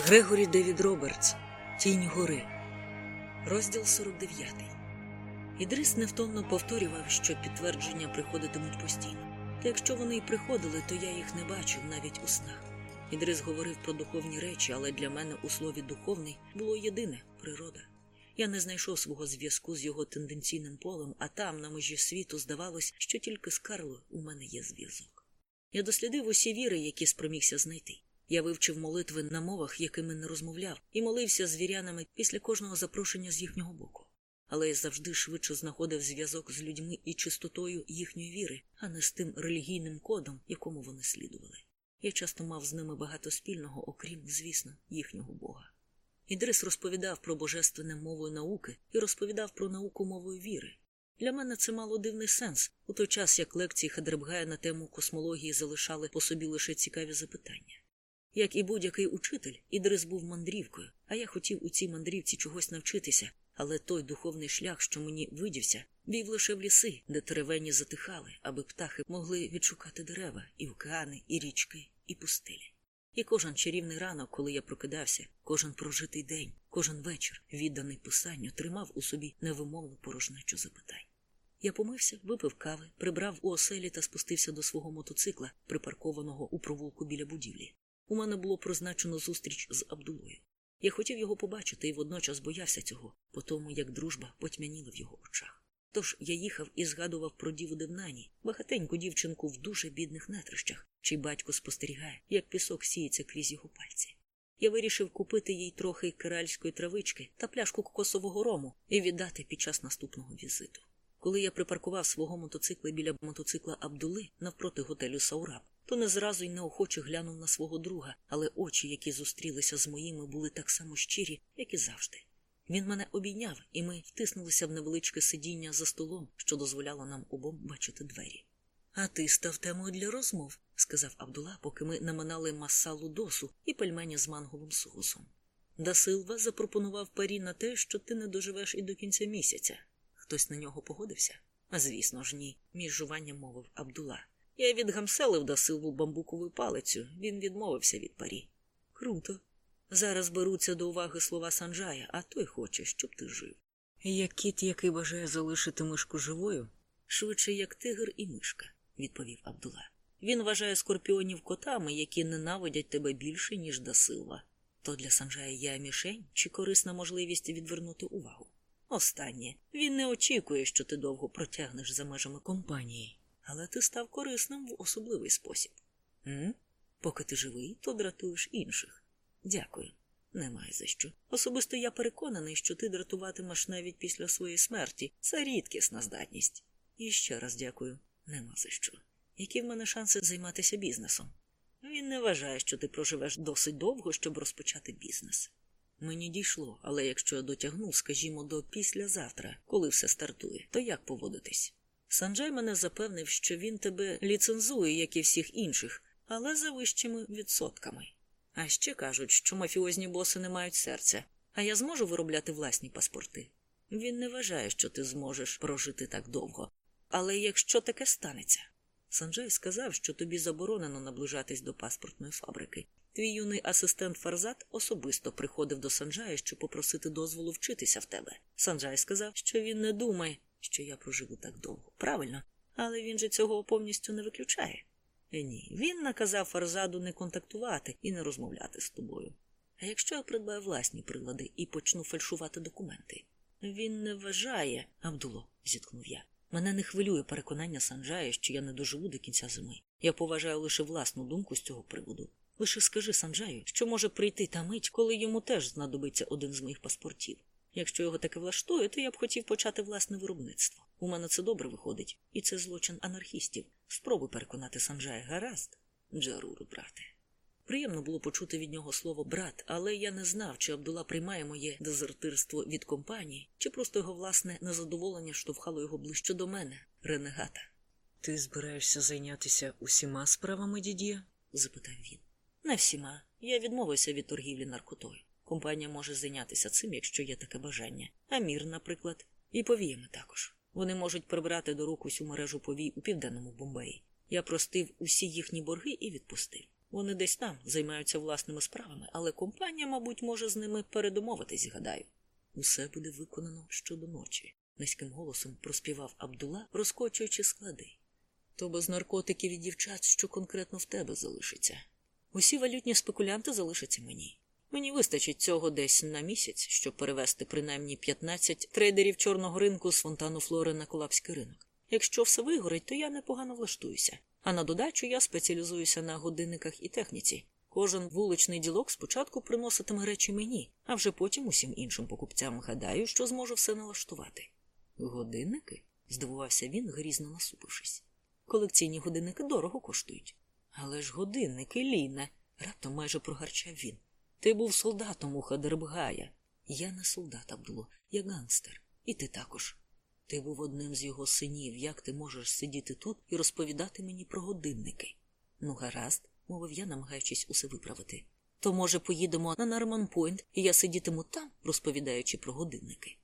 Грегорі Девід Робертс Тінь гори. Розділ 49. Ідрис невтомно повторював, що підтвердження приходитимуть постійно. Та якщо вони й приходили, то я їх не бачив навіть у снах. Ідрис говорив про духовні речі, але для мене у слові духовний було єдине природа. Я не знайшов свого зв'язку з його тенденційним полем, а там, на межі світу, здавалось, що тільки з Карло у мене є зв'язок. Я дослідив усі віри, які спромігся знайти. Я вивчив молитви на мовах, якими не розмовляв, і молився з вірянами після кожного запрошення з їхнього боку. Але я завжди швидше знаходив зв'язок з людьми і чистотою їхньої віри, а не з тим релігійним кодом, якому вони слідували. Я часто мав з ними багато спільного, окрім, звісно, їхнього Бога. Ідрис розповідав про божественне мовою науки і розповідав про науку мовою віри. Для мене це мало дивний сенс, у той час як лекції Хадребгая на тему космології залишали по собі лише цікаві запитання. Як і будь-який учитель, Ідрис був мандрівкою, а я хотів у цій мандрівці чогось навчитися, але той духовний шлях, що мені видівся, вів лише в ліси, де теревені затихали, аби птахи могли відшукати дерева, і океани, і річки, і пустелі. І кожен чарівний ранок, коли я прокидався, кожен прожитий день, кожен вечір, відданий писанню, тримав у собі невимовну порожнечу запитань. Я помився, випив кави, прибрав у оселі та спустився до свого мотоцикла, припаркованого у провулку біля будівлі. У мене було призначено зустріч з Абдулою. Я хотів його побачити і водночас боявся цього, по тому як дружба потьмяніла в його очах. Тож я їхав і згадував про діву Девнані, багатеньку дівчинку в дуже бідних нетрищах, чий батько спостерігає, як пісок сіється крізь його пальці. Я вирішив купити їй трохи керальської травички та пляшку кокосового рому і віддати під час наступного візиту. Коли я припаркував свого мотоцикла біля мотоцикла Абдули навпроти готелю Саураб, то не зразу й неохоче глянув на свого друга, але очі, які зустрілися з моїми, були так само щирі, як і завжди. Він мене обійняв, і ми втиснулися в невеличке сидіння за столом, що дозволяло нам обом бачити двері. А ти став темою для розмов, сказав Абдула, поки ми наминали масалу досу і пельмені з манговим соусом. Да Силва запропонував парі на те, що ти не доживеш і до кінця місяця. Хтось на нього погодився? А звісно ж, ні, між жуванням мовив Абдула. Я відгамселив да Силву бамбуковою палицю, він відмовився від парі. Круто. Зараз беруться до уваги слова Санджая, а той хоче, щоб ти жив. Як кіт, який бажає залишити мишку живою, швидше як тигр і мишка, відповів Абдула. Він вважає скорпіонів котами, які ненавидять тебе більше, ніж Дасилва. То для Санджая я мішень чи корисна можливість відвернути увагу. Останнє він не очікує, що ти довго протягнеш за межами компанії, але ти став корисним в особливий спосіб. М? Поки ти живий, то дратуєш інших. Дякую. Немає за що. Особисто я переконаний, що ти дратуватимеш навіть після своєї смерті. Це рідкісна здатність. І ще раз дякую. Нема за що. Які в мене шанси займатися бізнесом? Він не вважає, що ти проживеш досить довго, щоб розпочати бізнес. Мені дійшло, але якщо я дотягну, скажімо, до післязавтра, коли все стартує, то як поводитись? Санджай мене запевнив, що він тебе ліцензує, як і всіх інших, але за вищими відсотками. А ще кажуть, що мафіозні боси не мають серця, а я зможу виробляти власні паспорти. Він не вважає, що ти зможеш прожити так довго. Але якщо таке станеться. Санджай сказав, що тобі заборонено наближатись до паспортної фабрики. Твій юний асистент Фарзат особисто приходив до Санджая, щоб попросити дозволу вчитися в тебе. Санджай сказав, що він не думає, що я проживу так довго. Правильно, але він же цього повністю не виключає. Е, ні, він наказав Фарзаду не контактувати і не розмовляти з тобою. А якщо я придбаю власні прилади і почну фальшувати документи? Він не вважає, Абдуло, зіткнув я. Мене не хвилює переконання Санджая, що я не доживу до кінця зими. Я поважаю лише власну думку з цього приводу. Лише скажи Санджаю, що може прийти та мить, коли йому теж знадобиться один з моїх паспортів. Якщо його таке влаштує, то я б хотів почати власне виробництво. У мене це добре виходить, і це злочин анархістів. Спробуй переконати Санджая, гаразд, Джаруру, брате. Приємно було почути від нього слово брат, але я не знав, чи Абдула приймає моє дезертирство від компанії, чи просто його власне незадоволення штовхало його ближче до мене, ренегата. Ти збираєшся зайнятися усіма справами, дідє? запитав він. Не всіма. Я відмовився від торгівлі наркотою. Компанія може зайнятися цим, якщо є таке бажання. А мір, наприклад, і повіями також. Вони можуть прибрати до рук усю мережу повій у південному Бомбеї. Я простив усі їхні борги і відпустив. Вони десь там займаються власними справами, але компанія, мабуть, може з ними передомовитись, гадаю. Усе буде виконано щодо ночі, низьким голосом проспівав Абдула, розкочуючи склади. То без наркотиків і дівчат, що конкретно в тебе залишиться. Усі валютні спекулянти залишаться мені. Мені вистачить цього десь на місяць, щоб перевести принаймні 15 трейдерів чорного ринку з фонтану Флори на колапський ринок. Якщо все вигорить, то я непогано влаштуюся. А на додачу я спеціалізуюся на годинниках і техніці. Кожен вуличний ділок спочатку приноситиме речі мені, а вже потім усім іншим покупцям гадаю, що зможу все налаштувати. Годинники? здивувався він, грізно насупившись. Колекційні годинники дорого коштують. Але ж годинники, Ліне, раптом майже прогарчав він. Ти був солдатом у Хадербгая. Я не солдат, Абдуло, я гангстер. І ти також. Ти був одним з його синів. Як ти можеш сидіти тут і розповідати мені про годинники? Ну, гаразд, мовив я, намагаючись усе виправити. То, може, поїдемо на Нарман Пойнт, і я сидітиму там, розповідаючи про годинники.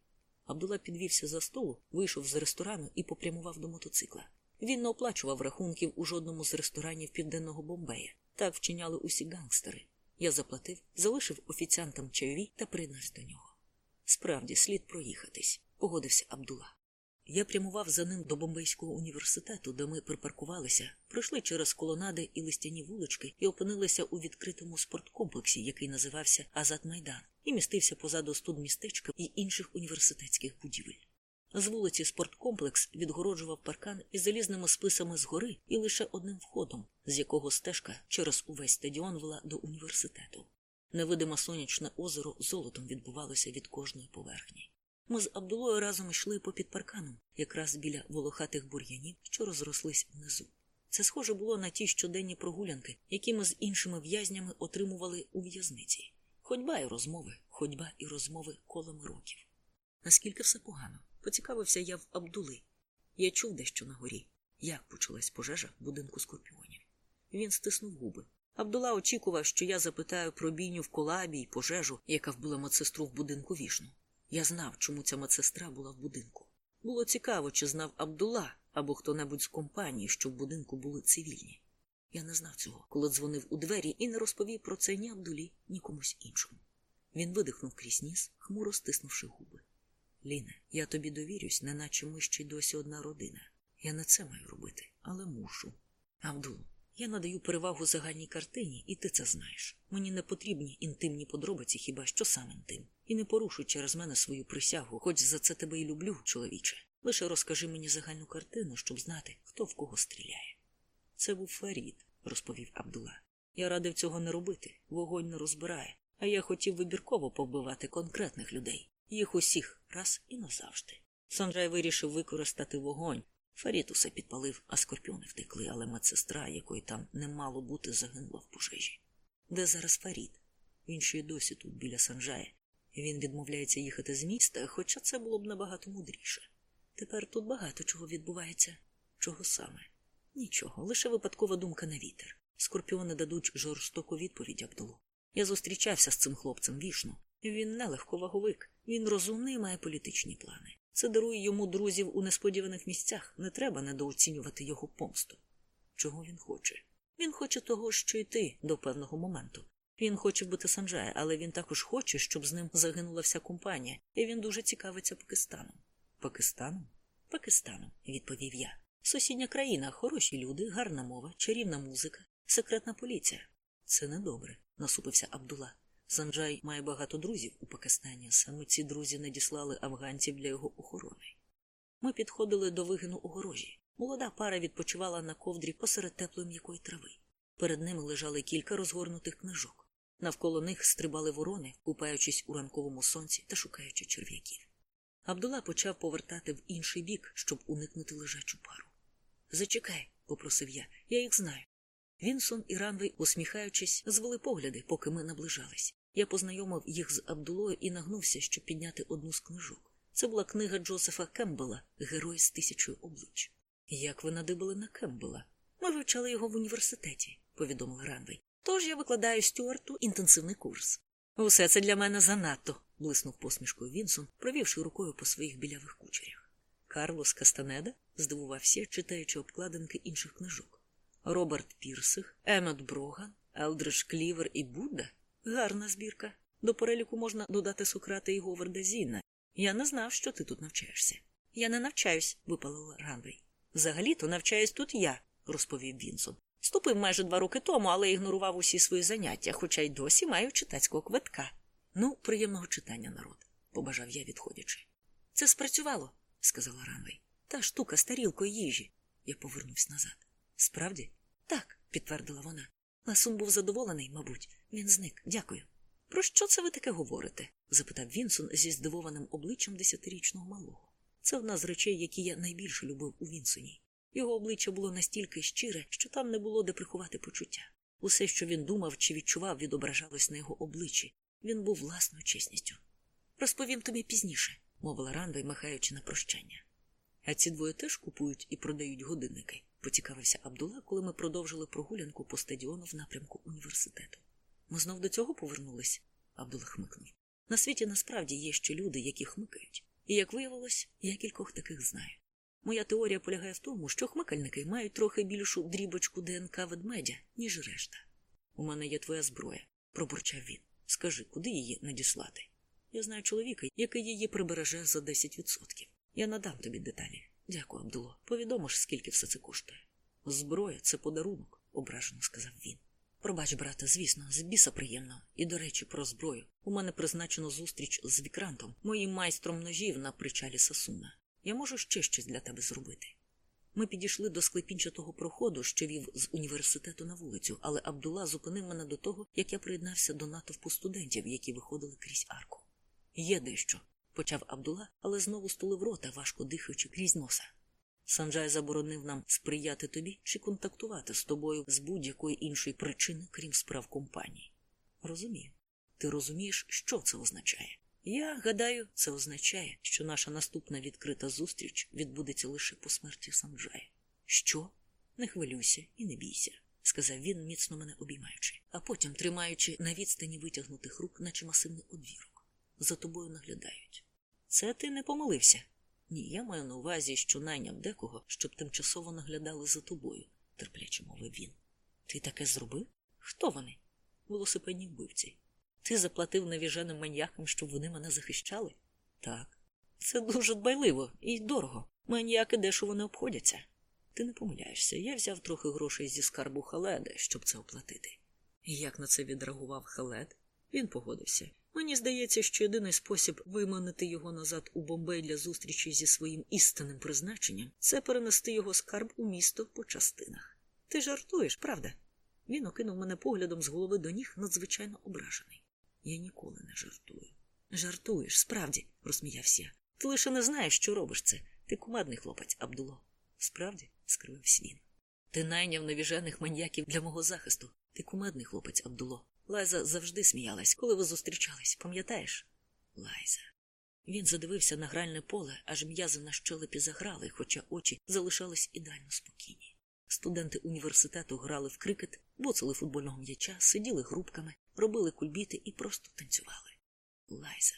Абдула підвівся за столу, вийшов з ресторану і попрямував до мотоцикла. Він не оплачував рахунків у жодному з ресторанів південного Бомбея. Так вчиняли усі гангстери. Я заплатив, залишив офіціантам чайові та приніс до нього. Справді, слід проїхатись, погодився Абдула. Я прямував за ним до Бомбейського університету, де ми припаркувалися, пройшли через колонади і листяні вулички і опинилися у відкритому спорткомплексі, який називався Азат Майдан, і містився позаду студмістечка і інших університетських будівель. З вулиці спорткомплекс відгороджував паркан із залізними списами згори і лише одним входом, з якого стежка через увесь стадіон вела до університету. Невидиме сонячне озеро золотом відбувалося від кожної поверхні. Ми з Абдулою разом йшли попід парканом, якраз біля волохатих бур'янів, що розрослись внизу. Це схоже було на ті щоденні прогулянки, які ми з іншими в'язнями отримували у в'язниці. Ходьба і розмови, ходьба і розмови колами років. Наскільки все погано? Поцікавився я в Абдули. Я чув дещо на горі. Як почалась пожежа в будинку скорпіонів. Він стиснув губи. Абдула очікував, що я запитаю про бійню в колабі і пожежу, яка вбила медсестру в будинку вішну. Я знав, чому ця медсестра була в будинку. Було цікаво, чи знав Абдула або хто-небудь з компанії, що в будинку були цивільні. Я не знав цього, коли дзвонив у двері і не розповів про це ні Абдулі, ні комусь іншому. Він видихнув крізь ніс, хмуро стиснувши губи. Ліне, я тобі довірюсь, неначе ми ще й досі одна родина. Я не це маю робити, але мушу. Абдул, я надаю перевагу загальній картині, і ти це знаєш. Мені не потрібні інтимні подробиці, хіба що сам інтим. І не порушуй через мене свою присягу, хоч за це тебе й люблю, чоловіче. Лише розкажи мені загальну картину, щоб знати, хто в кого стріляє. Це був Фарід, розповів Абдула. Я радив цього не робити, вогонь не розбирає, а я хотів вибірково повбивати конкретних людей, їх усіх раз і назавжди. Санджай вирішив використати вогонь. Фарід усе підпалив, а скорпіони втекли, але медсестра, якої там не мало бути, загинула в пожежі. Де зараз Фарід? Він ще й досі тут біля Санджая. Він відмовляється їхати з міста, хоча це було б набагато мудріше. Тепер тут багато чого відбувається. Чого саме? Нічого, лише випадкова думка на вітер. Скорпіони дадуть жорстоку відповідь Абдулу. Я зустрічався з цим хлопцем вішну. Він не легковаговик, він розумний має політичні плани. Це дарує йому друзів у несподіваних місцях. Не треба недооцінювати його помсту. Чого він хоче? Він хоче того, що й ти до певного моменту. Він хоче бути Санджая, але він також хоче, щоб з ним загинула вся компанія, і він дуже цікавиться Пакистаном. Пакистаном? Пакистаном, відповів я. Сусідня країна, хороші люди, гарна мова, чарівна музика, секретна поліція. Це недобре, насупився Абдула. Санджай має багато друзів у Пакистані. Саме ці друзі надіслали афганців для його охорони. Ми підходили до вигину огорожі. Молода пара відпочивала на ковдрі посеред теплої м'якої трави. Перед ними лежали кілька розгорнутих книжок. Навколо них стрибали ворони, купаючись у ранковому сонці та шукаючи черв'яків. Абдула почав повертати в інший бік, щоб уникнути лежачу пару. Зачекай, попросив я, я їх знаю. Вінсон і Ранвей, усміхаючись, звели погляди, поки ми наближались. Я познайомив їх з Абдулою і нагнувся, щоб підняти одну з книжок. Це була книга Джозефа Кембела Герой з тисячою облич. Як ви надибали на Кембела? Ми вивчали його в університеті, повідомила Ранвей. Тож я викладаю Стюарту інтенсивний курс. Усе це для мене занадто, блиснув посмішкою Вінсон, провівши рукою по своїх білявих кучерях. Карлос Кастанеда здивувався, читаючи обкладинки інших книжок. Роберт Пірсіг, Еммет Гроган, Елдридж Клівер і Будда? Гарна збірка. До переліку можна додати Сократа і Говарда Зіна. Я не знав, що ти тут навчаєшся. Я не навчаюсь, випалила Ранвейг. Взагалі-то навчаюсь тут я, розповів Вінсон. Ступив майже два роки тому, але ігнорував усі свої заняття, хоча й досі маю читацького квитка. Ну, приємного читання, народ, побажав я, відходячи. Це спрацювало, сказала Ранвей. Та штука з тарілкою їжі. Я повернувся назад. Справді? Так, підтвердила вона. Ласун був задоволений, мабуть. Він зник. Дякую. Про що це ви таке говорите? запитав Вінсон зі здивованим обличчям десятирічного малого. Це одна з речей, які я найбільше любив у Вінсоні. Його обличчя було настільки щире, що там не було де приховати почуття. Усе, що він думав чи відчував, відображалось на його обличчі. Він був власною чесністю. Розповім тобі пізніше, мовила Ранвей, махаючи на прощання. А ці двоє теж купують і продають годинники, поцікавився Абдула, коли ми продовжили прогулянку по стадіону в напрямку університету. Ми знов до цього повернулись, Абдула хмикнув. На світі насправді є ще люди, які хмикають. І як виявилось, я кількох таких знаю. Моя теорія полягає в тому, що хмикальники мають трохи більшу дрібочку ДНК ведмедя, ніж решта. У мене є твоя зброя, пробурчав він. Скажи, куди її надіслати? Я знаю чоловіка, який її прибереже за 10%. Я надам тобі деталі. Дякую, Абдуло. Повідомиш, скільки все це коштує. Зброя це подарунок, ображено сказав він. Пробач, брате, звісно, з біса приємно. І, до речі, про зброю. У мене призначено зустріч з Вікрантом, моїм майстром ножів на причалі Сасуна. Я можу ще щось для тебе зробити. Ми підійшли до склепінчатого проходу, що вів з університету на вулицю, але Абдула зупинив мене до того, як я приєднався до натовпу студентів, які виходили крізь арку. Є дещо, почав Абдула, але знову стулив рота, важко дихаючи крізь носа. Санджай заборонив нам сприяти тобі чи контактувати з тобою з будь-якої іншої причини, крім справ компанії. Розумію. Ти розумієш, що це означає? Я гадаю, це означає, що наша наступна відкрита зустріч відбудеться лише по смерті Санджая. Що? Не хвилюйся і не бійся, сказав він, міцно мене обіймаючи, а потім тримаючи на відстані витягнутих рук, наче масивний одвірок. За тобою наглядають. Це ти не помилився. Ні, я маю на увазі, що найняв декого, щоб тимчасово наглядали за тобою, терпляче мовив він. Ти таке зробив? Хто вони? Велосипедні вбивці. Ти заплатив навіженим маньякам, щоб вони мене захищали? Так. Це дуже дбайливо і дорого. Маньяки дешево не обходяться. Ти не помиляєшся. Я взяв трохи грошей зі скарбу Халеда, щоб це оплатити. Як на це відреагував Халед? Він погодився. Мені здається, що єдиний спосіб виманити його назад у Бомбей для зустрічі зі своїм істинним призначенням це перенести його скарб у місто по частинах. Ти жартуєш, правда? Він окинув мене поглядом з голови до ніг надзвичайно ображений. Я ніколи не жартую. Жартуєш, справді, розсміявся я. Ти лише не знаєш, що робиш це. Ти кумедний хлопець, Абдуло. Справді, скривився він. Ти найняв навіжених маньяків для мого захисту. Ти кумедний хлопець, Абдуло. Лайза завжди сміялась, коли ви зустрічались, пам'ятаєш? Лайза. Він задивився на гральне поле, аж м'язи на щелепі заграли, хоча очі залишались ідеально спокійні. Студенти університету грали в крикет, боцали футбольного м'яча, сиділи групками, робили кульбіти і просто танцювали. Лайза,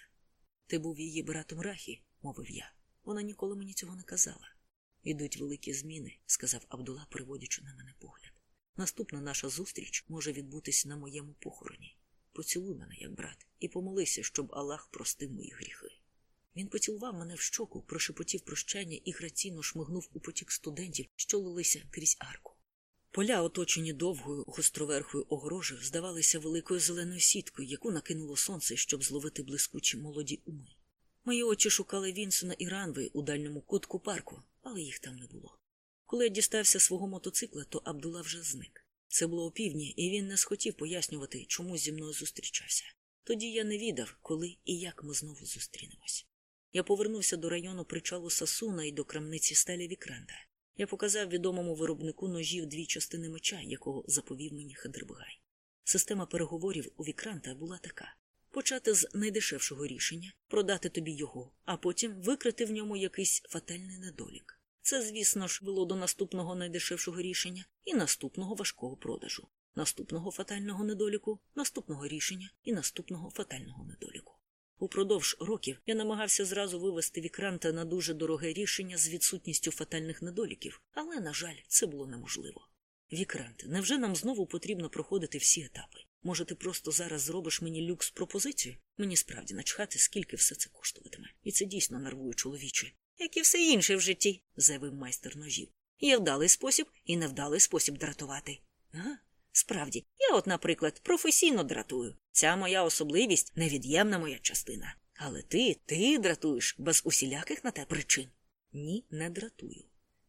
ти був її братом Рахі, мовив я. Вона ніколи мені цього не казала. Ідуть великі зміни, сказав Абдула, приводячи на мене погляд. Наступна наша зустріч може відбутись на моєму похороні. Поцілуй мене, як брат, і помолися, щоб Аллах простив мої гріхи. Він поцілував мене в щоку, прошепотів прощання і граційно шмигнув у потік студентів, що лилися крізь арку. Поля, оточені довгою гостроверхою огорожею, здавалися великою зеленою сіткою, яку накинуло сонце, щоб зловити блискучі молоді уми. Мої очі шукали Вінсона і Ранви у дальньому кутку парку, але їх там не було. Коли я дістався свого мотоцикла, то Абдула вже зник. Це було опівдні, і він не схотів пояснювати, чому зі мною зустрічався. Тоді я не відав, коли і як ми знову зустрінемось. Я повернувся до району причалу Сасуна і до крамниці стелі Вікранда. Я показав відомому виробнику ножів дві частини меча, якого заповів мені Хадербгай. Система переговорів у Вікранта була така почати з найдешевшого рішення, продати тобі його, а потім викрити в ньому якийсь фатальний недолік. Це, звісно ж, було до наступного найдешевшого рішення і наступного важкого продажу, наступного фатального недоліку, наступного рішення і наступного фатального недоліку. Упродовж років я намагався зразу вивести вікранта на дуже дороге рішення з відсутністю фатальних недоліків, але, на жаль, це було неможливо. Вікрант, невже нам знову потрібно проходити всі етапи? Може, ти просто зараз зробиш мені люкс пропозицію? Мені справді начхати, скільки все це коштуватиме. І це дійсно нервує чоловіче. Як і все інше в житті, заявив майстер ножів. Є вдалий спосіб і невдалий спосіб дратувати. Ага, справді, я, от, наприклад, професійно дратую. Ця моя особливість невід'ємна моя частина. Але ти, ти дратуєш без усіляких на те причин. Ні, не дратую.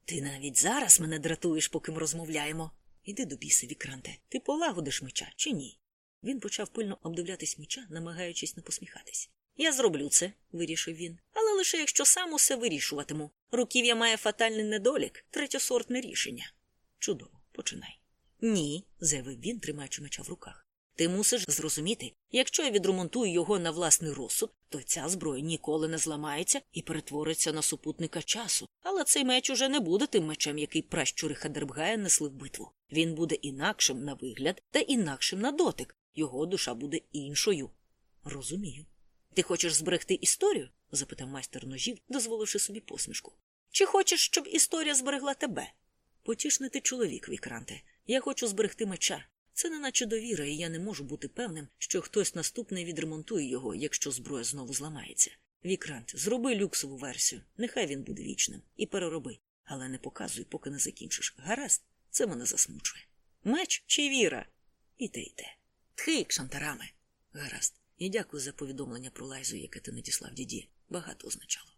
Ти навіть зараз мене дратуєш, поки ми розмовляємо. Іди до біса, Вікранте, ти полагодиш меча чи ні? Він почав пильно обдивлятись меча, намагаючись не посміхатись. Я зроблю це, вирішив він, але лише якщо сам усе вирішуватиму. Руків'я має фатальний недолік, третьосортне рішення. Чудово, починай. Ні, заявив він, тримаючи меча в руках. Ти мусиш зрозуміти, якщо я відремонтую його на власний розсуд, то ця зброя ніколи не зламається і перетвориться на супутника часу. Але цей меч уже не буде тим мечем, який пращури Хадербгая несли в битву. Він буде інакшим на вигляд та інакшим на дотик. Його душа буде іншою. Розумію. Ти хочеш зберегти історію? Запитав майстер ножів, дозволивши собі посмішку. Чи хочеш, щоб історія зберегла тебе? Потішний ти чоловік, Вікранте. Я хочу зберегти меча. Це не наче довіра, і я не можу бути певним, що хтось наступний відремонтує його, якщо зброя знову зламається. Вікрант, зроби люксову версію, нехай він буде вічним, і перероби, але не показуй, поки не закінчиш. Гаразд, це мене засмучує. Меч чи віра? І те, і те. Тхи, шантарами. Гаразд. І дякую за повідомлення про Лайзу, яке ти надіслав діді. Багато означало.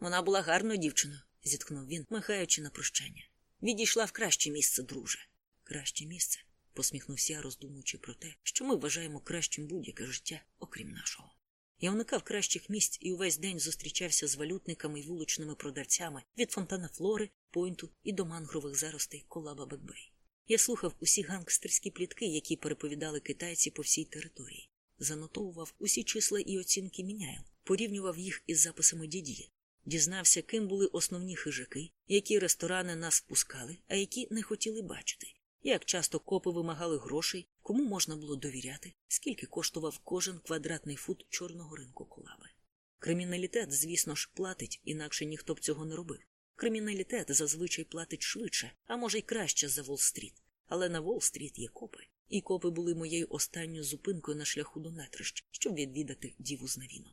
Вона була гарною дівчиною, зіткнув він, махаючи на прощання. Відійшла в краще місце, друже. Краще місце, посміхнувся я, роздумуючи про те, що ми вважаємо кращим будь-яке життя, окрім нашого. Я уникав кращих місць і увесь день зустрічався з валютниками і вуличними продавцями від фонтана Флори, Пойнту і до мангрових заростей Колаба Бекбей. Я слухав усі гангстерські плітки, які переповідали китайці по всій території, занотовував усі числа і оцінки міняйл, порівнював їх із записами дідії, дізнався, ким були основні хижаки, які ресторани нас пускали, а які не хотіли бачити, як часто копи вимагали грошей, кому можна було довіряти, скільки коштував кожен квадратний фут чорного ринку колаби. Криміналітет, звісно ж, платить, інакше ніхто б цього не робив. Криміналітет зазвичай платить швидше, а може й краще за Волл-стріт. Але на Волл-стріт є копи, і копи були моєю останньою зупинкою на шляху до нетрищ, щоб відвідати Діву з Навіном.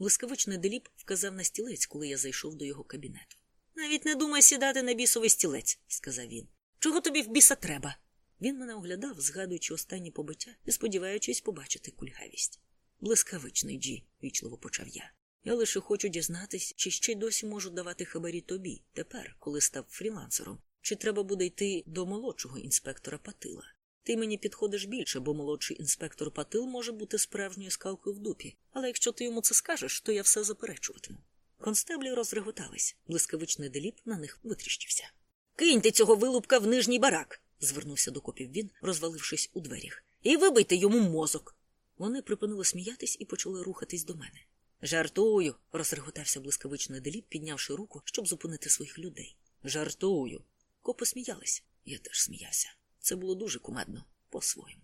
Блискавичний Діліп вказав на стілець, коли я зайшов до його кабінету. Навіть не думай сідати на бісовий стілець, сказав він. Чого тобі в біса треба? Він мене оглядав, згадуючи останні побиття і сподіваючись побачити кульгавість. Блискавичний Джі, вічливо почав я. Я лише хочу дізнатись, чи ще й досі можу давати хабарі тобі, тепер, коли став фрілансером, чи треба буде йти до молодшого інспектора Патила. Ти мені підходиш більше, бо молодший інспектор Патил може бути справжньою скалкою в дупі, але якщо ти йому це скажеш, то я все заперечуватиму. Констеблі розреготались, блискавичний деліп на них витріщився. Киньте цього вилупка в нижній барак, звернувся до копів він, розвалившись у дверях, і вибийте йому мозок. Вони припинили сміятись і почали рухатись до мене. Жартую, розреготався блискавичний деліп, піднявши руку, щоб зупинити своїх людей. Жартую. Копи сміялись. Я теж сміявся. Це було дуже кумедно, по-своєму.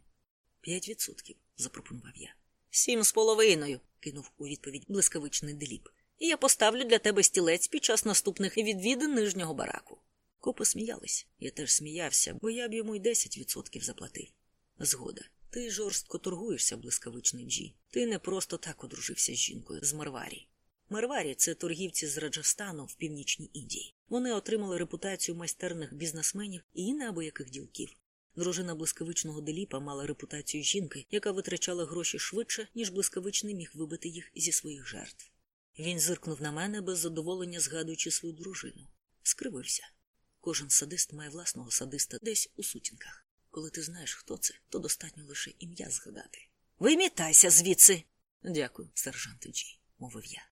П'ять відсотків, запропонував я. Сім з половиною, кинув у відповідь блискавичний деліп. І я поставлю для тебе стілець під час наступних відвідин нижнього бараку. Копи сміялись. Я теж сміявся, бо я б йому й десять відсотків заплатив. Згода. Ти жорстко торгуєшся, блискавичний Джі. Ти не просто так одружився з жінкою з Марварі. Марварі це торгівці з Раджастану в північній Індії. Вони отримали репутацію майстерних бізнесменів і неабияких ділків. Дружина блискавичного деліпа мала репутацію жінки, яка витрачала гроші швидше, ніж блискавичний міг вибити їх зі своїх жертв. Він зиркнув на мене без задоволення, згадуючи свою дружину. Скривився. Кожен садист має власного садиста десь у сутінках. Коли ти знаєш, хто це, то достатньо лише ім'я згадати. Вимітайся звідси. Дякую, сержант Джі, мовив я.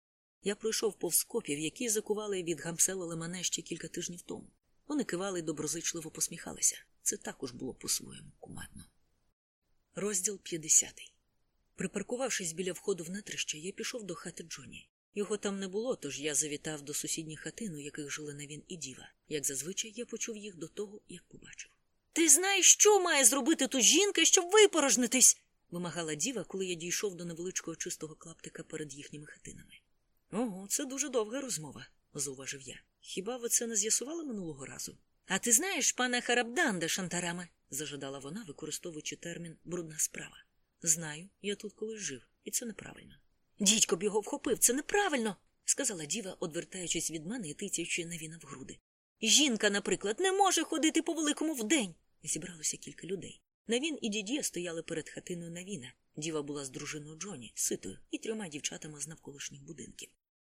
Я пройшов повз копів, які закували і відгамселили мене ще кілька тижнів тому. Вони кивали й доброзичливо посміхалися. Це також було по-своєму кумедно. Розділ 50 Припаркувавшись біля входу в натрище, я пішов до хати Джоні. Його там не було, тож я завітав до сусідніх хатин, у яких жили Навін і Діва. Як зазвичай, я почув їх до того, як побачив. Ти знаєш, що має зробити тут жінка, щоб випорожнитись? вимагала діва, коли я дійшов до невеличкого чистого клаптика перед їхніми хатинами. Ого, це дуже довга розмова, зауважив я. Хіба ви це не з'ясували минулого разу? А ти знаєш пана Харабданда шантарами? зажадала вона, використовуючи термін брудна справа. Знаю, я тут колись жив, і це неправильно. Дідько б його вхопив, це неправильно, сказала діва, одвертаючись від мене і тицяючи Навіна в груди. Жінка, наприклад, не може ходити по великому вдень. Зібралося кілька людей. Навін і дідє стояли перед хатиною Навіна. Діва була з дружиною Джоні, ситою і трьома дівчатами з навколишніх будинків.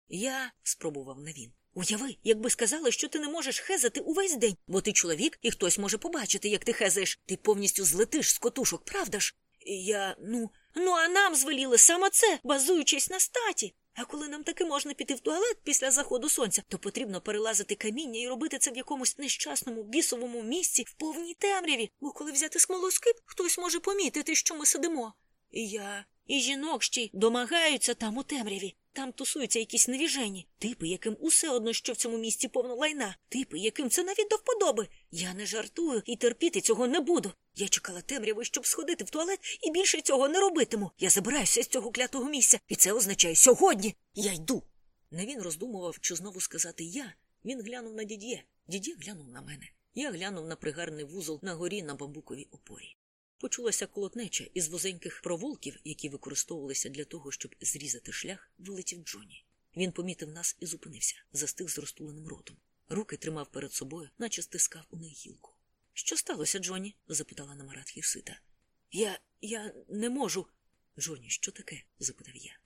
Я спробував Навін. Уяви, якби сказали, що ти не можеш хезати увесь день, бо ти чоловік, і хтось може побачити, як ти хезаєш. Ти повністю злетиш з котушок, правда ж? Я, ну, ну, а нам звеліли саме це, базуючись на статі. А коли нам таки можна піти в туалет після заходу сонця, то потрібно перелазити каміння і робити це в якомусь нещасному бісовому місці в повній темряві, бо коли взяти смолоскип, хтось може помітити, що ми сидимо. І я, і жінок ще й домагаються там у темряві. Там тусуються якісь невіжені, типи, яким усе одно, що в цьому місті повно лайна, типи, яким це навіть до вподоби. Я не жартую і терпіти цього не буду. Я чекала темряви, щоб сходити в туалет, і більше цього не робитиму. Я забираюся з цього клятого місця, і це означає сьогодні. Я йду. Не він роздумував, чи знову сказати я. Він глянув на дідє. Дідє глянув на мене. Я глянув на пригарний вузол на горі на бамбуковій опорі. Почулася колотнеча із возеньких провулків, які використовувалися для того, щоб зрізати шлях, вилетів Джоні. Він помітив нас і зупинився, застиг з розтуленим ротом. Руки тримав перед собою, наче стискав у них гілку. Що сталося, Джоні? запитала на Маратхі сита. Я. я не можу. Джоні, що таке? запитав я.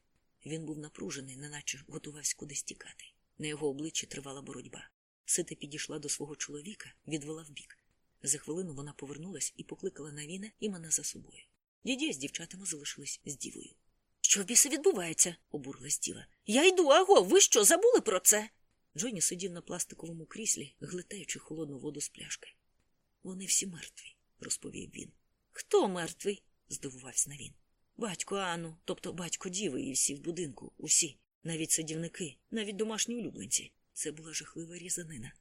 Він був напружений, неначе готувався кудись тікати. На його обличчі тривала боротьба. Сита підійшла до свого чоловіка, відвела вбік. За хвилину вона повернулась і покликала Навіна і мене за собою. Дідя з дівчатами залишились з дівою. Що в біса відбувається? обурилась діва. Я йду, аго, ви що, забули про це? Джоні сидів на пластиковому кріслі, глитаючи холодну воду з пляшки. Вони всі мертві, розповів він. Хто мертвий? здивувався Навін. Батько Ану, тобто батько діви і всі в будинку, усі, навіть садівники, навіть домашні улюбленці. Це була жахлива різанина.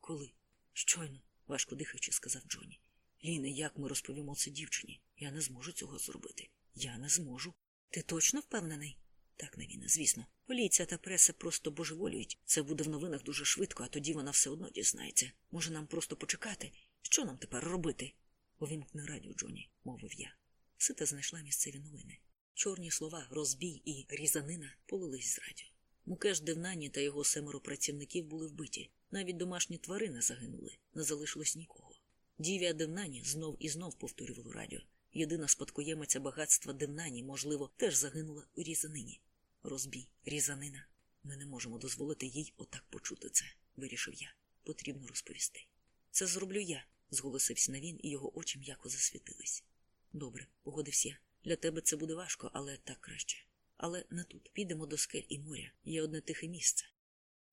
Коли? Щойно важко дихаючи, сказав Джоні. Ліне, як ми розповімо це дівчині? Я не зможу цього зробити. Я не зможу. Ти точно впевнений? Так, Навіне, звісно. Поліція та преса просто божеволюють. Це буде в новинах дуже швидко, а тоді вона все одно дізнається. Може, нам просто почекати? Що нам тепер робити? Увімкни радіо, Джоні, мовив я. Сита знайшла місцеві новини. Чорні слова, розбій і різанина полились з радіо. Мукеш Девнані та його семеро працівників були вбиті. Навіть домашні тварини загинули, не залишилось нікого. Дівія Девнані знов і знов повторювало радіо. Єдина спадкоємиця багатства Девнані, можливо, теж загинула у різанині. Розбій, різанина. Ми не можемо дозволити їй отак почути це, вирішив я. Потрібно розповісти. Це зроблю я, зголосився на він, і його очі м'яко засвітились. Добре, погодився я. Для тебе це буде важко, але так краще. Але не тут. Підемо до скель і моря. Є одне тихе місце.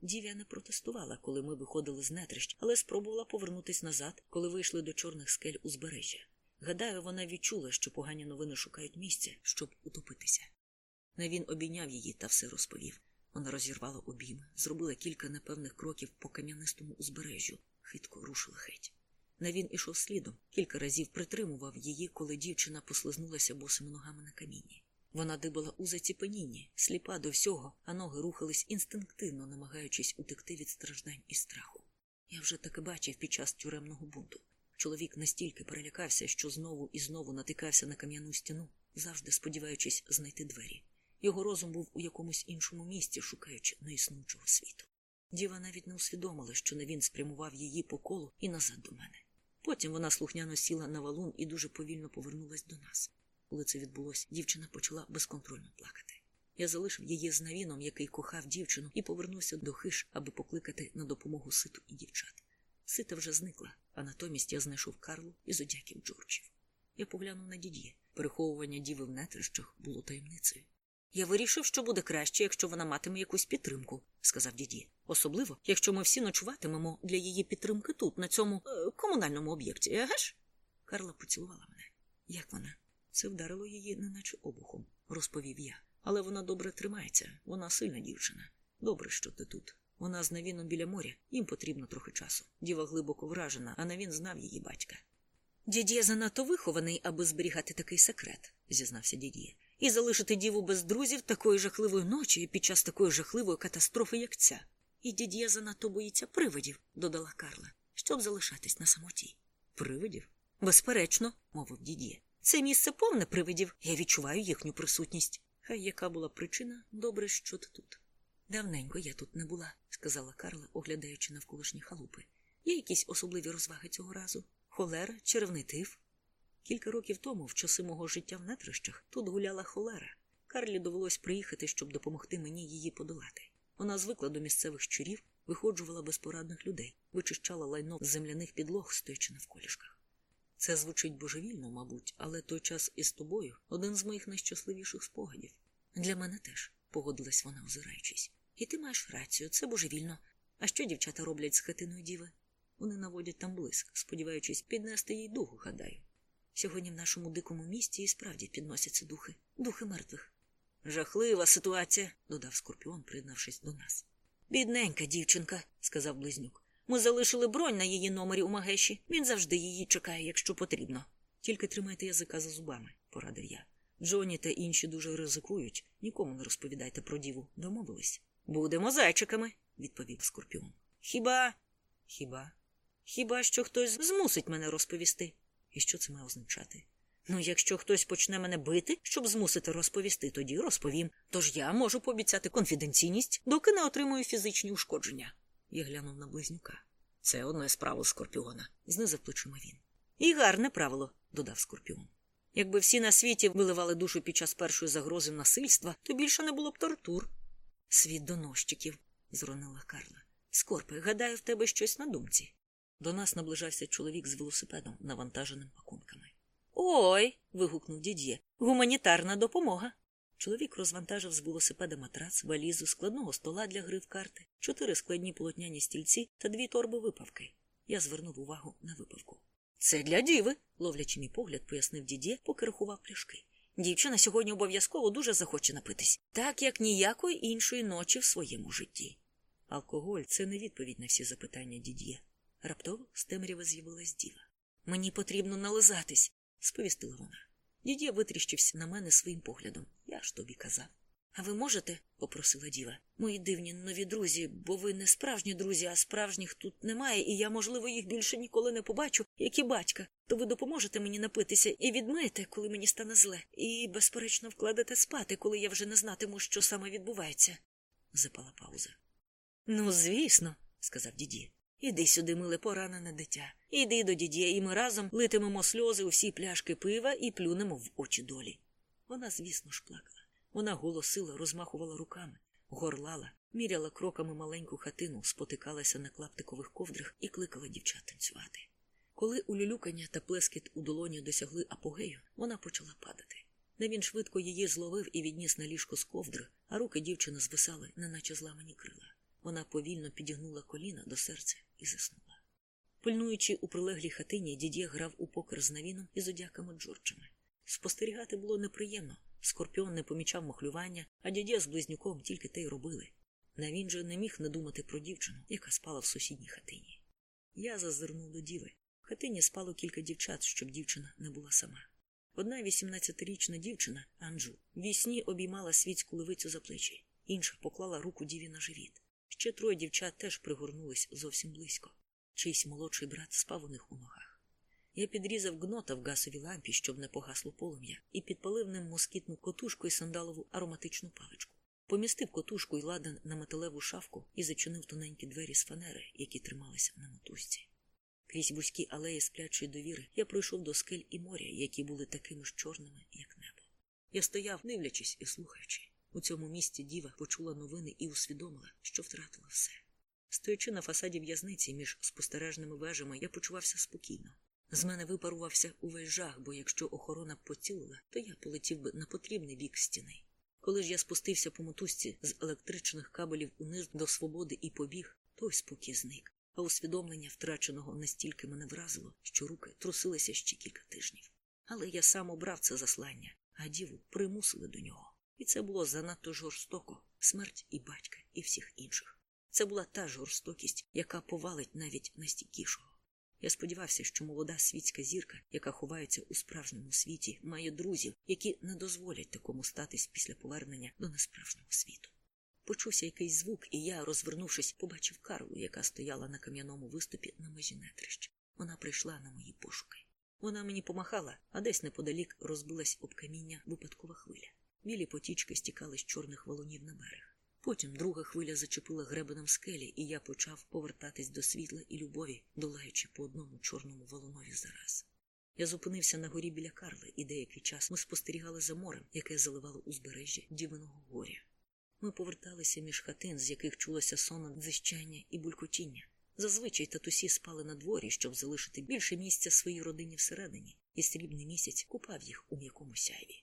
Дів'я не протестувала, коли ми виходили з нетрищ, але спробувала повернутись назад, коли вийшли до чорних скель узбережжя. Гадаю, вона відчула, що погані новини шукають місця, щоб утопитися. Не він обійняв її та все розповів. Вона розірвала обійми, зробила кілька непевних кроків по кам'янистому узбережжю, хитко рушила геть. Навін ішов слідом, кілька разів притримував її, коли дівчина послизнулася босими ногами на камінні. Вона дибала у заціпенінні, сліпа до всього, а ноги рухались інстинктивно, намагаючись утекти від страждань і страху. Я вже таки бачив під час тюремного бунту. Чоловік настільки перелякався, що знову і знову натикався на кам'яну стіну, завжди сподіваючись знайти двері. Його розум був у якомусь іншому місці, шукаючи неіснуючого світу. Діва навіть не усвідомила, що не він спрямував її по колу і назад до мене. Потім вона слухняно сіла на валун і дуже повільно повернулась до нас. Коли це відбулося, дівчина почала безконтрольно плакати. Я залишив її з навіном, який кохав дівчину, і повернувся до хиш, аби покликати на допомогу ситу і дівчат. Сита вже зникла, а натомість я знайшов Карлу і зодяків Джорджів. Я поглянув на дід'є. Переховування діви в нетрищах було таємницею. Я вирішив, що буде краще, якщо вона матиме якусь підтримку, сказав діді. Особливо, якщо ми всі ночуватимемо для її підтримки тут, на цьому е, комунальному об'єкті, еге ж? Карла поцілувала мене. Як вона? Це вдарило її, неначе обухом, розповів я. Але вона добре тримається, вона сильна дівчина. Добре, що ти тут. Вона з навіном біля моря, їм потрібно трохи часу. Діва глибоко вражена, а навін знав її батька. Дідє занадто вихований, аби зберігати такий секрет, зізнався дідє. І залишити діву без друзів такої жахливої ночі під час такої жахливої катастрофи, як ця. І дід'є занадто боїться привидів, додала Карла. щоб залишатись на самоті. Привидів? Безперечно, мовив дідє. Це місце повне привидів. Я відчуваю їхню присутність. Хай яка була причина, добре, що ти тут. Давненько я тут не була, сказала Карла, оглядаючи навколишні халупи. Є якісь особливі розваги цього разу? Холера, червний тиф? Кілька років тому, в часи мого життя в нетрищах, тут гуляла холера. Карлі довелось приїхати, щоб допомогти мені її подолати. Вона звикла до місцевих щурів, виходжувала безпорадних людей, вичищала лайно з земляних підлог, стоячи навколішках. Це звучить божевільно, мабуть, але той час із тобою один з моїх найщасливіших спогадів. Для мене теж, погодилась вона, озираючись. І ти маєш рацію, це божевільно. А що дівчата роблять з хатиною діви? Вони наводять там блиск, сподіваючись піднести їй духу, гадаю. Сьогодні в нашому дикому місті і справді підносяться духи, духи мертвих. Жахлива ситуація, додав Скорпіон, приєднавшись до нас. Бідненька дівчинка, сказав близнюк. Ми залишили бронь на її номері у Магеші. Він завжди її чекає, якщо потрібно. Тільки тримайте язика за зубами, порадив я. Джоні та інші дуже ризикують. Нікому не розповідайте про діву. Домовились. Будемо зайчиками, відповів Скорпіон. Хіба? Хіба? Хіба що хтось змусить мене розповісти? І що це має означати? Ну, якщо хтось почне мене бити, щоб змусити розповісти, тоді розповім. Тож я можу пообіцяти конфіденційність, доки не отримую фізичні ушкодження. Я глянув на близнюка. Це одне правил Скорпіона, знизав плечима він. І гарне правило, додав Скорпіон. Якби всі на світі виливали душу під час першої загрози насильства, то більше не було б тортур. Світ доносчиків, зронила Карла. Скорпе, гадаю, в тебе щось на думці. До нас наближався чоловік з велосипедом, навантаженим пакунками. Ой. вигукнув дід'є. Гуманітарна допомога. Чоловік розвантажив з велосипеда матрац, валізу, складного стола для гри в карти, чотири складні полотняні стільці та дві торби випавки. Я звернув увагу на випавку. Це для діви, ловлячи мій погляд, пояснив дідє, поки рахував пляшки. Дівчина сьогодні обов'язково дуже захоче напитись, так як ніякої іншої ночі в своєму житті. Алкоголь це не відповідь на всі запитання дід'є. Раптово з темряви з'явилась діва. Мені потрібно нализатись, сповістила вона. Дід'є витріщився на мене своїм поглядом. Я ж тобі казав. А ви можете? попросила діва. Мої дивні нові друзі, бо ви не справжні друзі, а справжніх тут немає, і я, можливо, їх більше ніколи не побачу, як і батька. То ви допоможете мені напитися і відмиєте, коли мені стане зле, і, безперечно, вкладете спати, коли я вже не знатиму, що саме відбувається. Запала пауза. Ну, звісно, сказав діді. Іди сюди, миле поранене дитя. Іди до дідє, і ми разом литимемо сльози у всі пляшки пива і плюнемо в очі долі. Вона, звісно ж, плакала. Вона голосила, розмахувала руками, горлала, міряла кроками маленьку хатину, спотикалася на клаптикових ковдрах і кликала дівчат танцювати. Коли улюлюкання та плескіт у долоні досягли апогею, вона почала падати. Не він швидко її зловив і відніс на ліжко з ковдри, а руки дівчини звисали, неначе зламані крила. Вона повільно підігнула коліна до серця і заснула. Пильнуючи у прилеглій хатині, дідє грав у покер з навіном і зодяками Джорджами. Спостерігати було неприємно. Скорпіон не помічав мохлювання, а дідя з близнюком тільки те й робили. Навін же не міг не думати про дівчину, яка спала в сусідній хатині. Я зазирнув до діви. В хатині спало кілька дівчат, щоб дівчина не була сама. Одна 18-річна дівчина, Анджу, вісні обіймала світську левицю за плечі, інша поклала руку діві на живіт. Ще троє дівчат теж пригорнулись зовсім близько. Чийсь молодший брат спав у них у ногах. Я підрізав гнота в гасовій лампі, щоб не погасло полум'я, і підпалив ним москітну котушку і сандалову ароматичну паличку. Помістив котушку й ладан на металеву шафку і зачинив тоненькі двері з фанери, які трималися на мотузці. Крізь вузькі алеї сплячої довіри я пройшов до скель і моря, які були такими ж чорними, як небо. Я стояв, дивлячись і слухаючи. У цьому місці діва почула новини і усвідомила, що втратила все. Стоячи на фасаді в'язниці між спостережними вежами, я почувався спокійно. З мене випарувався увесь жах, бо якщо охорона поцілила, то я полетів би на потрібний бік стіни. Коли ж я спустився по мотузці з електричних кабелів униз до свободи і побіг, той спокій зник, а усвідомлення втраченого настільки мене вразило, що руки трусилися ще кілька тижнів. Але я сам обрав це заслання, а діву примусили до нього. І це було занадто жорстоко смерть і батька, і всіх інших. Це була та жорстокість, яка повалить навіть найстійкішого. Я сподівався, що молода світська зірка, яка ховається у справжньому світі, має друзів, які не дозволять такому статись після повернення до несправжнього світу. почувся якийсь звук, і я, розвернувшись, побачив Карлу, яка стояла на кам'яному виступі на межі нетрищ. Вона прийшла на мої пошуки. Вона мені помахала, а десь неподалік розбилась об каміння випадкова хвиля. Білі потічки стікали з чорних валунів на берег. Потім друга хвиля зачепила гребенем скелі, і я почав повертатись до світла і любові, долаючи по одному чорному валунові зараз. Я зупинився на горі біля Карли, і деякий час ми спостерігали за морем, яке заливало узбережжя Дівиного горя. Ми поверталися між хатин, з яких чулося сонне дзищання і булькотіння. Зазвичай татусі спали на дворі, щоб залишити більше місця своїй родині всередині, і срібний місяць купав їх у м'якому сяйві.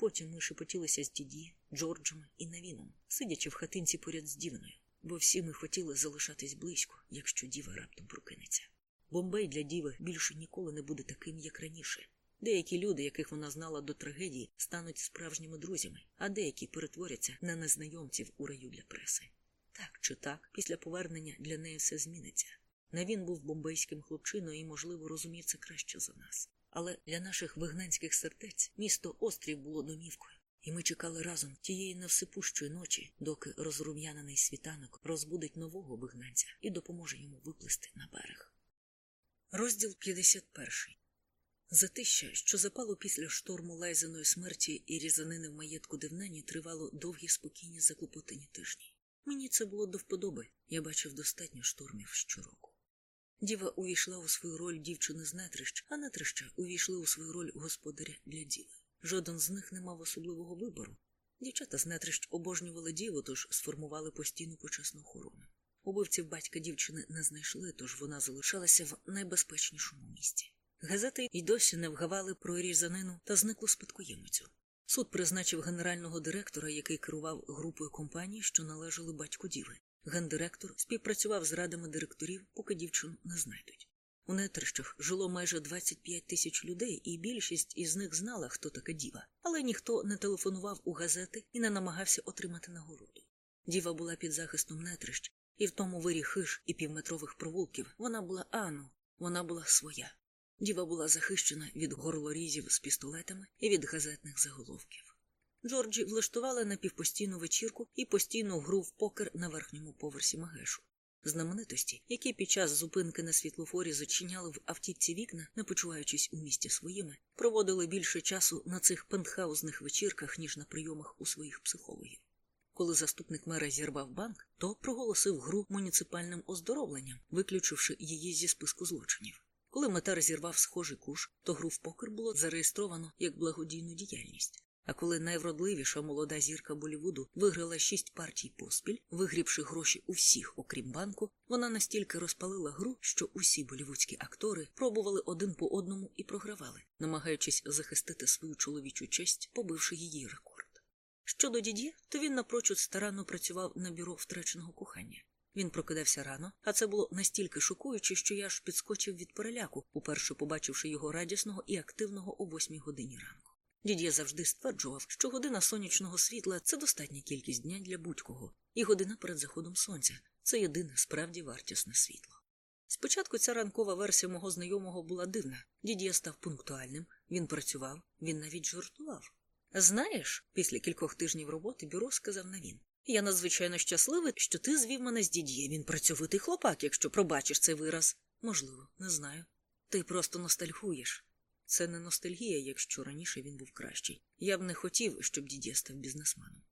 Потім ми шепотілися з діді, Джорджем і Навіном, сидячи в хатинці поряд з дівною, бо всі ми хотіли залишатись близько, якщо діва раптом прокинеться. Бомбей для діви більше ніколи не буде таким, як раніше. Деякі люди, яких вона знала до трагедії, стануть справжніми друзями, а деякі перетворяться на незнайомців у раю для преси. Так чи так, після повернення для неї все зміниться. Навін був бомбейським хлопчиною і, можливо, розумів це краще за нас. Але для наших вигнанських сердець місто острів було домівкою, і ми чекали разом тієї невсипущої ночі, доки розрум'янений світанок розбудить нового вигнанця і допоможе йому виплисти на берег. Розділ 51 Затища, що запало після шторму лайзаної смерті і різанини в маєтку дивнені, тривало довгі спокійні заклопотані тижні. Мені це було до вподоби, я бачив достатньо штормів щороку. Діва увійшла у свою роль дівчини з нетрищ, а нетрища увійшли у свою роль господаря для діви. Жоден з них не мав особливого вибору. Дівчата з нетрищ обожнювали діву, тож сформували постійну почесну охорону. Убивців батька дівчини не знайшли, тож вона залишалася в найбезпечнішому місці. Газети й досі не вгавали про різанину та зниклу спадкоємицю. Суд призначив генерального директора, який керував групою компаній, що належали батьку діви. Гендиректор співпрацював з радами директорів, поки дівчину не знайдуть. У нетрищах жило майже 25 тисяч людей, і більшість із них знала, хто така діва, але ніхто не телефонував у газети і не намагався отримати нагороду. Діва була під захистом нетрищ, і в тому вирі хиш і півметрових провулків вона була Ану, вона була своя. Діва була захищена від горлорізів з пістолетами і від газетних заголовків. Джорджі влаштували напівпостійну вечірку і постійну гру в покер на верхньому поверсі Магешу. Знаменитості, які під час зупинки на світлофорі зачиняли в автівці вікна, не почуваючись у місті своїми, проводили більше часу на цих пентхаузних вечірках, ніж на прийомах у своїх психологів. Коли заступник мера зірвав банк, то проголосив гру муніципальним оздоровленням, виключивши її зі списку злочинів. Коли метар зірвав схожий куш, то гру в покер було зареєстровано як благодійну діяльність. А коли найвродливіша молода зірка Болівуду виграла шість партій поспіль, вигрібши гроші у всіх, окрім банку, вона настільки розпалила гру, що усі болівудські актори пробували один по одному і програвали, намагаючись захистити свою чоловічу честь, побивши її рекорд. Щодо діді, то він напрочуд старанно працював на бюро втраченого кохання. Він прокидався рано, а це було настільки шокуюче, що я аж підскочив від переляку, уперше побачивши його радісного і активного о восьмій годині ранку. Дід'я завжди стверджував, що година сонячного світла це достатня кількість дня для будь-кого, і година перед заходом сонця це єдине справді вартісне світло. Спочатку ця ранкова версія мого знайомого була дивна. Дід'я став пунктуальним, він працював, він навіть жартував. Знаєш, після кількох тижнів роботи бюро сказав на він. Я надзвичайно щасливий, що ти звів мене з дід'є. Він працьовитий хлопак, якщо пробачиш цей вираз. Можливо, не знаю. Ти просто ностальгуєш. Це не ностальгія, якщо раніше він був кращий. Я б не хотів, щоб дід'є став бізнесменом.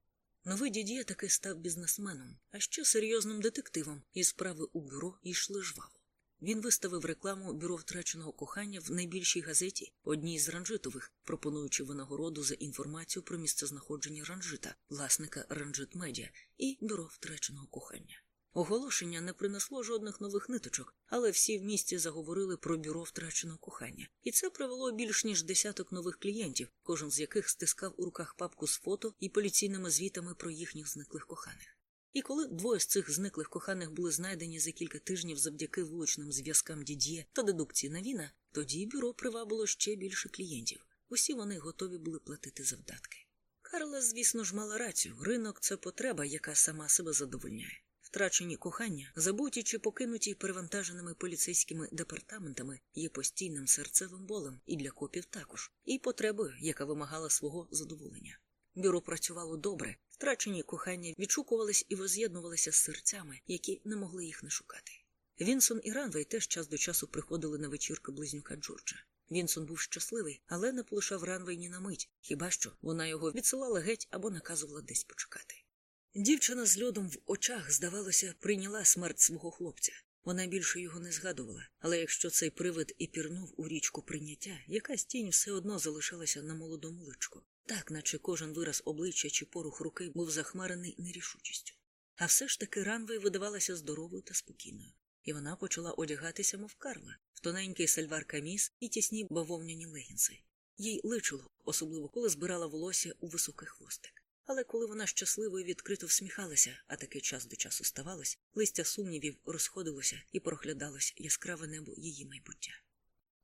Новий дід'є таки став бізнесменом, а ще серйозним детективом, і справи у бюро йшли жваво. Він виставив рекламу бюро втраченого кохання в найбільшій газеті, одній з ранжитових, пропонуючи винагороду за інформацію про місцезнаходження ранжита, власника ранжит медіа і бюро втраченого кохання. Оголошення не принесло жодних нових ниточок, але всі в місті заговорили про бюро втраченого кохання, і це привело більш ніж десяток нових клієнтів, кожен з яких стискав у руках папку з фото і поліційними звітами про їхніх зниклих коханих. І коли двоє з цих зниклих коханих були знайдені за кілька тижнів завдяки вуличним зв'язкам Дід'є та дедукції Навіна, тоді бюро привабило ще більше клієнтів. Усі вони готові були платити завдатки. Карла, звісно ж, мала рацію ринок це потреба, яка сама себе задовольняє. Втрачені кохання, забуті чи покинуті перевантаженими поліцейськими департаментами, є постійним серцевим болем і для копів також, і потребою, яка вимагала свого задоволення. бюро працювало добре, втрачені кохання відшукувались і воз'єднувалися з серцями, які не могли їх не шукати. Вінсон і Ранвей теж час до часу приходили на вечірки близнюка Джорджа. Вінсон був щасливий, але не полишав Ранвей ні на мить, хіба що вона його відсилала геть або наказувала десь почекати. Дівчина з льодом в очах, здавалося, прийняла смерть свого хлопця. Вона більше його не згадувала, але якщо цей привид і пірнув у річку прийняття, якась тінь все одно залишалася на молодому личку, так наче кожен вираз обличчя чи порух руки був захмарений нерішучістю. А все ж таки Ранвей видавалася здоровою та спокійною, і вона почала одягатися, мов Карла, в тоненький сальвар каміс і тісні бавовняні легінси. Їй личило, особливо коли збирала волосся у високий хвостик. Але коли вона щасливо і відкрито всміхалася, а таки час до часу ставалось, листя сумнівів розходилося і проглядалось яскраве небо її майбуття.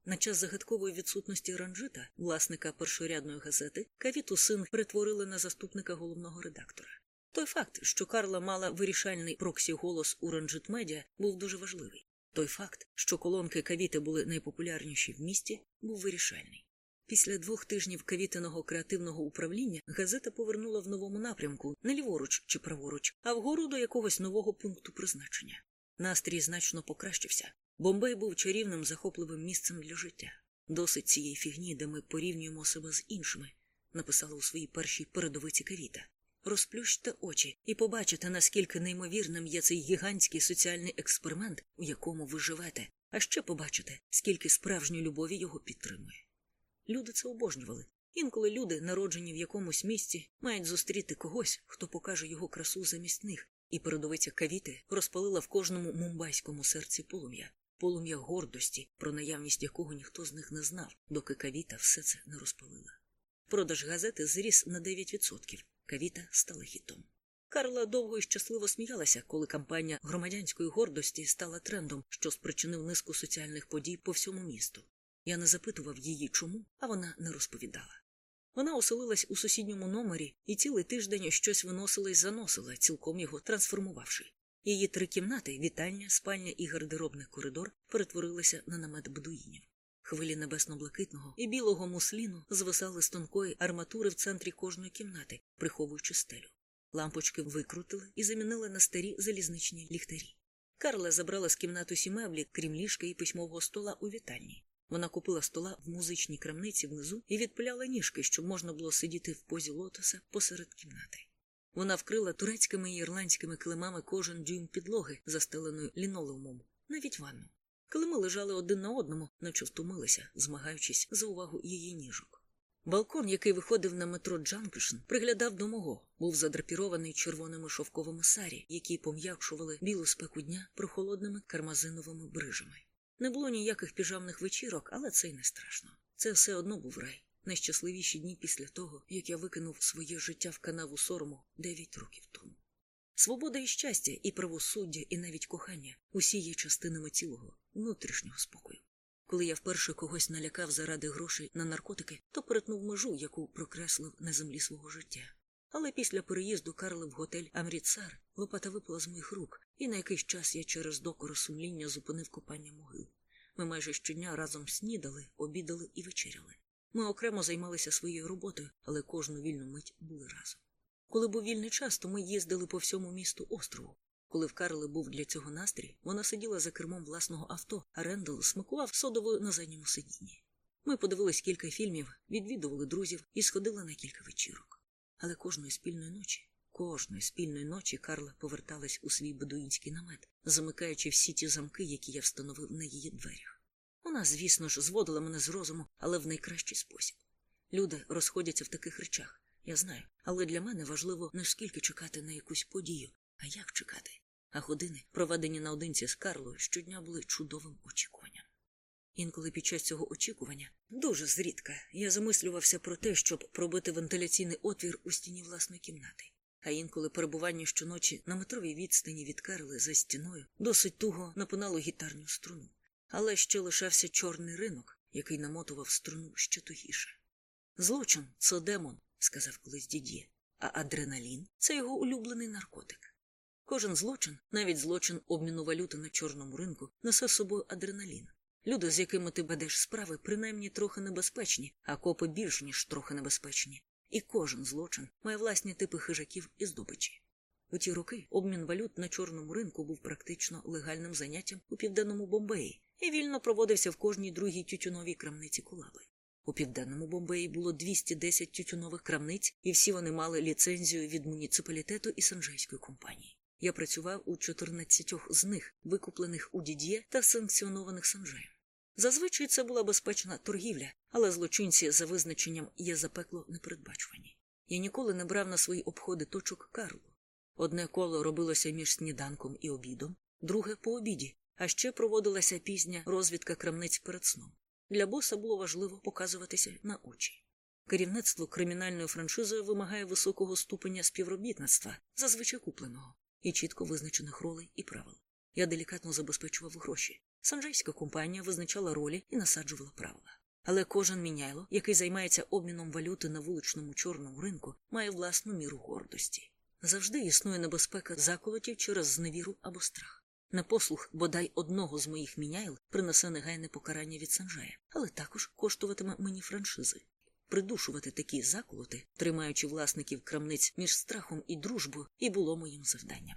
На час загадкової відсутності ранжита, власника першорядної газети, кавіту син перетворили на заступника головного редактора. Той факт, що Карла мала вирішальний проксі голос у ранжит медіа, був дуже важливий. Той факт, що колонки кавіти були найпопулярніші в місті, був вирішальний. Після двох тижнів кавітиного креативного управління газета повернула в новому напрямку не ліворуч чи праворуч, а вгору до якогось нового пункту призначення. Настрій значно покращився. Бомбей був чарівним захопливим місцем для життя. Досить цієї фігні, де ми порівнюємо себе з іншими, написала у своїй першій передовиці кавіта. Розплющте очі і побачите, наскільки неймовірним є цей гігантський соціальний експеримент, у якому ви живете, а ще побачите, скільки справжньої любові його підтримує. Люди це обожнювали. Інколи люди, народжені в якомусь місці, мають зустріти когось, хто покаже його красу замість них, і передовиця кавіти розпалила в кожному мумбайському серці полум'я, полум'я гордості, про наявність якого ніхто з них не знав, доки кавіта все це не розпалила. Продаж газети зріс на 9%. Кавіта стала хітом. Карла довго і щасливо сміялася, коли кампанія громадянської гордості стала трендом, що спричинив низку соціальних подій по всьому місту. Я не запитував її чому, а вона не розповідала. Вона оселилась у сусідньому номері і цілий тиждень щось виносила і заносила, цілком його трансформувавши. Її три кімнати вітальня, спальня і гардеробний коридор перетворилися на намет бедуїнів. Хвилі небесно-блакитного і білого мусліну звисали з тонкої арматури в центрі кожної кімнати, приховуючи стелю. Лампочки викрутили і замінили на старі залізничні ліхтарі. Карла забрала з кімнати усі меблі, крім ліжка і письмового стола у вітальні. Вона купила стола в музичній крамниці внизу і відпиляла ніжки, щоб можна було сидіти в позі лотоса посеред кімнати. Вона вкрила турецькими і ірландськими килимами кожен дюйм підлоги, застеленою лінолеумом, навіть ванну. Килими лежали один на одному, наче втомилися, змагаючись за увагу її ніжок. Балкон, який виходив на Метро Джанкшн, приглядав до мого, був задрапірований червоними шовковими сарі, які пом'якшували білу спеку дня прохолодними кармазиновими брижами. Не було ніяких піжамних вечірок, але це й не страшно. Це все одно був рай. Найщасливіші дні після того, як я викинув своє життя в канаву сорому дев'ять років тому. Свобода і щастя, і правосуддя, і навіть кохання усі є частинами цілого внутрішнього спокою. Коли я вперше когось налякав заради грошей на наркотики, то перетнув межу, яку прокреслив на землі свого життя. Але після переїзду Карли в готель Амріцар лопата випала з моїх рук, і на якийсь час я через докору сумління зупинив копання могил. Ми майже щодня разом снідали, обідали і вечеряли. Ми окремо займалися своєю роботою, але кожну вільну мить були разом. Коли був вільний час, то ми їздили по всьому місту острову. Коли в Карли був для цього настрій, вона сиділа за кермом власного авто, а Рендел смакував содовою на задньому сидінні. Ми подивились кілька фільмів, відвідували друзів і сходили на кілька вечірок. Але кожної спільної ночі, кожної спільної ночі Карла поверталась у свій бедуїнський намет, замикаючи всі ті замки, які я встановив на її дверях. Вона, звісно ж, зводила мене з розуму, але в найкращий спосіб. Люди розходяться в таких речах, я знаю, але для мене важливо не скільки чекати на якусь подію, а як чекати. А години, проведені наодинці з Карлою, щодня були чудовим очікуванням. Інколи під час цього очікування, дуже зрідка, я замислювався про те, щоб пробити вентиляційний отвір у стіні власної кімнати. А інколи перебування щоночі на метровій відстані від Карли за стіною досить туго напинало гітарну струну. Але ще лишався чорний ринок, який намотував струну ще тугіше. Злочин це демон, сказав колись дідє, а адреналін це його улюблений наркотик. Кожен злочин, навіть злочин обміну валюти на чорному ринку, несе з собою адреналін. Люди, з якими ти ведеш справи, принаймні трохи небезпечні, а копи більш ніж трохи небезпечні. І кожен злочин має власні типи хижаків і здобичі. У ті роки обмін валют на чорному ринку був практично легальним заняттям у південному Бомбеї і вільно проводився в кожній другій тютюновій крамниці Кулаби. У південному Бомбеї було 210 тютюнових крамниць, і всі вони мали ліцензію від муніципалітету і санжейської компанії. Я працював у 14 з них, викуплених у Дід'є та санкціонованих санжеєм. Зазвичай це була безпечна торгівля, але злочинці за визначенням є запекло непередбачувані. Я ніколи не брав на свої обходи точок Карлу. Одне коло робилося між сніданком і обідом, друге по обіді, а ще проводилася пізня розвідка крамниць перед сном. Для боса було важливо показуватися на очі. Керівництво кримінальною франшизою вимагає високого ступеня співробітництва, зазвичай купленого, і чітко визначених ролей і правил. Я делікатно забезпечував гроші. Санджайська компанія визначала ролі і насаджувала правила. Але кожен міняйло, який займається обміном валюти на вуличному чорному ринку, має власну міру гордості. Завжди існує небезпека заколотів через зневіру або страх. Непослух бодай одного з моїх міняйл принесе негайне покарання від Санжая, але також коштуватиме мені франшизи. Придушувати такі заколоти, тримаючи власників крамниць між страхом і дружбою, і було моїм завданням.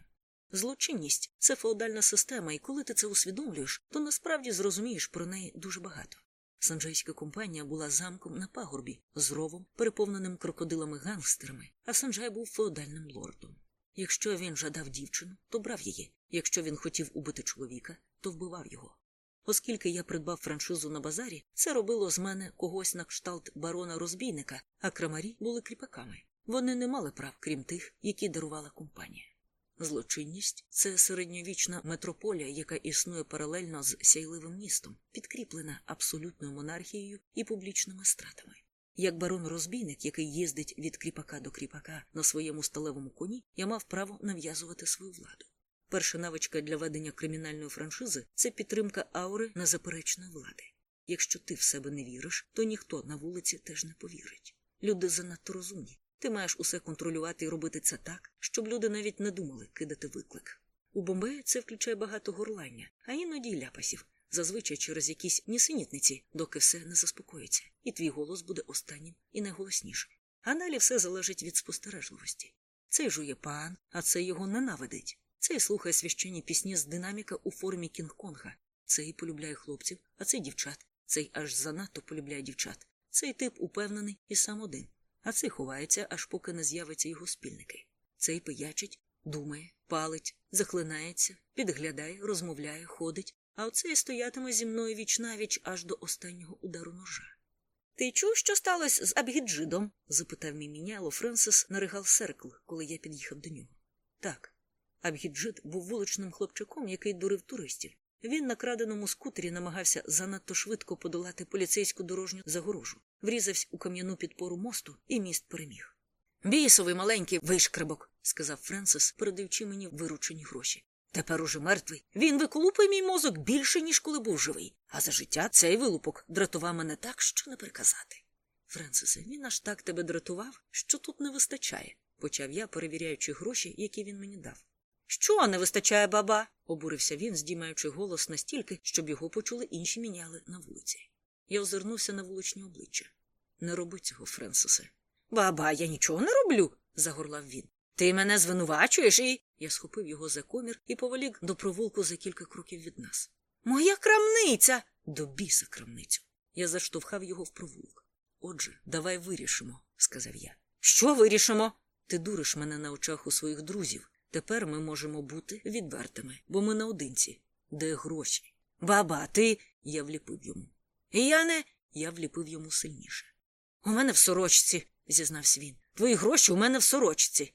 Злочинність це феодальна система, і коли ти це усвідомлюєш, то насправді зрозумієш про неї дуже багато. Санджайська компанія була замком на пагорбі з ровом, переповненим крокодилами-гангстерами, а Санджай був феодальним лордом. Якщо він жадав дівчину, то брав її. Якщо він хотів убити чоловіка, то вбивав його. Оскільки я придбав франшизу на базарі, це робило з мене когось на кшталт барона розбійника, а крамарі були кріпаками. Вони не мали прав, крім тих, які дарувала компанія. Злочинність це середньовічна метрополія, яка існує паралельно з сяйливим містом, підкріплена абсолютною монархією і публічними стратами. Як барон розбійник, який їздить від кріпака до кріпака на своєму сталевому коні, я мав право нав'язувати свою владу. Перша навичка для ведення кримінальної франшизи це підтримка аури незаперечної влади. Якщо ти в себе не віриш, то ніхто на вулиці теж не повірить. Люди занадто розумні. Ти маєш усе контролювати і робити це так, щоб люди навіть не думали кидати виклик. У Бомбеї це включає багато горлання, а іноді й ляпасів, зазвичай через якісь нісенітниці, доки все не заспокоїться, і твій голос буде останнім і найголоснішим. А далі все залежить від спостережливості. Цей жує пан, а цей його ненавидить. Цей слухає священні пісні з динаміка у формі Кінг-Конга. Цей полюбляє хлопців, а цей дівчат. Цей аж занадто полюбляє дівчат. Цей тип упевнений і сам один а цей ховається, аж поки не з'явиться його спільники. Цей пиячить, думає, палить, захлинається, підглядає, розмовляє, ходить, а оцей стоятиме зі мною віч навіч аж до останнього удару ножа. Ти чув, що сталося з Абгіджидом? запитав мій міняло Френсис на регал Серкл, коли я під'їхав до нього. Так. Абгіджид був вуличним хлопчаком, який дурив туристів. Він на краденому скутері намагався занадто швидко подолати поліцейську дорожню загорожу, врізався у кам'яну підпору мосту, і міст переміг. Бісовий маленький вишкребок, сказав Френсис, передаючи мені виручені гроші. Тепер уже мертвий. Він виколупує мій мозок більше, ніж коли був живий. А за життя цей вилупок дратував мене так, що не переказати. Френсисе, він аж так тебе дратував, що тут не вистачає, почав я, перевіряючи гроші, які він мені дав. Що не вистачає баба? обурився він, здіймаючи голос настільки, щоб його почули інші міняли на вулиці. Я озирнувся на вуличні обличчя. Не роби цього, Френсисе. Баба, я нічого не роблю, загорлав він. Ти мене звинувачуєш і. Я схопив його за комір і поволік до провулку за кілька кроків від нас. Моя крамниця. До біса крамницю. Я заштовхав його в провулок. Отже, давай вирішимо, сказав я. Що вирішимо? Ти дуриш мене на очах у своїх друзів. Тепер ми можемо бути відвертими, бо ми наодинці. Де гроші? Баба, ти. Я вліпив йому. І я не. Я вліпив йому сильніше. У мене в сорочці, зізнався він. Твої гроші у мене в сорочці.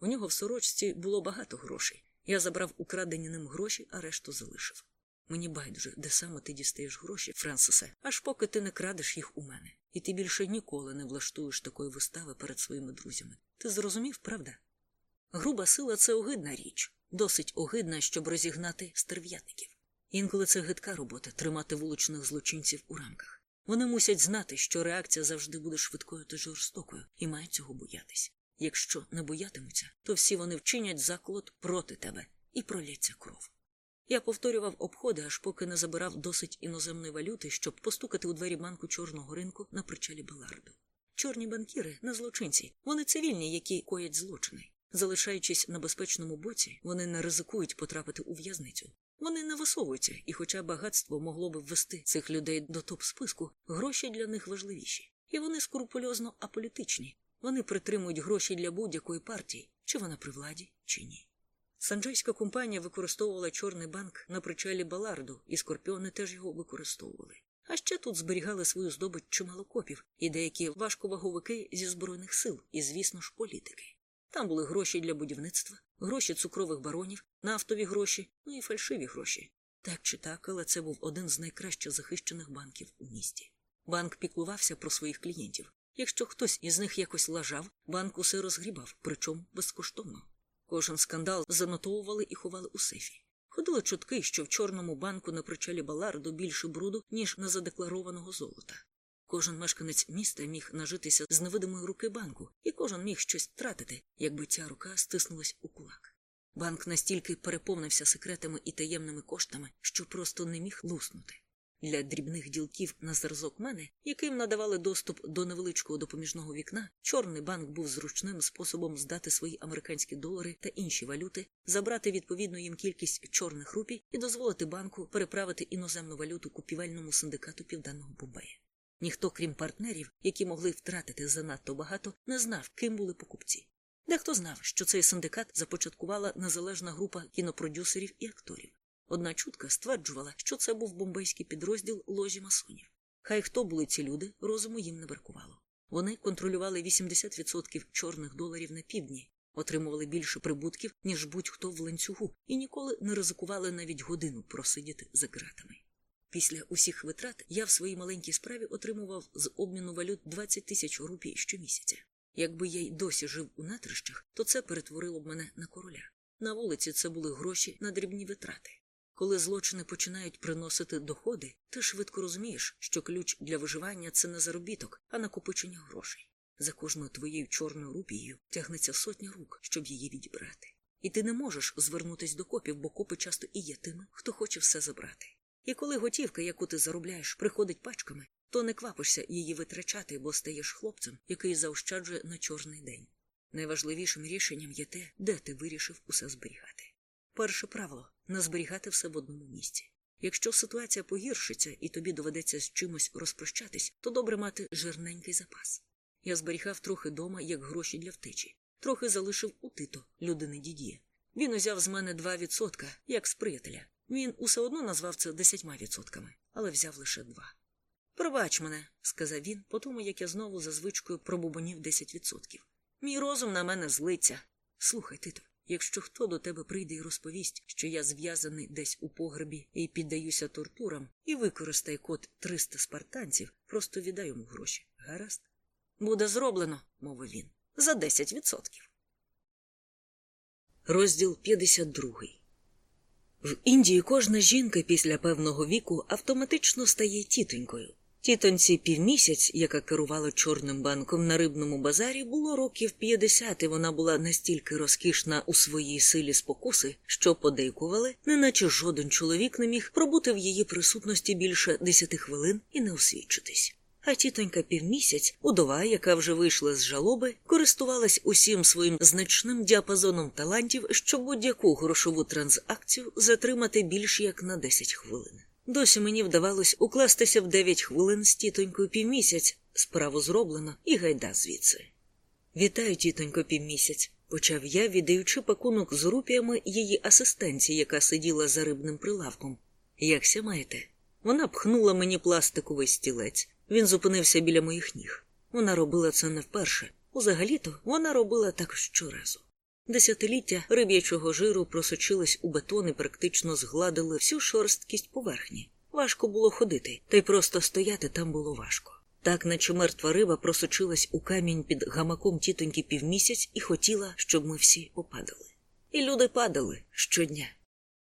У нього в сорочці було багато грошей. Я забрав украдені ним гроші, а решту залишив. Мені байдуже, де саме ти дістаєш гроші, Френсисе, аж поки ти не крадеш їх у мене, і ти більше ніколи не влаштуєш такої вистави перед своїми друзями. Ти зрозумів, правда? Груба сила це огидна річ, досить огидна, щоб розігнати стерв'ятників. Інколи це гидка робота тримати вуличних злочинців у рамках. Вони мусять знати, що реакція завжди буде швидкою та жорстокою, і мають цього боятися. Якщо не боятимуться, то всі вони вчинять заколот проти тебе і пролється кров. Я повторював обходи, аж поки не забирав досить іноземної валюти, щоб постукати у двері банку чорного ринку на причалі Беларду. Чорні банкіри не злочинці, вони цивільні, які коять злочини. Залишаючись на безпечному боці, вони не ризикують потрапити у в'язницю. Вони не висовуються, і, хоча багатство могло б ввести цих людей до топ списку, гроші для них важливіші. І вони скрупульозно аполітичні. Вони притримують гроші для будь-якої партії, чи вона при владі, чи ні. Санджайська компанія використовувала Чорний банк на причалі Баларду, і скорпіони теж його використовували. А ще тут зберігали свою здобич чимало копів і деякі важковаговики зі збройних сил, і, звісно ж, політики. Там були гроші для будівництва, гроші цукрових баронів, нафтові гроші, ну і фальшиві гроші. Так чи так, але це був один з найкраще захищених банків у місті. Банк піклувався про своїх клієнтів. Якщо хтось із них якось лажав, банк усе розгрібав, причому безкоштовно. Кожен скандал занотовували і ховали у сейфі. Ходили чутки, що в чорному банку на причалі Баларду більше бруду, ніж на задекларованого золота. Кожен мешканець міста міг нажитися з невидимої руки банку, і кожен міг щось втратити, якби ця рука стиснулась у кулак. Банк настільки переповнився секретами і таємними коштами, що просто не міг луснути. Для дрібних ділків на зразок мене, яким надавали доступ до невеличкого допоміжного вікна, чорний банк був зручним способом здати свої американські долари та інші валюти, забрати відповідну їм кількість чорних рупій і дозволити банку переправити іноземну валюту купівельному синдикату Південного Бомбея. Ніхто, крім партнерів, які могли втратити занадто багато, не знав, ким були покупці. Дехто знав, що цей синдикат започаткувала незалежна група кінопродюсерів і акторів. Одна чутка стверджувала, що це був бомбейський підрозділ ложі масонів. Хай хто були ці люди, розуму їм не бракувало. Вони контролювали 80% чорних доларів на півдні, отримували більше прибутків, ніж будь-хто в ланцюгу, і ніколи не ризикували навіть годину просидіти за ґратами. Після усіх витрат я в своїй маленькій справі отримував з обміну валют 20 тисяч рупій щомісяця. Якби я й досі жив у натрищах, то це перетворило б мене на короля. На вулиці це були гроші на дрібні витрати. Коли злочини починають приносити доходи, ти швидко розумієш, що ключ для виживання це не заробіток, а накопичення грошей. За кожною твоєю чорною рупією тягнеться сотня рук, щоб її відібрати. І ти не можеш звернутись до копів, бо копи часто і є тими, хто хоче все забрати. І коли готівка, яку ти заробляєш, приходить пачками, то не квапишся її витрачати, бо стаєш хлопцем, який заощаджує на чорний день. Найважливішим рішенням є те, де ти вирішив усе зберігати. Перше правило не зберігати все в одному місці. Якщо ситуація погіршиться і тобі доведеться з чимось розпрощатись, то добре мати жирненький запас. Я зберігав трохи дома, як гроші для втечі, трохи залишив у тито, людини дідє. Він узяв з мене два відсотка, як з приятеля. Він усе одно назвав це десятьма відсотками, але взяв лише два. Пробач мене, сказав він, по тому як я знову за звичкою пробубонів десять відсотків. Мій розум на мене злиться. Слухай, Тито, якщо хто до тебе прийде і розповість, що я зв'язаний десь у погребі і піддаюся тортурам, і використає код 300 спартанців, просто віддай йому гроші. Гаразд? Буде зроблено, мовив він, за десять відсотків. Розділ 52 в Індії кожна жінка після певного віку автоматично стає тітонькою. Тітоньці півмісяць, яка керувала чорним банком на рибному базарі, було років 50, і вона була настільки розкішна у своїй силі спокуси, що подейкували, неначе жоден чоловік не міг пробути в її присутності більше десяти хвилин і не освідчитись а тітонька півмісяць, удова, яка вже вийшла з жалоби, користувалась усім своїм значним діапазоном талантів, щоб будь-яку грошову транзакцію затримати більш як на 10 хвилин. Досі мені вдавалось укластися в 9 хвилин з тітонькою півмісяць, справу зроблено і гайда звідси. Вітаю, тітонько, півмісяць, почав я, віддаючи пакунок з рупіями її асистенції, яка сиділа за рибним прилавком. Якся маєте? Вона пхнула мені пластиковий стілець. Він зупинився біля моїх ніг. Вона робила це не вперше. Узагалі-то вона робила так щоразу. Десятиліття риб'ячого жиру просочились у бетон і практично згладили всю шорсткість поверхні. Важко було ходити, та й просто стояти там було важко. Так, наче мертва риба просочилась у камінь під гамаком тітоньки півмісяць і хотіла, щоб ми всі попадали. І люди падали щодня.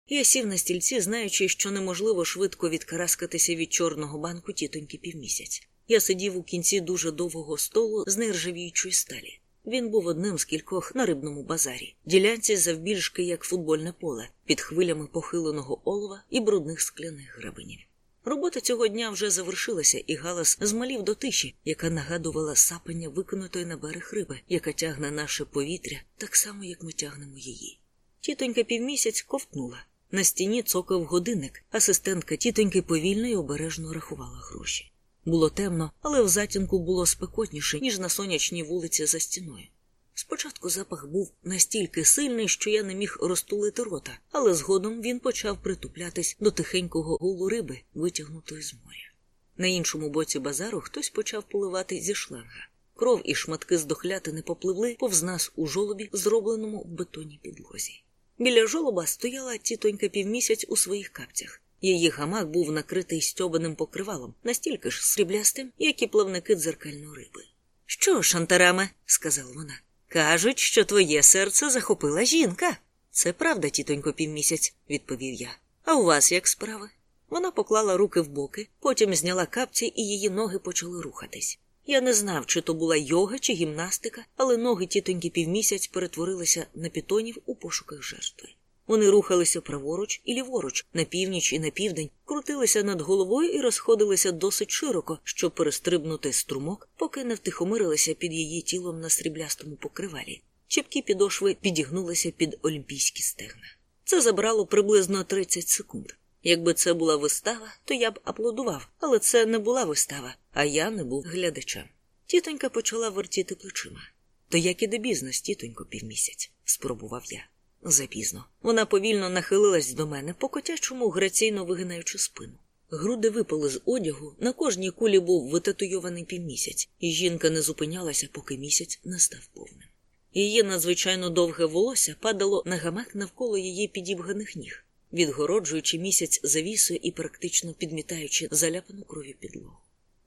Я сів на стільці, знаючи, що неможливо швидко відкараскатися від чорного банку тітоньки півмісяць. Я сидів у кінці дуже довгого столу з нержавіючої сталі. Він був одним з кількох на рибному базарі, ділянці завбільшки, як футбольне поле, під хвилями похиленого олова і брудних скляних грабинів. Робота цього дня вже завершилася, і галас змалів до тиші, яка нагадувала сапання викинутої на берег риби, яка тягне наше повітря так само, як ми тягнемо її. Тітонька півмісяць ковтнула. На стіні цокав годинник, асистентка тітоньки повільно і обережно рахувала гроші. Було темно, але в затінку було спекотніше, ніж на сонячній вулиці за стіною. Спочатку запах був настільки сильний, що я не міг розтулити рота, але згодом він почав притуплятись до тихенького гулу риби, витягнутої з моря. На іншому боці базару хтось почав поливати зі шланга. Кров і шматки здохлятини попливли повз нас у жолобі, зробленому в бетонній підлозі. Біля жолоба стояла тітонька півмісяць у своїх капцях. Її гамак був накритий стьобаним покривалом, настільки ж сріблястим, як і плавники дзеркальної риби. Що, шантараме, сказала вона. Кажуть, що твоє серце захопила жінка. Це правда, тітонько півмісяць, відповів я. А у вас як справи? Вона поклала руки в боки, потім зняла капці, і її ноги почали рухатись. Я не знав, чи то була йога чи гімнастика, але ноги тітоньки півмісяць перетворилися на пітонів у пошуках жертви. Вони рухалися праворуч і ліворуч, на північ і на південь, крутилися над головою і розходилися досить широко, щоб перестрибнути струмок, поки не втихомирилися під її тілом на сріблястому покривалі. Чіпкі підошви підігнулися під олімпійські стегна. Це забрало приблизно 30 секунд. Якби це була вистава, то я б аплодував, але це не була вистава, а я не був глядачем. Тітонька почала вертіти плечима. То як іде бізнес, тітонько, півмісяць, спробував я. Запізно. Вона повільно нахилилась до мене, по котячому граційно вигинаючи спину. Груди випали з одягу, на кожній кулі був витатуйований півмісяць, і жінка не зупинялася, поки місяць не став повним. Її надзвичайно довге волосся падало на гамак навколо її підібганих ніг, відгороджуючи місяць завісою і практично підмітаючи заляпану кров'ю підлогу.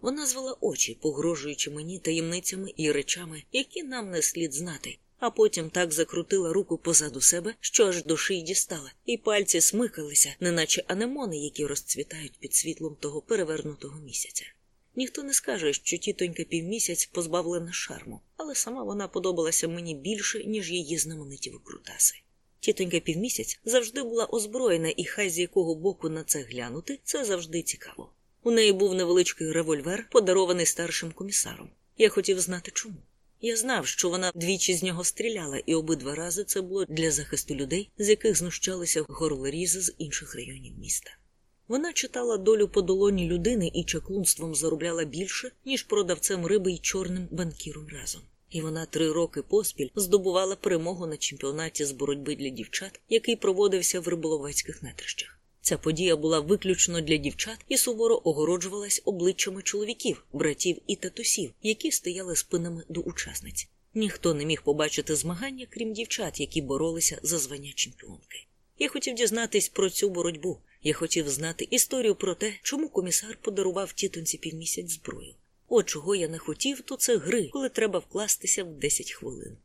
Вона звела очі, погрожуючи мені таємницями і речами, які нам не слід знати, а потім так закрутила руку позаду себе, що аж до шиї дістала, і пальці смикалися, неначе анемони, які розцвітають під світлом того перевернутого місяця. Ніхто не скаже, що тітонька півмісяць позбавлена шарму, але сама вона подобалася мені більше, ніж її знамениті викрутаси. Тітонька півмісяць завжди була озброєна, і хай з якого боку на це глянути, це завжди цікаво. У неї був невеличкий револьвер, подарований старшим комісаром. Я хотів знати чому. Я знав, що вона двічі з нього стріляла, і обидва рази це було для захисту людей, з яких знущалися горлорізи з інших районів міста. Вона читала долю по долоні людини і чаклунством заробляла більше, ніж продавцем риби й чорним банкіром разом. І вона три роки поспіль здобувала перемогу на чемпіонаті з боротьби для дівчат, який проводився в риболовецьких нетрищах. Ця подія була виключно для дівчат і суворо огороджувалась обличчями чоловіків, братів і татусів, які стояли спинами до учасниць. Ніхто не міг побачити змагання, крім дівчат, які боролися за звання чемпіонки. Я хотів дізнатись про цю боротьбу. Я хотів знати історію про те, чому комісар подарував тітонці півмісяць зброю. От чого я не хотів, то це гри, коли треба вкластися в 10 хвилин.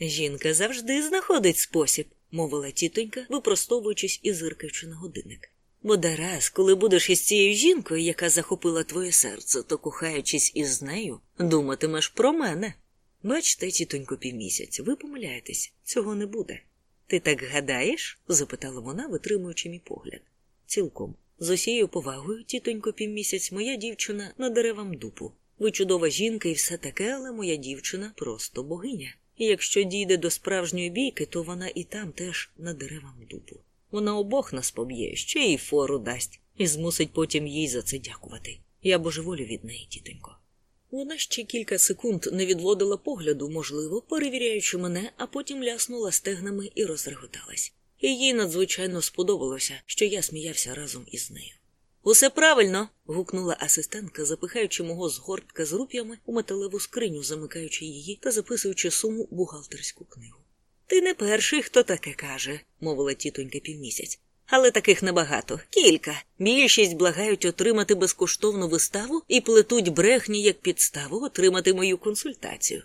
Жінка завжди знаходить спосіб, мовила тітонька, випростовуючись і зиркаючи на годинник. Бо дараз, коли будеш із цією жінкою, яка захопила твоє серце, то кохаючись із нею, думатимеш про мене. Бачте, тітонько півмісяць, ви помиляєтесь, цього не буде. Ти так гадаєш? запитала вона, витримуючи мій погляд. Цілком. З усією повагою, тітонько півмісяць, моя дівчина надаре вам дупу. Ви чудова жінка і все таке, але моя дівчина просто богиня. І якщо дійде до справжньої бійки, то вона і там теж надаре вам дупу. Вона обох нас поб'є, ще й фору дасть, і змусить потім їй за це дякувати. Я божеволю від неї, тітонько. Вона ще кілька секунд не відводила погляду, можливо, перевіряючи мене, а потім ляснула стегнами і розреготалась. І їй надзвичайно сподобалося, що я сміявся разом із нею. Усе правильно. гукнула асистентка, запихаючи мого згортка з руп'ями у металеву скриню, замикаючи її та записуючи суму бухгалтерську книгу. Ти не перший, хто таке каже, мовила тітонька півмісяць. Але таких небагато, кілька. Більшість благають отримати безкоштовну виставу і плетуть брехні як підставу отримати мою консультацію.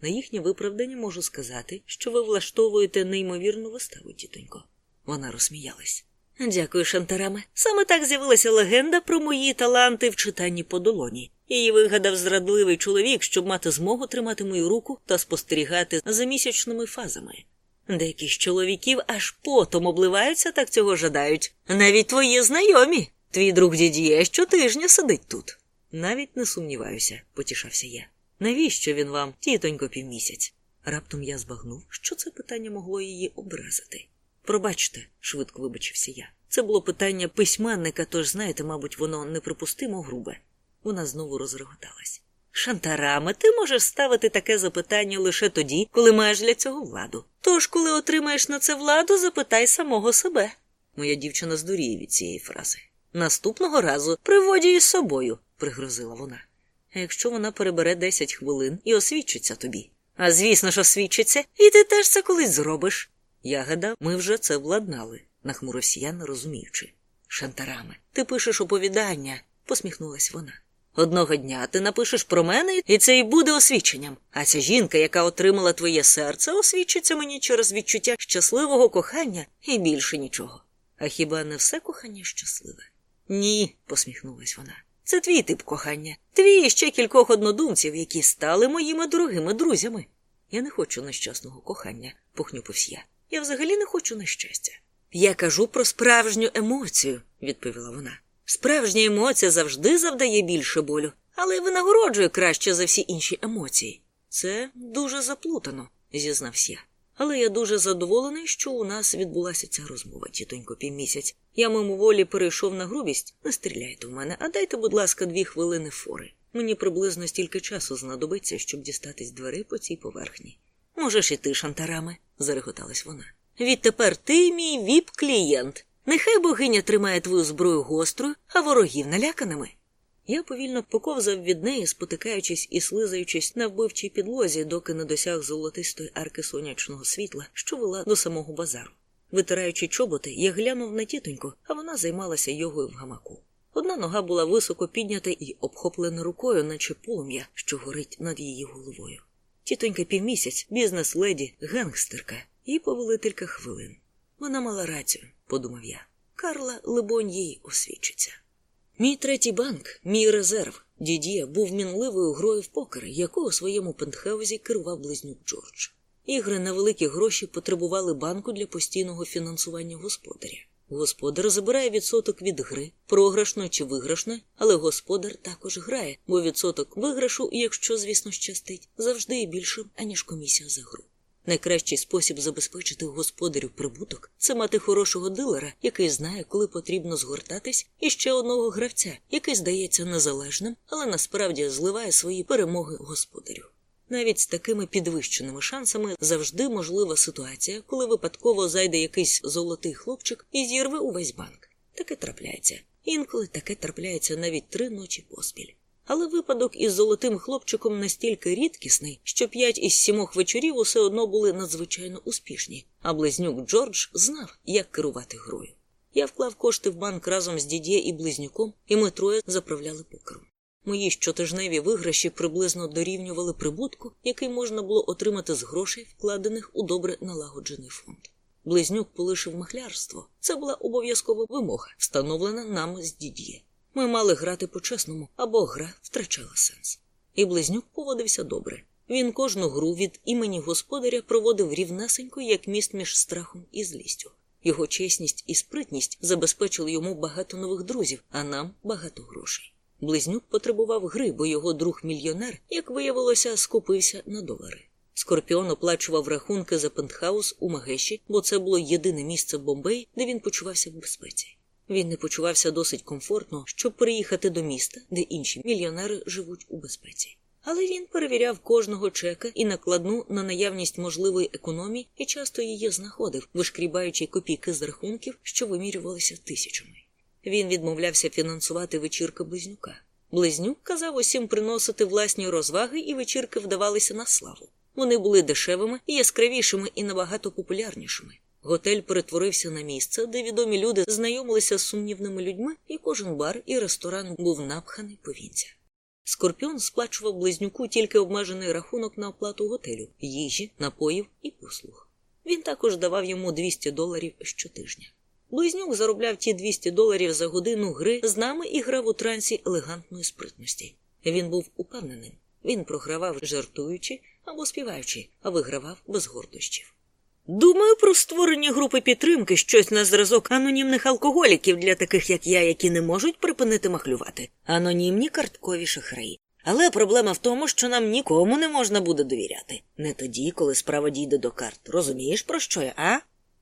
На їхнє виправдання можу сказати, що ви влаштовуєте неймовірну виставу, тітонько. Вона розсміялась. Дякую, Шантараме. Саме так з'явилася легенда про мої таланти в читанні по долоні. Її вигадав зрадливий чоловік, щоб мати змогу тримати мою руку та спостерігати за місячними фазами. Деякі з чоловіків аж потом обливаються, так цього жадають. Навіть твої знайомі. Твій друг дідіє щотижня сидить тут. Навіть не сумніваюся, потішався я. Навіщо він вам, тітонько, півмісяць? Раптом я збагнув, що це питання могло її образити. Пробачте, швидко вибачився я. Це було питання письменника, тож, знаєте, мабуть, воно неприпустимо грубе. Вона знову розреготалась. Шантараме, ти можеш ставити таке запитання лише тоді, коли маєш для цього владу. Тож, коли отримаєш на це владу, запитай самого себе. Моя дівчина здуріє від цієї фрази. Наступного разу приводь її з собою, пригрозила вона. А якщо вона перебере 10 хвилин і освідчиться тобі. А звісно ж, освідчиться, і ти теж це колись зробиш. Я гадав, ми вже це владнали, нахмурився я, не розуміючи. Шантараме, ти пишеш оповідання, посміхнулась вона. Одного дня ти напишеш про мене, і це і буде освіченням. А ця жінка, яка отримала твоє серце, освічиться мені через відчуття щасливого кохання і більше нічого. А хіба не все кохання щасливе? Ні, посміхнулась вона. Це твій тип кохання, твій і ще кількох однодумців, які стали моїми дорогими друзями. Я не хочу нещасного кохання, похнюпився я. Я взагалі не хочу нещастя. Я кажу про справжню емоцію, відповіла вона. Справжня емоція завжди завдає більше болю, але винагороджує краще за всі інші емоції. Це дуже заплутано, зізнався я. Але я дуже задоволений, що у нас відбулася ця розмова, тітонько півмісяць. Я мимоволі перейшов на грубість. Не стріляйте в мене, а дайте, будь ласка, дві хвилини фори. Мені приблизно стільки часу знадобиться, щоб дістатись дверей по цій поверхні. Можеш і ти, шантарами, зареготалась вона. Відтепер ти мій віп-клієнт. Нехай богиня тримає твою зброю гострою, а ворогів наляканими. Я повільно поковзав від неї, спотикаючись і слизаючись на вбивчій підлозі, доки не досяг золотистої арки сонячного світла, що вела до самого базару. Витираючи чоботи, я глянув на тітоньку, а вона займалася йогою в гамаку. Одна нога була високо піднята і обхоплена рукою, наче полум'я, що горить над її головою. Тітонька півмісяць, бізнес леді, гангстерка і повелителька хвилин. Вона мала рацію, подумав я. Карла, либонь, їй освічиться. Мій третій банк, мій резерв, дідія, був мінливою грою в покер, яку у своєму пентхаузі керував близнюк Джордж. Ігри на великі гроші потребували банку для постійного фінансування господаря. Господар забирає відсоток від гри, програшної чи виграшної, але господар також грає, бо відсоток виграшу, якщо, звісно, щастить, завжди більшим, аніж комісія за гру. Найкращий спосіб забезпечити господарю прибуток це мати хорошого дилера, який знає, коли потрібно згортатись, і ще одного гравця, який здається незалежним, але насправді зливає свої перемоги господарю. Навіть з такими підвищеними шансами завжди можлива ситуація, коли випадково зайде якийсь золотий хлопчик і зірве увесь банк. Таке трапляється. Інколи таке трапляється навіть три ночі поспіль. Але випадок із золотим хлопчиком настільки рідкісний, що п'ять із сімох вечорів усе одно були надзвичайно успішні, а близнюк Джордж знав, як керувати грою. Я вклав кошти в банк разом з дідє і близнюком, і ми троє заправляли покером. Мої щотижневі виграші приблизно дорівнювали прибутку, який можна було отримати з грошей, вкладених у добре налагоджений фонд. Близнюк полишив махлярство. Це була обов'язкова вимога, встановлена нам з дід'є. Ми мали грати по-чесному, або гра втрачала сенс. І близнюк поводився добре. Він кожну гру від імені господаря проводив рівнесенько, як міст між страхом і злістю. Його чесність і спритність забезпечили йому багато нових друзів, а нам багато грошей. Близнюк потребував гри, бо його друг мільйонер, як виявилося, скупився на долари. Скорпіон оплачував рахунки за пентхаус у Магеші, бо це було єдине місце в Бомбеї, де він почувався в безпеці. Він не почувався досить комфортно, щоб приїхати до міста, де інші мільйонери живуть у безпеці. Але він перевіряв кожного чека і накладну на наявність можливої економії і часто її знаходив, вишкрібаючи копійки з рахунків, що вимірювалися тисячами. Він відмовлявся фінансувати вечірки близнюка. Близнюк казав усім приносити власні розваги, і вечірки вдавалися на славу. Вони були дешевими, яскравішими і набагато популярнішими. Готель перетворився на місце, де відомі люди знайомилися з сумнівними людьми, і кожен бар і ресторан був напханий повінця. Скорпіон сплачував близнюку тільки обмежений рахунок на оплату готелю, їжі, напоїв і послуг. Він також давав йому 200 доларів щотижня. Близнюк заробляв ті 200 доларів за годину гри з нами і грав у трансі елегантної спритності. Він був упевненим. Він програвав жартуючи або співаючи, а вигравав без гордощів. Думаю про створення групи підтримки щось на зразок анонімних алкоголіків для таких, як я, які не можуть припинити махлювати. Анонімні карткові шахраї. Але проблема в тому, що нам нікому не можна буде довіряти. Не тоді, коли справа дійде до карт. Розумієш, про що я, а?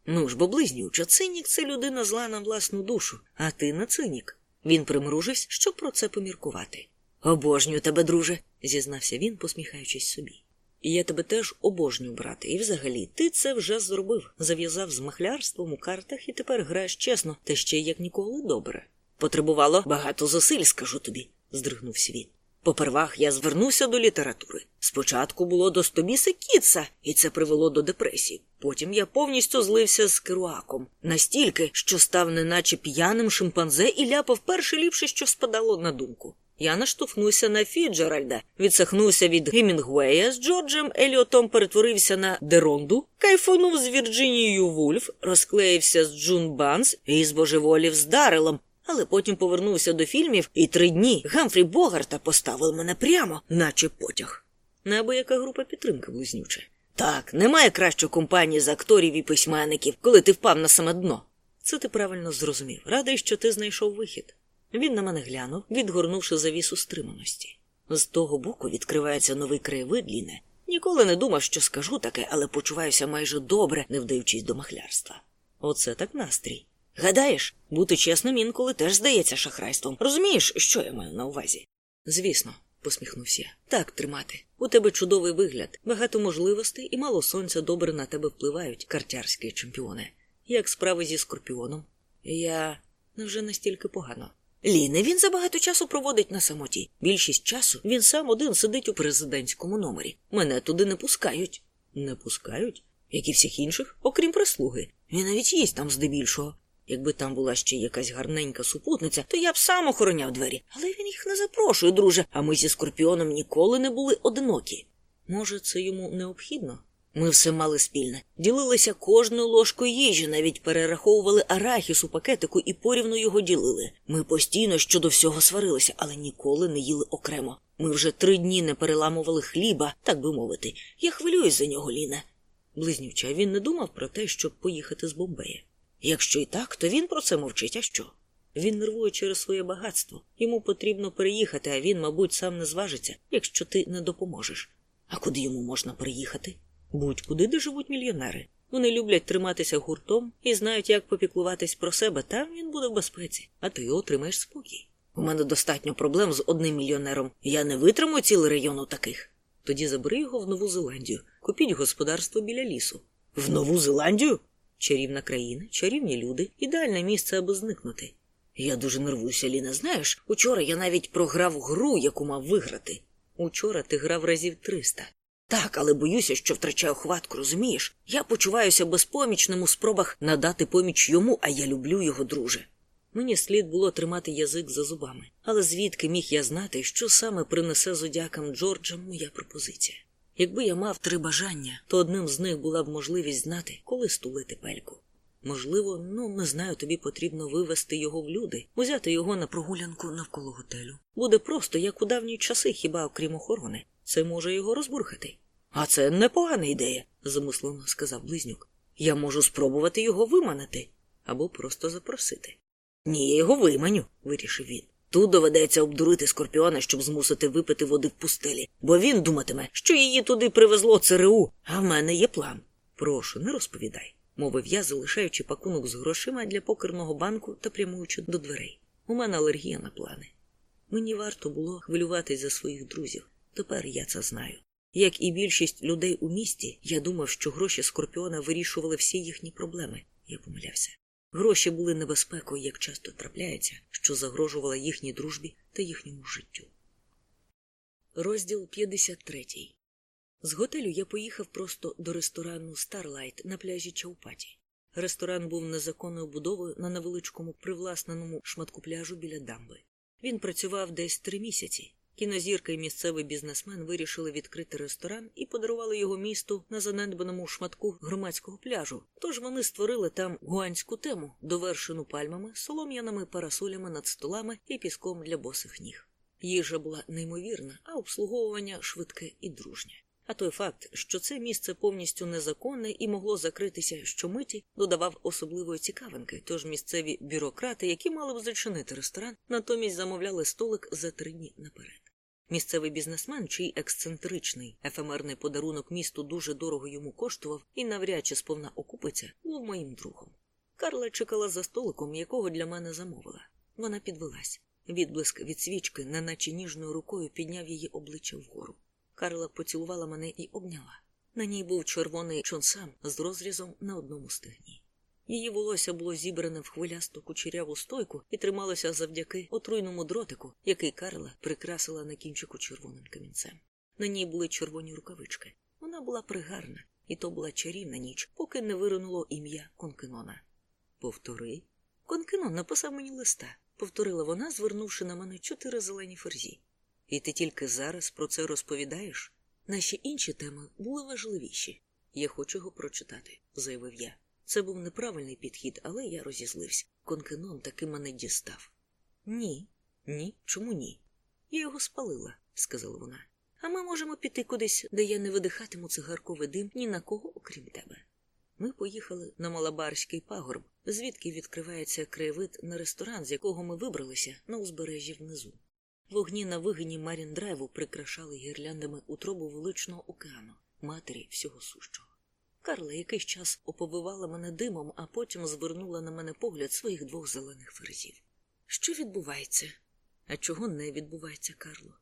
Ну ж бо близнюча, цинік це людина зла на власну душу, а ти не цинік. Він примружився, щоб про це поміркувати. Обожнюю тебе, друже, зізнався він, посміхаючись собі. І я тебе теж обожнюю, брате, і взагалі ти це вже зробив, зав'язав з махлярством у картах і тепер граєш чесно, та ще як ніколи добре. Потребувало багато зусиль, скажу тобі, здригнувся він. Попервах я звернувся до літератури. Спочатку було до Стобіса Кітса, і це привело до депресії. Потім я повністю злився з керуаком, настільки, що став неначе п'яним шимпанзе і ляпав перше ліпше, що спадало на думку. Я наштовхнувся на Фіджеральда, відсахнувся від Гемінгуея з Джорджем Еліотом, перетворився на Деронду, кайфонув з Вірджинією Вульф, розклеївся з Джун Банс і збожеволів з Дарелом, але потім повернувся до фільмів і три дні Гамфрі Богарта поставив мене прямо, наче потяг. Неабияка група підтримки близнюче. Так, немає кращої компанії з акторів і письменників, коли ти впав на саме дно. Це ти правильно зрозумів. Радий, що ти знайшов вихід. Він на мене глянув, відгорнувши завісу стриманості. З того боку відкривається новий краєвид, Ліне. Ніколи не думав, що скажу таке, але почуваюся майже добре, не вдаючись до махлярства. Оце так настрій. Гадаєш, бути чесним інколи теж здається шахрайством. Розумієш, що я маю на увазі? Звісно, посміхнувся я. Так тримати. У тебе чудовий вигляд, багато можливостей і мало сонця добре на тебе впливають, картярські чемпіони. Як справи зі скорпіоном? Я невже настільки погано. Ліне, він забагато часу проводить на самоті. Більшість часу він сам один сидить у президентському номері. Мене туди не пускають. Не пускають? Як і всіх інших, окрім прислуги. Він навіть їсть там здебільшого. Якби там була ще якась гарненька супутниця, то я б сам охороняв двері. Але він їх не запрошує, друже, а ми зі скорпіоном ніколи не були одинокі. Може, це йому необхідно? Ми все мали спільне. Ділилися кожною ложкою їжі, навіть перераховували арахіс у пакетику і порівну його ділили. Ми постійно щодо всього сварилися, але ніколи не їли окремо. Ми вже три дні не переламували хліба, так би мовити. Я хвилююсь за нього, Ліне. Близнюча, він не думав про те, щоб поїхати з Бомбея. Якщо і так, то він про це мовчить, а що? Він нервує через своє багатство. Йому потрібно переїхати, а він, мабуть, сам не зважиться, якщо ти не допоможеш. А куди йому можна переїхати? Будь-куди, де живуть мільйонери. Вони люблять триматися гуртом і знають, як попіклуватись про себе. Там він буде в безпеці, а ти отримаєш спокій. У мене достатньо проблем з одним мільйонером. Я не витримую цілий район у таких. Тоді забери його в Нову Зеландію, купіть господарство біля лісу. В Нову Зеландію? Чарівна країна, чарівні люди, ідеальне місце, аби зникнути. Я дуже нервуюся, Ліна. Знаєш, учора я навіть програв гру, яку мав виграти. Учора ти грав разів триста. Так, але боюся, що втрачаю хватку, розумієш? Я почуваюся безпомічним у спробах надати поміч йому, а я люблю його, друже. Мені слід було тримати язик за зубами, але звідки міг я знати, що саме принесе зодякам Джорджа моя пропозиція? Якби я мав три бажання, то одним з них була б можливість знати, коли стулити пельку. Можливо, ну не знаю, тобі потрібно вивести його в люди, узяти його на прогулянку навколо готелю. Буде просто, як у давні часи, хіба окрім охорони. Це може його розбурхати. А це непогана ідея, замислено сказав близнюк. Я можу спробувати його виманити або просто запросити. Ні, я його виманю, вирішив він. Тут доведеться обдурити скорпіона, щоб змусити випити води в пустелі, бо він думатиме, що її туди привезло ЦРУ, а в мене є план. Прошу, не розповідай, мовив я, залишаючи пакунок з грошима для покерного банку та прямуючи до дверей. У мене алергія на плани. Мені варто було хвилюватись за своїх друзів. Тепер я це знаю. Як і більшість людей у місті, я думав, що гроші скорпіона вирішували всі їхні проблеми. Я помилявся. Гроші були небезпекою, як часто трапляється, що загрожувала їхній дружбі та їхньому життю. Розділ 53 З готелю я поїхав просто до ресторану Старлайт на пляжі Чаупаті. Ресторан був незаконною будовою на невеличкому привласненому шматку пляжу біля дамби. Він працював десь три місяці. Кінозірка і місцевий бізнесмен вирішили відкрити ресторан і подарували його місту на занедбаному шматку громадського пляжу. Тож вони створили там гоанську тему, довершену пальмами, солом'яними парасолями над столами і піском для босих ніг. Їжа була неймовірна, а обслуговування швидке і дружнє. А той факт, що це місце повністю незаконне і могло закритися щомиті, додавав особливої цікавинки, тож місцеві бюрократи, які мали б зачинити ресторан, натомість замовляли столик за три дні наперед. Місцевий бізнесмен, чий ексцентричний ефемерний подарунок місту дуже дорого йому коштував і навряд чи сповна окупиться, був моїм другом. Карла чекала за столиком, якого для мене замовила. Вона підвелась. Відблиск від свічки, неначе ніжною рукою, підняв її обличчя вгору. Карла поцілувала мене і обняла. На ній був червоний чонсам з розрізом на одному стегні. Її волосся було зібране в хвилясту кучеряву стойку і трималося завдяки отруйному дротику, який Карла прикрасила на кінчику червоним камінцем. На ній були червоні рукавички. Вона була пригарна, і то була чарівна ніч, поки не виринуло ім'я Конкенона. Повтори. Конкенон написав мені листа, повторила вона, звернувши на мене чотири зелені ферзі. І ти тільки зараз про це розповідаєш? Наші інші теми були важливіші. Я хочу його прочитати, заявив я. Це був неправильний підхід, але я розізлився. Конкенон таки мене дістав. Ні, ні, чому ні? Я його спалила, сказала вона. А ми можемо піти кудись, де я не видихатиму цигарковий дим ні на кого, окрім тебе. Ми поїхали на Малабарський пагорб, звідки відкривається краєвид на ресторан, з якого ми вибралися на узбережжі внизу. Вогні на вигині Марін Драйву прикрашали гірляндами утробу величного океану, матері всього сущого. Карла якийсь час оповивала мене димом, а потім звернула на мене погляд своїх двох зелених ферзів. Що відбувається? А чого не відбувається, Карло?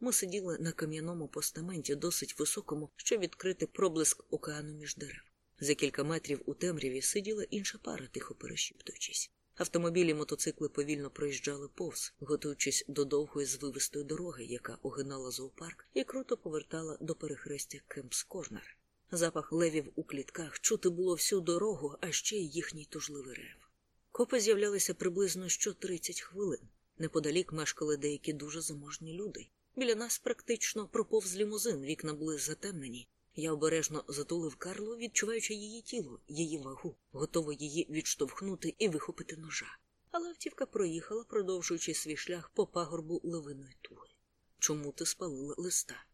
Ми сиділи на кам'яному постаменті, досить високому, що відкрити проблиск океану між дерев. За кілька метрів у темряві сиділа інша пара, тихо перешіптуючись. Автомобілі й мотоцикли повільно проїжджали повз, готуючись до довгої звивистої дороги, яка огинала зоопарк і круто повертала до перехрестя Кемпс Корнер. Запах левів у клітках чути було всю дорогу, а ще й їхній тужливий рев. Копи з'являлися приблизно що 30 хвилин. Неподалік мешкали деякі дуже заможні люди. Біля нас практично проповз лімузин, вікна були затемнені. Я обережно затулив Карлу, відчуваючи її тіло, її вагу, готовий її відштовхнути і вихопити ножа. Але автівка проїхала, продовжуючи свій шлях по пагорбу левиної туги. Чому ти спалила листа?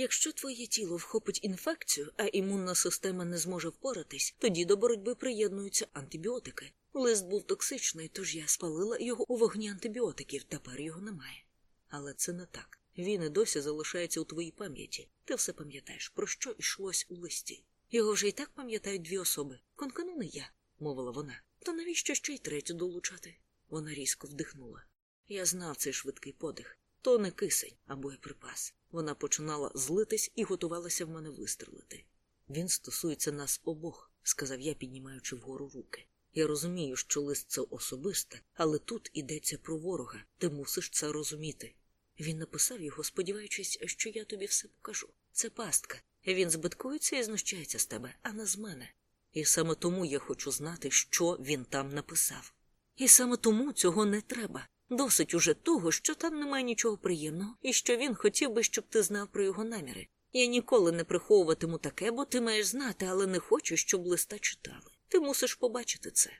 Якщо твоє тіло вхопить інфекцію, а імунна система не зможе впоратись, тоді до боротьби приєднуються антибіотики. Лист був токсичний, тож я спалила його у вогні антибіотиків, тепер його немає. Але це не так. Він і досі залишається у твоїй пам'яті. Ти все пам'ятаєш, про що йшлось у листі. Його вже й так пам'ятають дві особи. Конкану не я, мовила вона. То навіщо ще й третю долучати? Вона різко вдихнула. Я знав цей швидкий подих. То не кисень, а боєприпас. Вона починала злитись і готувалася в мене вистрелити. Він стосується нас обох, сказав я, піднімаючи вгору руки. Я розумію, що лист це особисте, але тут йдеться про ворога. Ти мусиш це розуміти. Він написав його, сподіваючись, що я тобі все покажу. Це пастка. Він збиткується і знущається з тебе, а не з мене. І саме тому я хочу знати, що він там написав. І саме тому цього не треба. Досить уже того, що там немає нічого приємного, і що він хотів би, щоб ти знав про його наміри. Я ніколи не приховуватиму таке, бо ти маєш знати, але не хочу, щоб листа читали. Ти мусиш побачити це.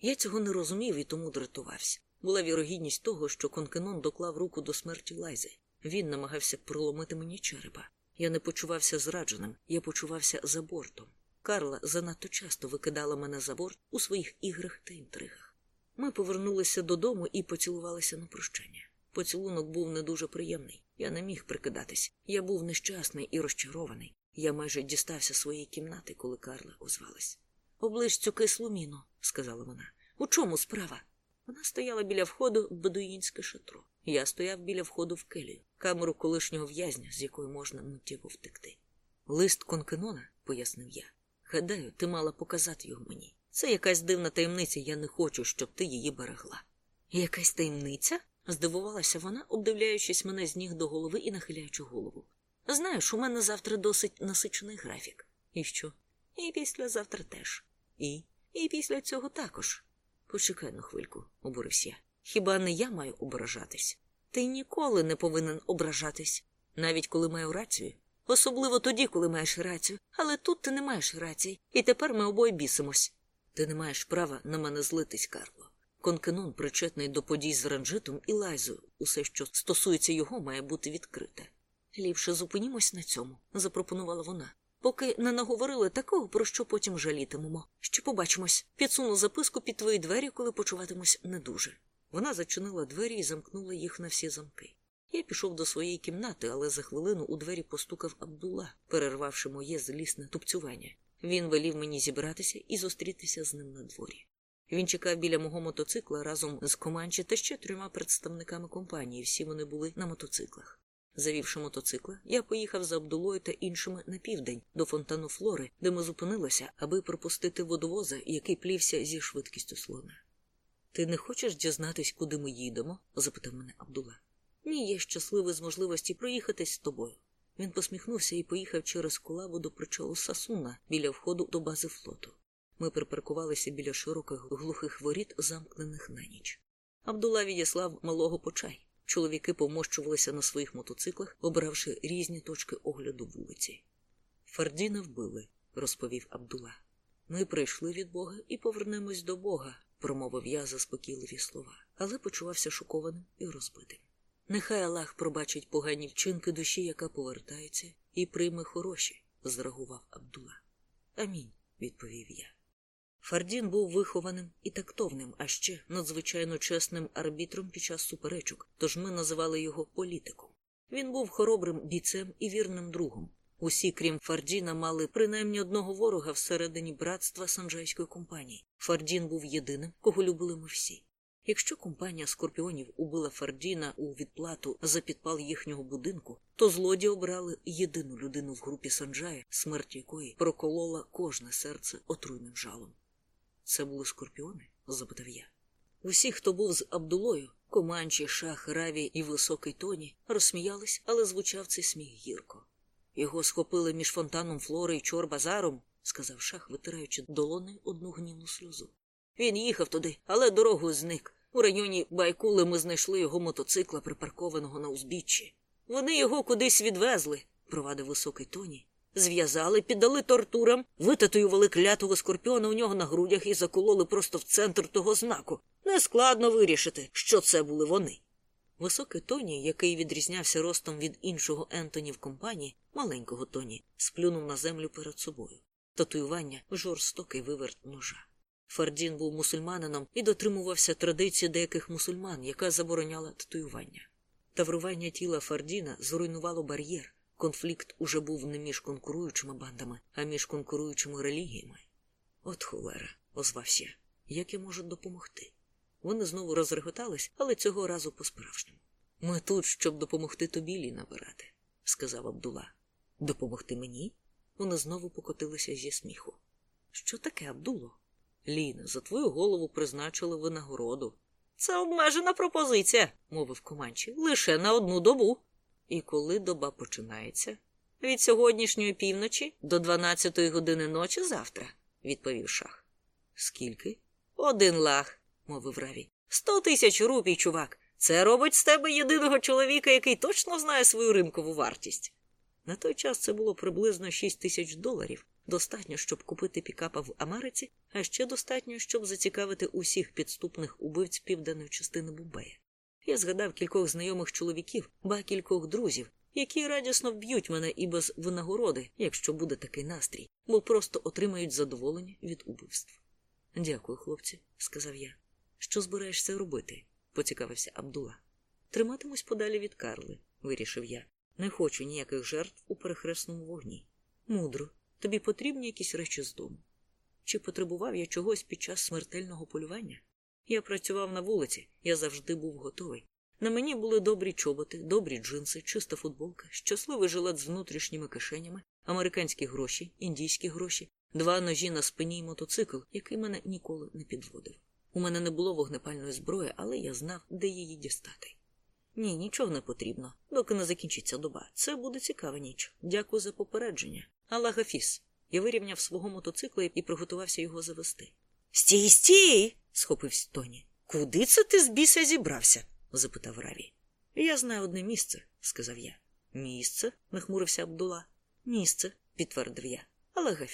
Я цього не розумів і тому дратувався. Була вірогідність того, що Конкенон доклав руку до смерті Лайзи. Він намагався проломити мені черепа. Я не почувався зрадженим, я почувався за бортом. Карла занадто часто викидала мене за борт у своїх іграх та інтригах. Ми повернулися додому і поцілувалися на прощання. Поцілунок був не дуже приємний. Я не міг прикидатись. Я був нещасний і розчарований. Я майже дістався своєї кімнати, коли Карла озвалась. Оближ цю кислу міну, сказала вона. У чому справа? Вона стояла біля входу в бедуїнське шатро. Я стояв біля входу в келію, камеру колишнього в'язня, з якої можна миттєво втекти. Лист Конкенона, пояснив я. Гадаю, ти мала показати його мені. Це якась дивна таємниця, я не хочу, щоб ти її берегла. Якась таємниця? здивувалася вона, обдивляючись мене з ніг до голови і нахиляючи голову. Знаєш, у мене завтра досить насичений графік. І що? І післязавтра теж. І? І після цього також. Почекай на хвильку, обурився я. Хіба не я маю ображатись? Ти ніколи не повинен ображатись, навіть коли маю рацію. Особливо тоді, коли маєш рацію, але тут ти не маєш рації, і тепер ми обоє бісимось. Ти не маєш права на мене злитись, Карло. Конкенон причетний до подій з ранжитом і лайзою. Усе, що стосується його, має бути відкрите. Ліпше зупинімось на цьому, запропонувала вона. Поки не наговорили такого, про що потім жалітимемо. Ще побачимось. Підсуну записку під твої двері, коли почуватимусь не дуже. Вона зачинила двері і замкнула їх на всі замки. Я пішов до своєї кімнати, але за хвилину у двері постукав Абдула, перервавши моє злісне тупцювання. Він велів мені зібратися і зустрітися з ним на дворі. Він чекав біля мого мотоцикла разом з Команчі та ще трьома представниками компанії. Всі вони були на мотоциклах. Завівши мотоцикла, я поїхав за Абдулою та іншими на південь до фонтану Флори, де ми зупинилися, аби пропустити водовоза, який плівся зі швидкістю слона. Ти не хочеш дізнатись, куди ми їдемо? запитав мене Абдула. Ні, я щасливий з можливості проїхатись з тобою. Він посміхнувся і поїхав через колабу до причалу Сасуна біля входу до бази флоту. Ми припаркувалися біля широких глухих воріт, замкнених на ніч. Абдула відіслав малого почай. Чоловіки помощувалися на своїх мотоциклах, обравши різні точки огляду вулиці. Фардіна вбили, розповів Абдула. Ми прийшли від Бога і повернемось до Бога, промовив я заспокійливі слова, але почувався шокованим і розбитим. Нехай Аллах пробачить погані вчинки душі, яка повертається, і прийме хороші, зреагував Абдула. Амінь, відповів я. Фардін був вихованим і тактовним, а ще надзвичайно чесним арбітром під час суперечок, тож ми називали його політиком. Він був хоробрим бійцем і вірним другом. Усі, крім Фардіна, мали принаймні одного ворога всередині братства санджайської компанії. Фардін був єдиним, кого любили ми всі. Якщо компанія скорпіонів убила Фардіна у відплату за підпал їхнього будинку, то злодії обрали єдину людину в групі Санджая, смерть якої проколола кожне серце отруйним жалом. Це були скорпіони? запитав я. Усі, хто був з Абдулою, Команчі, Шах, Раві і Високий Тоні, розсміялись, але звучав цей сміх гірко. Його схопили між фонтаном Флори і Чор-базаром, сказав шах, витираючи долони одну гнівну сльозу. Він їхав туди, але дорогою зник. У районі Байкули ми знайшли його мотоцикла, припаркованого на узбіччі. Вони його кудись відвезли, провадив високий тоні. Зв'язали, піддали тортурам, витатуювали клятого скорпіона у нього на грудях і закололи просто в центр того знаку. Нескладно вирішити, що це були вони. Високий Тоні, який відрізнявся ростом від іншого Ентоні в компанії, маленького Тоні, сплюнув на землю перед собою. Татуювання жорстокий виверт ножа. Фардін був мусульманином і дотримувався традиції деяких мусульман, яка забороняла татуювання. Таврування тіла Фардіна зруйнувало бар'єр. Конфлікт уже був не між конкуруючими бандами, а між конкуруючими релігіями. От холера, озвався. Як я можу допомогти? Вони знову розреготались, але цього разу по-справжньому. Ми тут, щоб допомогти тобі лі набирати, сказав Абдула. Допомогти мені? Вони знову покотилися зі сміху. Що таке, Абдуло? Ліна, за твою голову призначили винагороду. Це обмежена пропозиція, мовив Команчі, лише на одну добу. І коли доба починається? Від сьогоднішньої півночі до дванадцятої години ночі завтра, відповів шах. Скільки? Один лаг, мовив Раві. Сто тисяч рупій, чувак. Це робить з тебе єдиного чоловіка, який точно знає свою ринкову вартість. На той час це було приблизно шість тисяч доларів. Достатньо, щоб купити пікапа в Америці, а ще достатньо, щоб зацікавити усіх підступних убивць південної частини Бумбея. Я згадав кількох знайомих чоловіків, ба кількох друзів, які радісно вб'ють мене і без винагороди, якщо буде такий настрій, бо просто отримають задоволення від убивств. Дякую, хлопці, сказав я. Що збираєшся робити? поцікавився Абдула. Триматимусь подалі від Карли, вирішив я. Не хочу ніяких жертв у перехресному вогні. Мудро, тобі потрібні якісь речі з дому. Чи потребував я чогось під час смертельного полювання? Я працював на вулиці, я завжди був готовий. На мені були добрі чоботи, добрі джинси, чиста футболка, щасливий жилет з внутрішніми кишенями, американські гроші, індійські гроші, два ножі на спині й мотоцикл, який мене ніколи не підводив. У мене не було вогнепальної зброї, але я знав, де її дістати. Ні, нічого не потрібно, доки не закінчиться доба. Це буде цікава ніч. Дякую за попередження. Аллах Хафіс. Я вирівняв свого мотоцикла і приготувався його завести. Стій, стій. схопився Тоні. Куди це ти з біса зібрався? запитав Раві. Я знаю одне місце, сказав я. Місце? нахмурився Абдула. Місце, підтвердив я. Але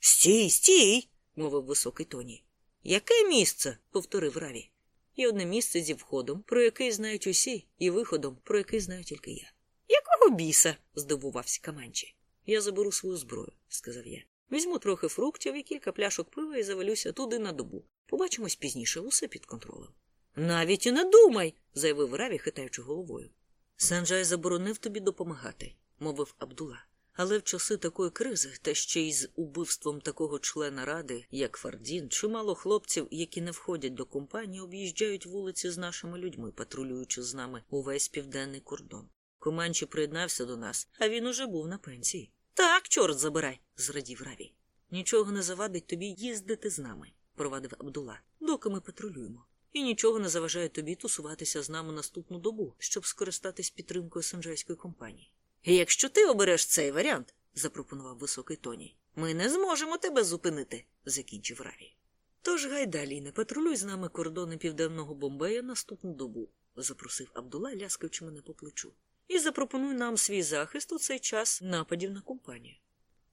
Стій, стій. мовив високий Тоні. Яке місце? повторив Раві. І одне місце зі входом, про який знають усі, і виходом, про який знаю тільки я. Якого Якого біса? здивувався Каманчі. Я заберу свою зброю, сказав я. Візьму трохи фруктів і кілька пляшок пива і завалюся туди на добу. Побачимось пізніше, усе під контролем. Навіть і не думай, заявив Раві, хитаючи головою. Санджай заборонив тобі допомагати, мовив Абдула. Але в часи такої кризи, та ще й з убивством такого члена ради, як Фардін, чимало хлопців, які не входять до компанії, об'їжджають вулиці з нашими людьми, патрулюючи з нами увесь південний кордон. Команчі приєднався до нас, а він уже був на пенсії. Так, чорт забирай, зрадів Раві. Нічого не завадить тобі їздити з нами, провадив Абдула, доки ми патрулюємо. І нічого не заважає тобі тусуватися з нами наступну добу, щоб скористатись підтримкою санджайської компанії. І якщо ти обереш цей варіант, запропонував високий Тоні, ми не зможемо тебе зупинити, закінчив Раві. Тож гайдалі не патрулюй з нами кордони південного Бомбея наступну добу, запросив Абдула, ляскаючи мене по плечу. І запропонуй нам свій захист у цей час нападів на компанію.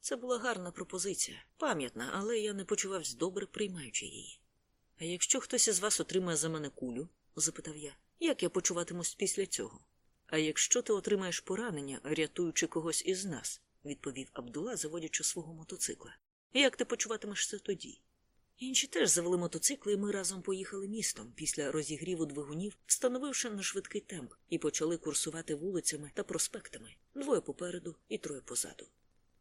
Це була гарна пропозиція, пам'ятна, але я не почувався добре, приймаючи її. А якщо хтось із вас отримає за мене кулю, запитав я, як я почуватимусь після цього? А якщо ти отримаєш поранення, рятуючи когось із нас, відповів Абдула, заводячи свого мотоцикла. Як ти почуватимешся тоді? Інші теж завели мотоцикли, і ми разом поїхали містом після розігріву двигунів, встановивши на швидкий темп, і почали курсувати вулицями та проспектами двоє попереду і троє позаду.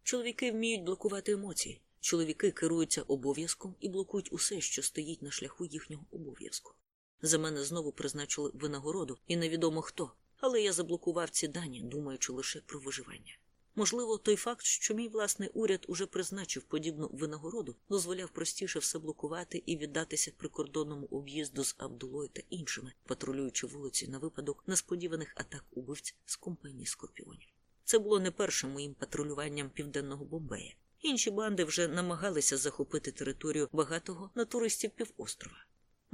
Чоловіки вміють блокувати емоції. Чоловіки керуються обов'язком і блокують усе, що стоїть на шляху їхнього обов'язку. За мене знову призначили винагороду, і невідомо хто, але я заблокував ці дані, думаючи лише про виживання. Можливо, той факт, що мій власний уряд уже призначив подібну винагороду, дозволяв простіше все блокувати і віддатися прикордонному об'їзду з Абдулою та іншими, патрулюючи вулиці на випадок несподіваних атак убивць з компанії скорпіонів. Це було не першим моїм патрулюванням південного Бомбея. Інші банди вже намагалися захопити територію багатого на туристів півострова.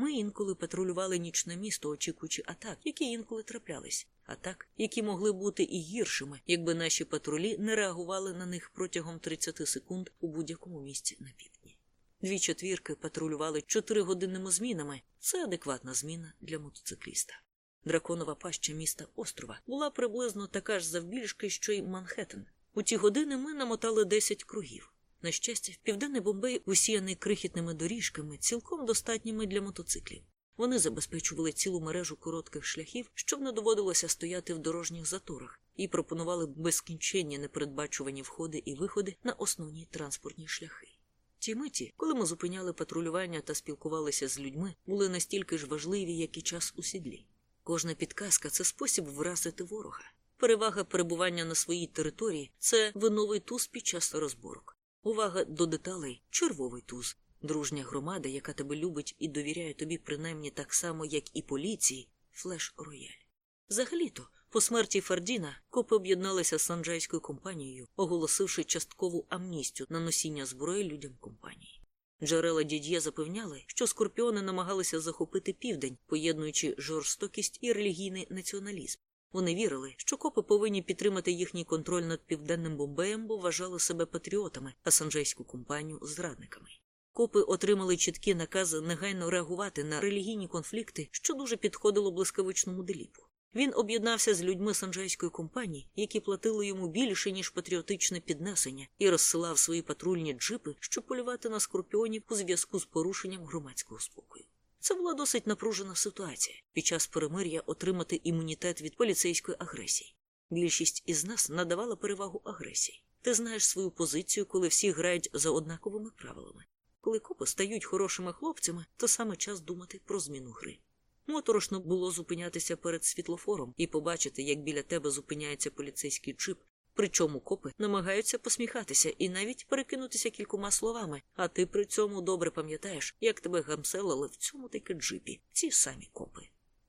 Ми інколи патрулювали нічне місто, очікуючи атак, які інколи траплялись, атак, які могли бути і гіршими, якби наші патрулі не реагували на них протягом 30 секунд у будь-якому місці на півдні. Дві четвірки патрулювали чотиригодинними змінами. Це адекватна зміна для мотоцикліста. Драконова паща міста острова була приблизно така ж завбільшки, що й Манхеттен. У ті години ми намотали 10 кругів. На щастя, південний Бомбей, усіяний крихітними доріжками, цілком достатніми для мотоциклів. Вони забезпечували цілу мережу коротких шляхів, щоб не доводилося стояти в дорожніх заторах, і пропонували безкінченні непередбачувані входи і виходи на основні транспортні шляхи. Ті миті, коли ми зупиняли патрулювання та спілкувалися з людьми, були настільки ж важливі, як і час у сідлі. Кожна підказка це спосіб вразити ворога. Перевага перебування на своїй території це виновий туз під час розборок. Увага до деталей червовий туз, дружня громада, яка тебе любить і довіряє тобі принаймні так само, як і поліції, флеш рояль. Взагалі-то, по смерті Фардіна копи об'єдналися з санджайською компанією, оголосивши часткову амністію на носіння зброї людям компанії. Джерела дід'є запевняли, що скорпіони намагалися захопити південь, поєднуючи жорстокість і релігійний націоналізм. Вони вірили, що копи повинні підтримати їхній контроль над південним бомбеєм, бо вважали себе патріотами, а санджейську компанію зрадниками. Копи отримали чіткі накази негайно реагувати на релігійні конфлікти, що дуже підходило блискавичному деліпу. Він об'єднався з людьми санджайської компанії, які платили йому більше, ніж патріотичне піднесення, і розсилав свої патрульні джипи, щоб полювати на скорпіонів у зв'язку з порушенням громадського спокою. Це була досить напружена ситуація під час перемир'я отримати імунітет від поліцейської агресії. Більшість із нас надавала перевагу агресії. Ти знаєш свою позицію, коли всі грають за однаковими правилами. Коли копи стають хорошими хлопцями, то саме час думати про зміну гри. Моторошно було зупинятися перед світлофором і побачити, як біля тебе зупиняється поліцейський джип, причому копи намагаються посміхатися і навіть перекинутися кількома словами, а ти при цьому добре пам'ятаєш, як тебе гамселили в цьому таки джипі, ці самі копи.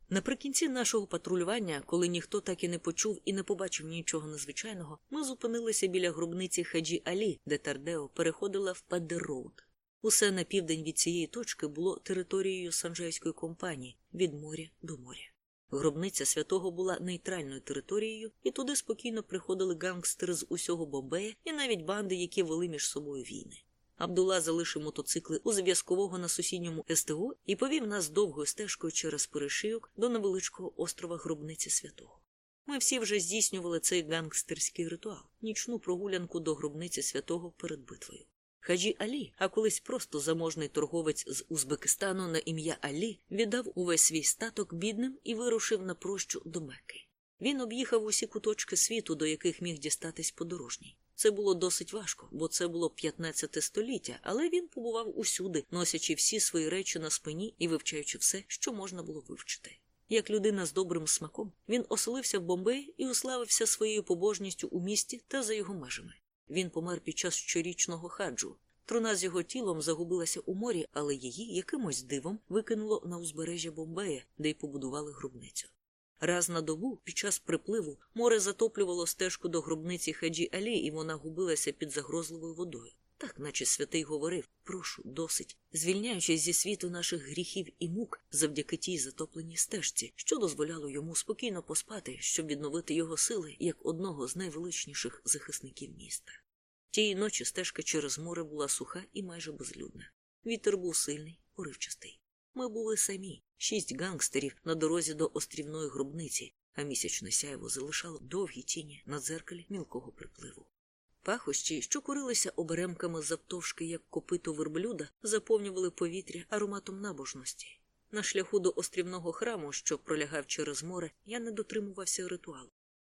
Наприкінці нашого патрулювання, коли ніхто так і не почув і не побачив нічого незвичайного, ми зупинилися біля гробниці Хаджі Алі, де Тардео переходила в Падероуд. Усе на південь від цієї точки було територією санджайської компанії від моря до моря. Гробниця святого була нейтральною територією, і туди спокійно приходили гангстери з усього Бомбея і навіть банди, які вели між собою війни. Абдула залишив мотоцикли у зв'язкового на сусідньому СТО і повів нас довгою стежкою через перешийок до невеличкого острова Гробниці Святого. Ми всі вже здійснювали цей гангстерський ритуал, нічну прогулянку до гробниці святого перед битвою. Хаджі Алі, а колись просто заможний торговець з Узбекистану на ім'я Алі, віддав увесь свій статок бідним і вирушив на прощу до Мекки. Він об'їхав усі куточки світу, до яких міг дістатись подорожній. Це було досить важко, бо це було 15 століття, але він побував усюди, носячи всі свої речі на спині і вивчаючи все, що можна було вивчити. Як людина з добрим смаком, він оселився в Бомбеї і уславився своєю побожністю у місті та за його межами. Він помер під час щорічного хаджу. Труна з його тілом загубилася у морі, але її якимось дивом викинуло на узбережжя Бомбея, де й побудували гробницю. Раз на добу, під час припливу, море затоплювало стежку до гробниці Хаджі Алі, і вона губилася під загрозливою водою. Так, наче святий говорив прошу, досить, звільняючись зі світу наших гріхів і мук завдяки тій затопленій стежці, що дозволяло йому спокійно поспати, щоб відновити його сили як одного з найвеличніших захисників міста. Тієї ночі стежка через море була суха і майже безлюдна. Вітер був сильний, уривчастий. Ми були самі, шість гангстерів на дорозі до острівної гробниці, а місячне сяйво залишало довгі тіні на дзеркалі мілкого припливу. Пахощі, що курилися оберемками завтовшки, як копито верблюда, заповнювали повітря ароматом набожності. На шляху до острівного храму, що пролягав через море, я не дотримувався ритуалу.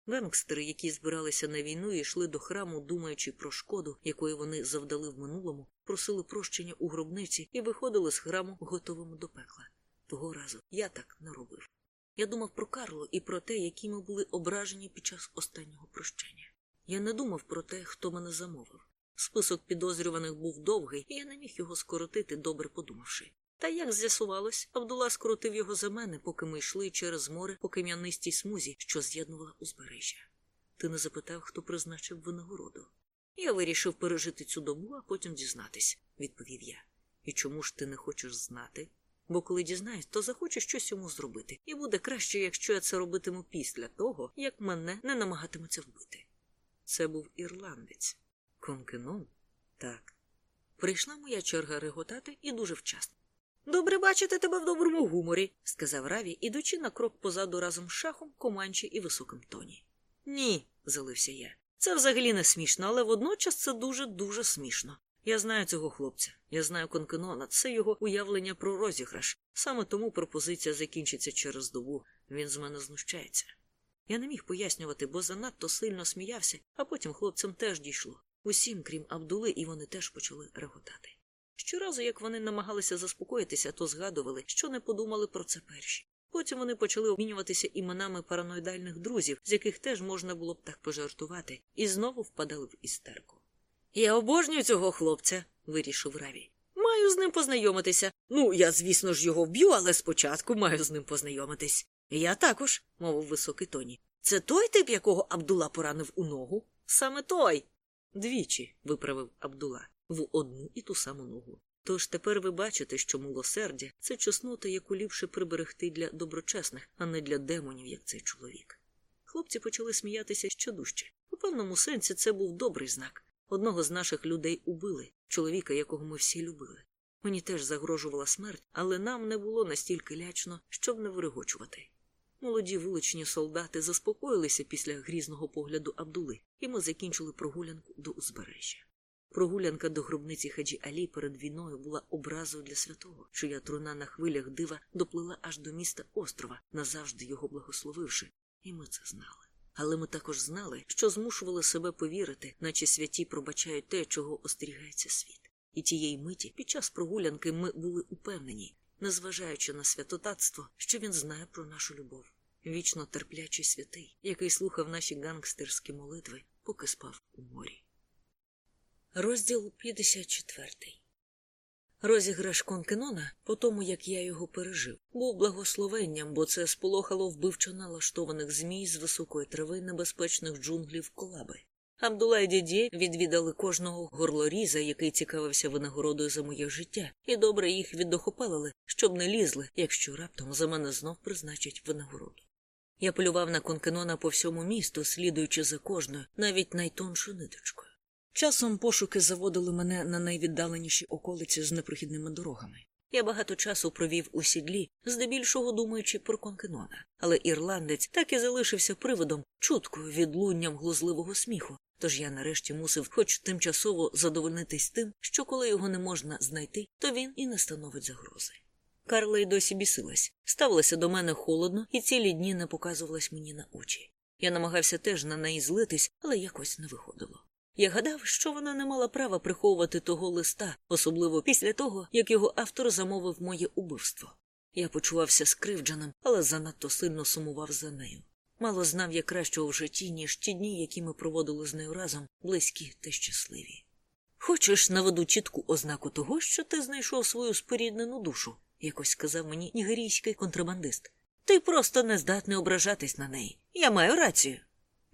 Гангстери, які збиралися на війну і йшли до храму, думаючи про шкоду, якої вони завдали в минулому, просили прощення у гробниці і виходили з храму готовими до пекла. Того разу я так не робив. Я думав про Карло і про те, які ми були ображені під час останнього прощення. Я не думав про те, хто мене замовив. Список підозрюваних був довгий, і я не міг його скоротити, добре подумавши. Та як з'ясувалось, Абдула скоротив його за мене, поки ми йшли через море по кам'янистій смузі, що з'єднувала узбережжя. Ти не запитав, хто призначив винагороду. Я вирішив пережити цю добу, а потім дізнатись, відповів я. І чому ж ти не хочеш знати? Бо коли дізнаюсь, то захочу щось йому зробити, і буде краще, якщо я це робитиму після того, як мене не намагатимуться вбити. Це був ірландець. Конкеном? Так. Прийшла моя черга реготати і дуже вчасно. Добре бачити тебе в доброму гуморі, сказав Раві, ідучи на крок позаду разом з шахом, команчі і високим тоні. Ні, залився я. Це взагалі не смішно, але водночас це дуже дуже смішно. Я знаю цього хлопця, я знаю Конкенона, це його уявлення про розіграш. Саме тому пропозиція закінчиться через добу. Він з мене знущається. Я не міг пояснювати, бо занадто сильно сміявся, а потім хлопцям теж дійшло. Усім, крім Абдули, і вони теж почали реготати. Щоразу, як вони намагалися заспокоїтися, то згадували, що не подумали про це перші. Потім вони почали обмінюватися іменами параноїдальних друзів, з яких теж можна було б так пожартувати, і знову впадали в істерку. Я обожнюю цього хлопця, вирішив Раві. Маю з ним познайомитися. Ну, я, звісно ж, його вб'ю, але спочатку маю з ним познайомитись. Я також, мовив високий тоні. Це той тип, якого Абдула поранив у ногу? Саме той. Двічі, виправив Абдула, в одну і ту саму ногу. Тож тепер ви бачите, що милосердя це чеснота, яку ліпше приберегти для доброчесних, а не для демонів, як цей чоловік. Хлопці почали сміятися ще дужче. У певному сенсі це був добрий знак. Одного з наших людей убили, чоловіка, якого ми всі любили. Мені теж загрожувала смерть, але нам не було настільки лячно, щоб не виригочувати. Молоді вуличні солдати заспокоїлися після грізного погляду Абдули, і ми закінчили прогулянку до узбережжя. Прогулянка до гробниці Хаджі Алі перед війною була образою для святого, чия труна на хвилях дива доплила аж до міста острова, назавжди його благословивши, і ми це знали. Але ми також знали, що змушували себе повірити, наче святі пробачають те, чого остерігається світ. І тієї миті під час прогулянки ми були упевнені, незважаючи на святотатство, що він знає про нашу любов. Вічно терплячий святий, який слухав наші гангстерські молитви, поки спав у морі. Розділ 54 Розіграш Конкенона, по тому як я його пережив, був благословенням, бо це сполохало вбивчо налаштованих змій з високої трави небезпечних джунглів колаби. Абдула і діді відвідали кожного горлоріза, який цікавився винагородою за моє життя, і добре їх віддохопалили, щоб не лізли, якщо раптом за мене знов призначать винагороду. Я полював на конкенона по всьому місту, слідуючи за кожною, навіть найтоншою ниточкою. Часом пошуки заводили мене на найвіддаленіші околиці з непрохідними дорогами. Я багато часу провів у сідлі, здебільшого думаючи про конкенона, але ірландець так і залишився приводом, чуткою відлунням глузливого сміху. Тож я нарешті мусив хоч тимчасово задовольнитись тим, що коли його не можна знайти, то він і не становить загрози. Карла й досі бісилась, ставилася до мене холодно і цілі дні не показувалась мені на очі. Я намагався теж на неї злитись, але якось не виходило. Я гадав, що вона не мала права приховувати того листа, особливо після того, як його автор замовив моє убивство. Я почувався скривдженим, але занадто сильно сумував за нею. Мало знав я кращого в житті, ніж ті дні, які ми проводили з нею разом, близькі та щасливі. Хочеш наведу чітку ознаку того, що ти знайшов свою споріднену душу, якось сказав мені нігерійський контрабандист. Ти просто не здатний ображатись на неї. Я маю рацію.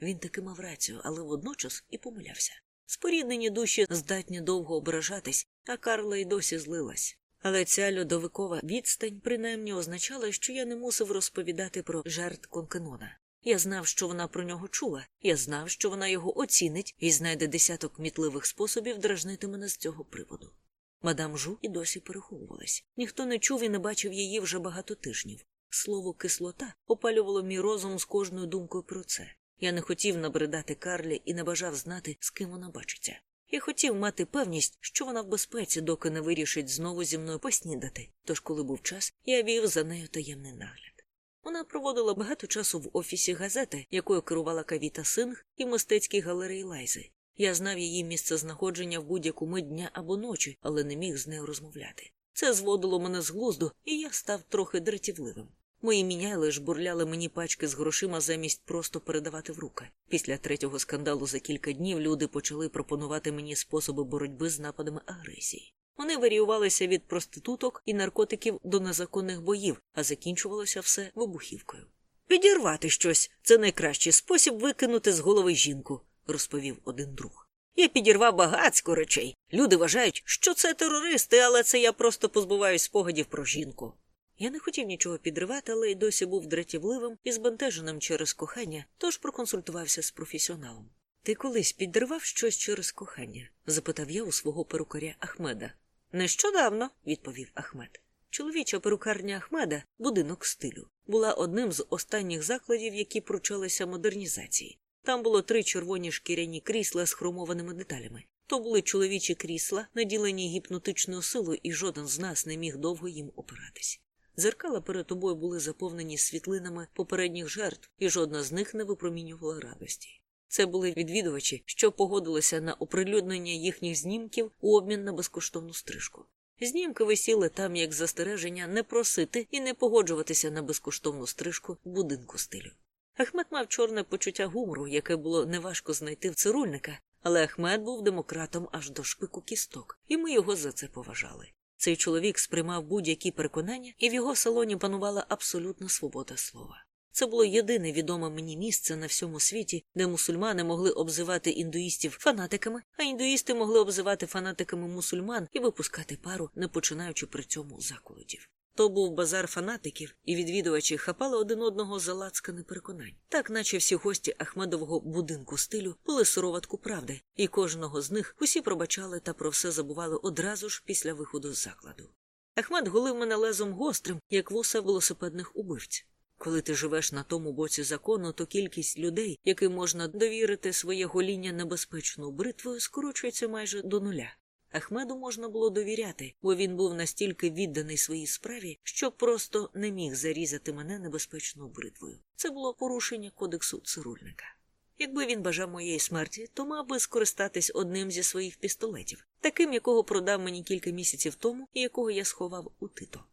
Він таки мав рацію, але водночас і помилявся. Споріднені душі здатні довго ображатись, а Карла й досі злилась. Але ця льодовикова відстань принаймні означала, що я не мусив розповідати про жертв Конкенона. Я знав, що вона про нього чула, я знав, що вона його оцінить і знайде десяток мітливих способів дражнити мене з цього приводу. Мадам Жу і досі переховувалась. Ніхто не чув і не бачив її вже багато тижнів. Слово кислота опалювало мій розум з кожною думкою про це. Я не хотів набридати Карлі і не бажав знати, з ким вона бачиться. Я хотів мати певність, що вона в безпеці, доки не вирішить знову зі мною поснідати. Тож, коли був час, я вів за нею таємний нагляд. Вона проводила багато часу в офісі газети, якою керувала Кавіта Синг і в мистецькій галереї Лайзи. Я знав її місце знаходження в будь-яку мить дня або ночі, але не міг з нею розмовляти. Це зводило мене з глузду, і я став трохи дратівливим. Мої міняйли жбурляли мені пачки з грошима замість просто передавати в руки. Після третього скандалу за кілька днів люди почали пропонувати мені способи боротьби з нападами агресії. Вони варіювалися від проституток і наркотиків до незаконних боїв, а закінчувалося все вибухівкою. Підірвати щось це найкращий спосіб викинути з голови жінку, розповів один друг. Я підірвав багацько речей. Люди вважають, що це терористи, але це я просто позбуваюсь спогадів про жінку. Я не хотів нічого підривати, але й досі був дратівливим і збентеженим через кохання, тож проконсультувався з професіоналом. Ти колись підривав щось через кохання? запитав я у свого перукаря Ахмеда. Нещодавно, відповів Ахмед. Чоловіча перукарня Ахмеда, будинок стилю, була одним з останніх закладів, які пручалися модернізації. Там було три червоні шкіряні крісла з хромованими деталями. То були чоловічі крісла, наділені гіпнотичною силою, і жоден з нас не міг довго їм опиратись. Зеркала перед тобою були заповнені світлинами попередніх жертв, і жодна з них не випромінювала радості. Це були відвідувачі, що погодилися на оприлюднення їхніх знімків у обмін на безкоштовну стрижку. Знімки висіли там як застереження не просити і не погоджуватися на безкоштовну стрижку в будинку стилю. Ахмед мав чорне почуття гумору, яке було неважко знайти в цирульника, але Ахмед був демократом аж до шпику кісток, і ми його за це поважали. Цей чоловік сприймав будь-які переконання, і в його салоні панувала абсолютна свобода слова. Це було єдине відоме мені місце на всьому світі, де мусульмани могли обзивати індуїстів фанатиками, а індуїсти могли обзивати фанатиками мусульман і випускати пару, не починаючи при цьому заколотів. То був базар фанатиків, і відвідувачі хапали один одного за лацкани переконань, так наче всі гості Ахмедового будинку стилю були сироватку правди, і кожного з них усі пробачали та про все забували одразу ж після виходу з закладу. Ахмед голив мене лезом гострим, як вуса велосипедних убивць. Коли ти живеш на тому боці закону, то кількість людей, яким можна довірити своє гоління небезпечною бритвою, скорочується майже до нуля. Ахмеду можна було довіряти, бо він був настільки відданий своїй справі, що просто не міг зарізати мене небезпечною бритвою. Це було порушення кодексу цирульника. Якби він бажав моєї смерті, то мав би скористатись одним зі своїх пістолетів, таким, якого продав мені кілька місяців тому і якого я сховав у тито.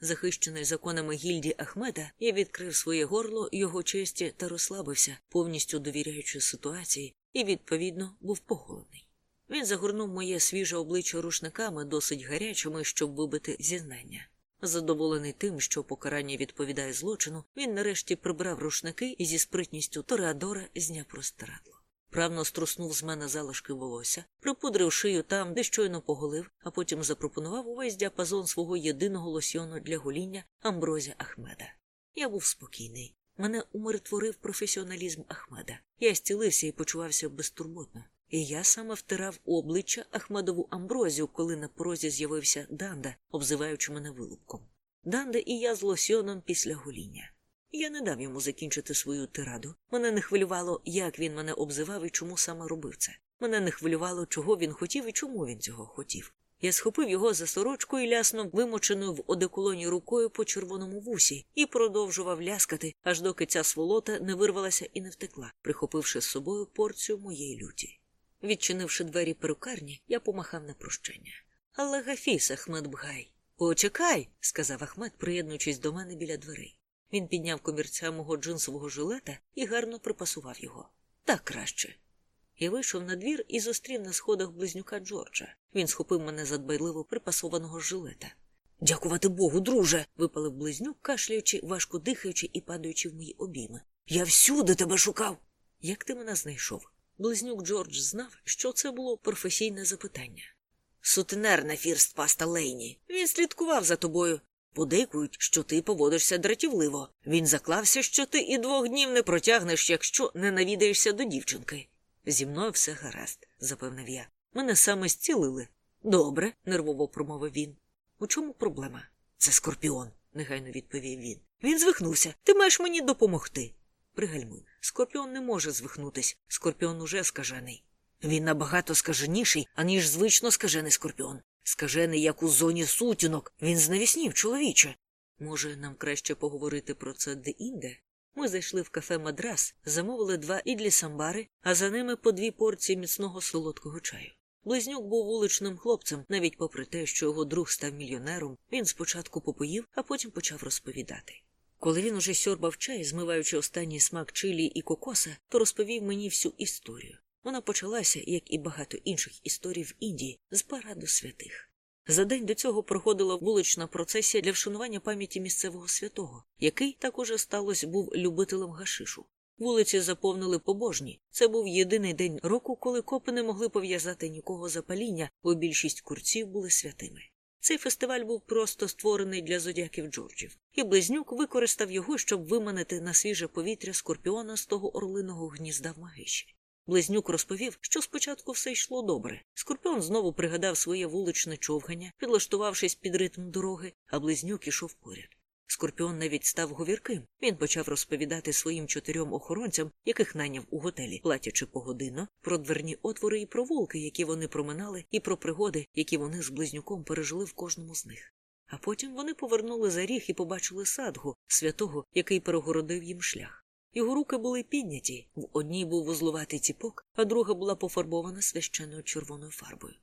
Захищений законами гільдії Ахмеда, я відкрив своє горло його честі та розслабився, повністю довіряючи ситуації, і, відповідно, був поголений. Він загорнув моє свіже обличчя рушниками, досить гарячими, щоб вибити зізнання. Задоволений тим, що покарання відповідає злочину, він нарешті прибрав рушники і зі спритністю Тореадора зняв простирадло. Правно струснув з мене залишки волосся, припудрив шию там, де щойно поголив, а потім запропонував увесь діапазон свого єдиного лосьону для гоління Амброзія Ахмеда. Я був спокійний. Мене умиротворив професіоналізм Ахмеда. Я зцілився і почувався безтурботно. І я саме втирав обличчя Ахмедову амброзію, коли на порозі з'явився Данда, обзиваючи мене вилупком. Данда і я з лосьоном після гоління. Я не дав йому закінчити свою тираду. Мене не хвилювало, як він мене обзивав і чому саме робив це. Мене не хвилювало, чого він хотів і чому він цього хотів. Я схопив його за сорочку і ляснув вимоченою в одеколоні рукою по червоному вусі і продовжував ляскати, аж доки ця сволота не вирвалася і не втекла, прихопивши з собою порцію моєї люті. Відчинивши двері перукарні, я помахав на прощення. Але гафіс, Ахмед Бгай. Почекай, сказав Ахмед, приєднуючись до мене біля дверей. Він підняв комірця мого джинсового жилета і гарно припасував його. Так краще. Я вийшов на двір і зустрів на сходах близнюка Джорджа. Він схопив мене за дбайливо припасованого жилета. Дякувати Богу, друже. випалив близнюк, кашляючи, важко дихаючи і падаючи в мої обійми. Я всюди тебе шукав. Як ти мене знайшов? Близнюк Джордж знав, що це було професійне запитання. Сутенер на фірст паста Лейні. Він слідкував за тобою. Подейкують, що ти поводишся дратівливо. Він заклався, що ти і двох днів не протягнеш, якщо не навідаєшся до дівчинки. Зі мною все гаразд, запевнив я. Мене саме зцілили. Добре, нервово промовив він. У чому проблема? Це скорпіон, негайно відповів він. Він звихнувся. Ти маєш мені допомогти. Пригальмуй. Скорпіон не може звихнутись. Скорпіон уже скажений. Він набагато скаженіший, аніж звично скажений скорпіон. Скажений, як у зоні сутінок. Він знавіснів, чоловіче. Може, нам краще поговорити про це де-інде? Ми зайшли в кафе Мадрас, замовили два ідлі самбари, а за ними по дві порції міцного солодкого чаю. Близнюк був вуличним хлопцем, навіть попри те, що його друг став мільйонером, він спочатку попоїв, а потім почав розповідати. Коли він уже сьорбав чай, змиваючи останній смак чилі і кокоса, то розповів мені всю історію. Вона почалася, як і багато інших історій в Індії, з параду святих. За день до цього проходила вулична процесія для вшанування пам'яті місцевого святого, який, так уже сталося, був любителем гашишу. Вулиці заповнили побожні. Це був єдиний день року, коли копи не могли пов'язати нікого запаління, бо більшість курців були святими. Цей фестиваль був просто створений для зодяків Джорджів, і близнюк використав його, щоб виманити на свіже повітря скорпіона з того орлиного гнізда в Магиші. Близнюк розповів, що спочатку все йшло добре. Скорпіон знову пригадав своє вуличне човгання, підлаштувавшись під ритм дороги, а близнюк ішов поряд. Скорпіон навіть став говірким. Він почав розповідати своїм чотирьом охоронцям, яких найняв у готелі, платячи погодинно, про дверні отвори і провулки, які вони проминали, і про пригоди, які вони з близнюком пережили в кожному з них. А потім вони повернули за ріг і побачили садгу, святого, який перегородив їм шлях. Його руки були підняті, в одній був вузлуватий ціпок, а друга була пофарбована священною червоною фарбою.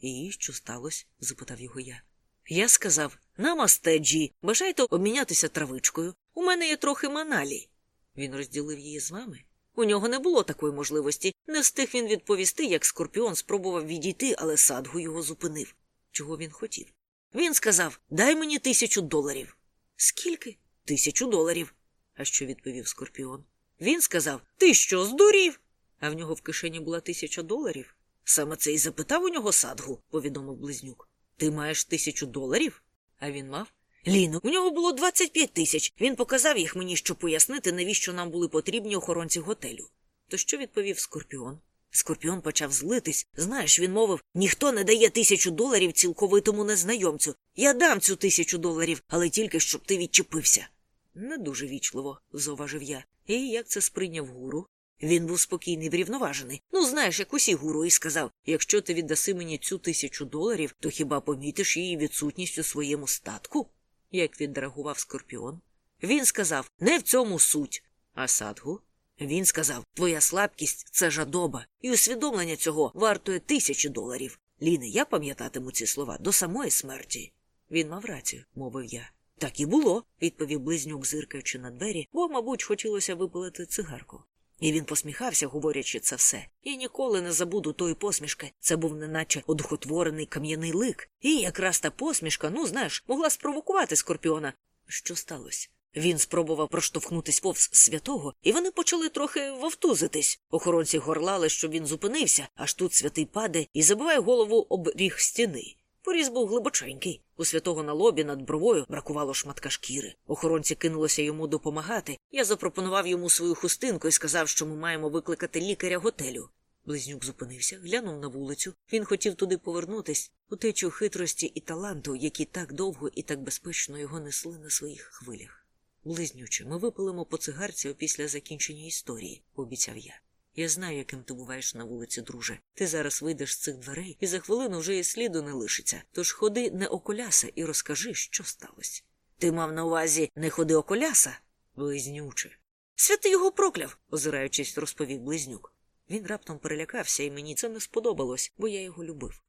І що сталося? запитав його я. Я сказав Намасте, Джі, бажайте обмінятися травичкою. У мене є трохи маналі. Він розділив її з вами. У нього не було такої можливості. Не встиг він відповісти, як скорпіон спробував відійти, але садгу його зупинив. Чого він хотів? Він сказав Дай мені тисячу доларів. Скільки? Тисячу доларів. А що відповів скорпіон? Він сказав Ти що, здурів? А в нього в кишені була тисяча доларів. Саме це і запитав у нього садгу, повідомив близнюк. Ти маєш тисячу доларів? А він мав? Ліно, у нього було 25 тисяч. Він показав їх мені, щоб пояснити, навіщо нам були потрібні охоронці готелю. То що відповів Скорпіон? Скорпіон почав злитись. Знаєш, він мовив ніхто не дає тисячу доларів цілковитому незнайомцю. Я дам цю тисячу доларів, але тільки щоб ти відчепився. Не дуже вічливо, зауважив я. І як це сприйняв гуру? Він був спокійний врівноважений. Ну, знаєш, як усі гуру і сказав якщо ти віддаси мені цю тисячу доларів, то хіба помітиш її відсутність у своєму статку? Як відреагував скорпіон. Він сказав не в цьому суть. А садгу? Він сказав Твоя слабкість це жадоба, і усвідомлення цього вартує тисячі доларів. Ліне, я пам'ятатиму ці слова до самої смерті. Він мав рацію, мовив я. Так і було, відповів близнюк, зиркаючи на двері, бо, мабуть, хотілося випалити цигарку. І він посміхався, говорячи це все. Я ніколи не забуду тої посмішки. Це був неначе одухотворений кам'яний лик. І якраз та посмішка, ну знаєш, могла спровокувати скорпіона. Що сталося? Він спробував проштовхнутись повз святого, і вони почали трохи вовтузитись. Охоронці горлали, щоб він зупинився, аж тут святий паде і забиває голову об ріг стіни. Поріз був глибоченький. У святого на лобі над бровою бракувало шматка шкіри. Охоронці кинулося йому допомагати. Я запропонував йому свою хустинку і сказав, що ми маємо викликати лікаря готелю. Близнюк зупинився, глянув на вулицю. Він хотів туди повернутись, у течу хитрості і таланту, які так довго і так безпечно його несли на своїх хвилях. Близнюче, ми випилимо по цигарці опісля закінчення історії, пообіцяв я. Я знаю, яким ти буваєш на вулиці, друже. Ти зараз вийдеш з цих дверей, і за хвилину вже і сліду не лишиться. Тож ходи не околяса і розкажи, що сталося. Ти мав на увазі не ходи околяса? Близнюче. Святий його прокляв, озираючись, розповів близнюк. Він раптом перелякався, і мені це не сподобалось, бо я його любив.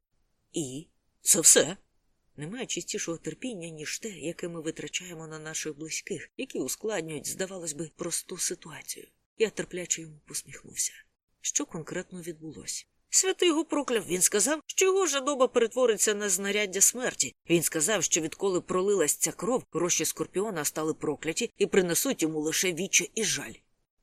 І це все. Немає чистішого терпіння, ніж те, яке ми витрачаємо на наших близьких, які ускладнюють, здавалось би, просту ситуацію. Я терпляче йому посміхнувся. Що конкретно відбулося? Святий його прокляв. Він сказав, що його жадоба перетвориться на знаряддя смерті. Він сказав, що відколи пролилась ця кров, гроші скорпіона стали прокляті і принесуть йому лише віче і жаль.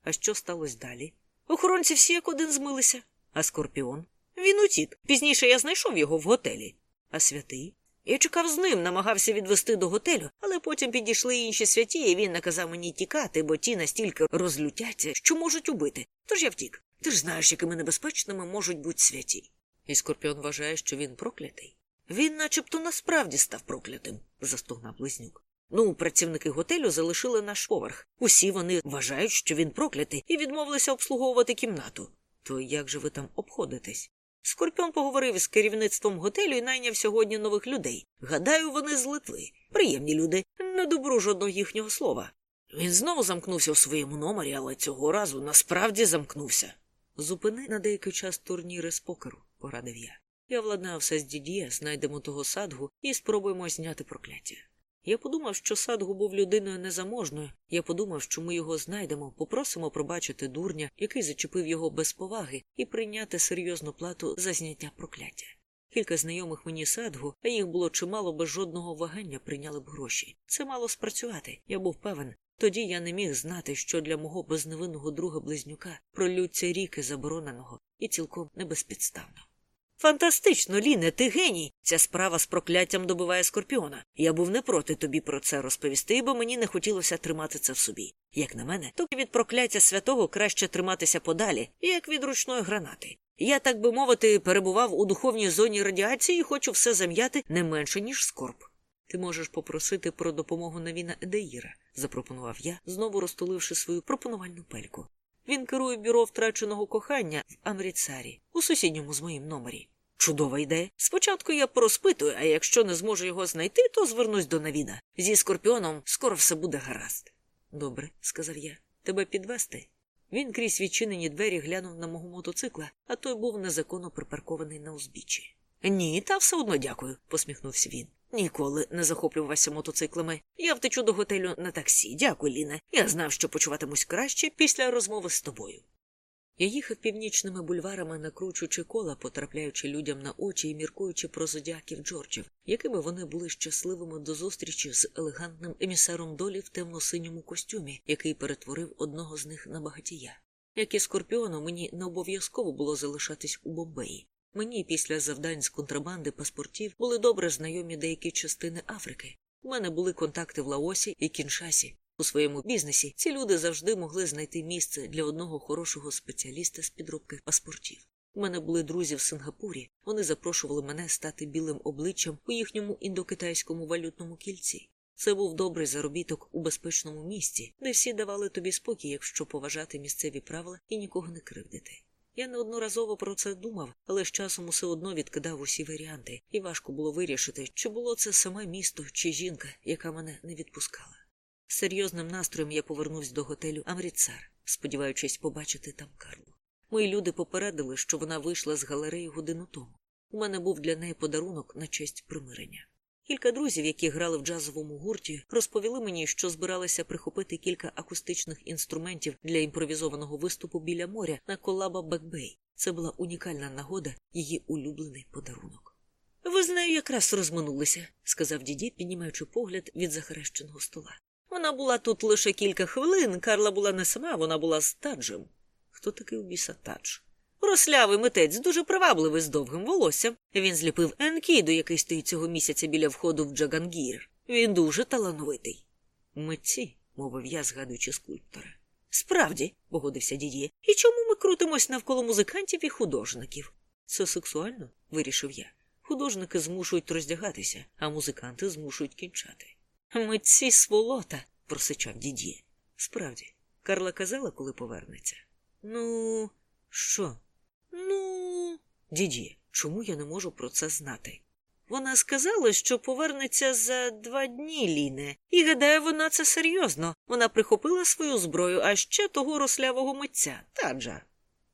А що сталося далі? Охоронці всі як один змилися. А скорпіон? Він утік. Пізніше я знайшов його в готелі. А святий? Я чекав з ним, намагався відвести до готелю, але потім підійшли інші святі, і він наказав мені тікати, бо ті настільки розлютяться, що можуть убити. Тож я втік. Ти ж знаєш, якими небезпечними можуть бути святі. І Скорпіон вважає, що він проклятий. Він начебто насправді став проклятим, застогнав близнюк. Ну, працівники готелю залишили наш поверх. Усі вони вважають, що він проклятий, і відмовилися обслуговувати кімнату. То як же ви там обходитесь? Скорпіон поговорив з керівництвом готелю і найняв сьогодні нових людей. Гадаю, вони з Литви. Приємні люди, не добру жодного їхнього слова. Він знову замкнувся у своєму номері, але цього разу насправді замкнувся. Зупини на деякий час турніри з покеру, порадив я. Я владнав все з дід'є, знайдемо того садгу і спробуємо зняти прокляття. Я подумав, що садгу був людиною незаможною. Я подумав, що ми його знайдемо, попросимо пробачити дурня, який зачепив його без поваги, і прийняти серйозну плату за зняття прокляття. Кілька знайомих мені садгу, а їх було чимало без жодного вагання прийняли б гроші. Це мало спрацювати. Я був певен. Тоді я не міг знати, що для мого безневинного друга близнюка пролються ріки забороненого і цілком небезпідставно. Фантастично, Ліне, ти геній. Ця справа з прокляттям добиває скорпіона. Я був не проти тобі про це розповісти, бо мені не хотілося тримати це в собі. Як на мене, то від прокляття святого краще триматися подалі, як від ручної гранати. Я, так би мовити, перебував у духовній зоні радіації і хочу все зам'яти не менше, ніж скорб. Ти можеш попросити про допомогу Навіна Едеїра, запропонував я, знову розтуливши свою пропонувальну пельку. Він керує бюро втраченого кохання в Амріцарі, у сусідньому з моїм номері. Чудова ідея. Спочатку я порозпитую, а якщо не зможу його знайти, то звернусь до Навіна. Зі скорпіоном скоро все буде гаразд. Добре, сказав я. Тебе підвести? Він крізь відчинені двері глянув на мого мотоцикла, а той був незаконно припаркований на узбіччі. Ні, та все одно дякую, посміхнувся він. Ніколи не захоплювався мотоциклами. Я втечу до готелю на таксі. Дякую, Ліне. Я знав, що почуватимусь краще після розмови з тобою. Я їхав північними бульварами, накручуючи кола, потрапляючи людям на очі і міркуючи про зодіаків Джорджів, якими вони були щасливими до зустрічі з елегантним емісаром долі в темно-синьому костюмі, який перетворив одного з них на багатія. Як і скорпіону, мені не обов'язково було залишатись у Бомбеї. Мені після завдань з контрабанди паспортів були добре знайомі деякі частини Африки. У мене були контакти в Лаосі і Кіншасі. У своєму бізнесі ці люди завжди могли знайти місце для одного хорошого спеціаліста з підробки паспортів. У мене були друзі в Сингапурі. Вони запрошували мене стати білим обличчям у їхньому індокитайському валютному кільці. Це був добрий заробіток у безпечному місці, де всі давали тобі спокій, якщо поважати місцеві правила і нікого не кривдити. Я неодноразово про це думав, але з часом усе одно відкидав усі варіанти, і важко було вирішити, чи було це саме місто чи жінка, яка мене не відпускала. З серйозним настроєм я повернувся до готелю Амріцар, сподіваючись побачити там Карлу. Мої люди попередили, що вона вийшла з галереї годину тому. У мене був для неї подарунок на честь примирення. Кілька друзів, які грали в джазовому гурті, розповіли мені, що збиралися прихопити кілька акустичних інструментів для імпровізованого виступу біля моря на колаба Бекбей. Це була унікальна нагода, її улюблений подарунок. Ви з нею якраз розминулися, сказав діді, піднімаючи погляд від захарещеного стола. Вона була тут лише кілька хвилин. Карла була не сама, вона була з таджем. Хто такий у біса тадж? Рослявий митець, дуже привабливий з довгим волоссям. Він зліпив Енкіду, який стоїть цього місяця біля входу в Джагангір. Він дуже талановитий. Митці, мовив я, згадуючи скульптора. Справді, погодився дідє. І чому ми крутимось навколо музикантів і художників? Це сексуально, вирішив я. Художники змушують роздягатися, а музиканти змушують кінчати. Митці сволота, просичав дідє. Справді, Карла казала, коли повернеться. Ну, що? Ну, дідє, чому я не можу про це знати? Вона сказала, що повернеться за два дні, Ліне, і гадаю, вона це серйозно. Вона прихопила свою зброю, а ще того рослявого митця, таджа.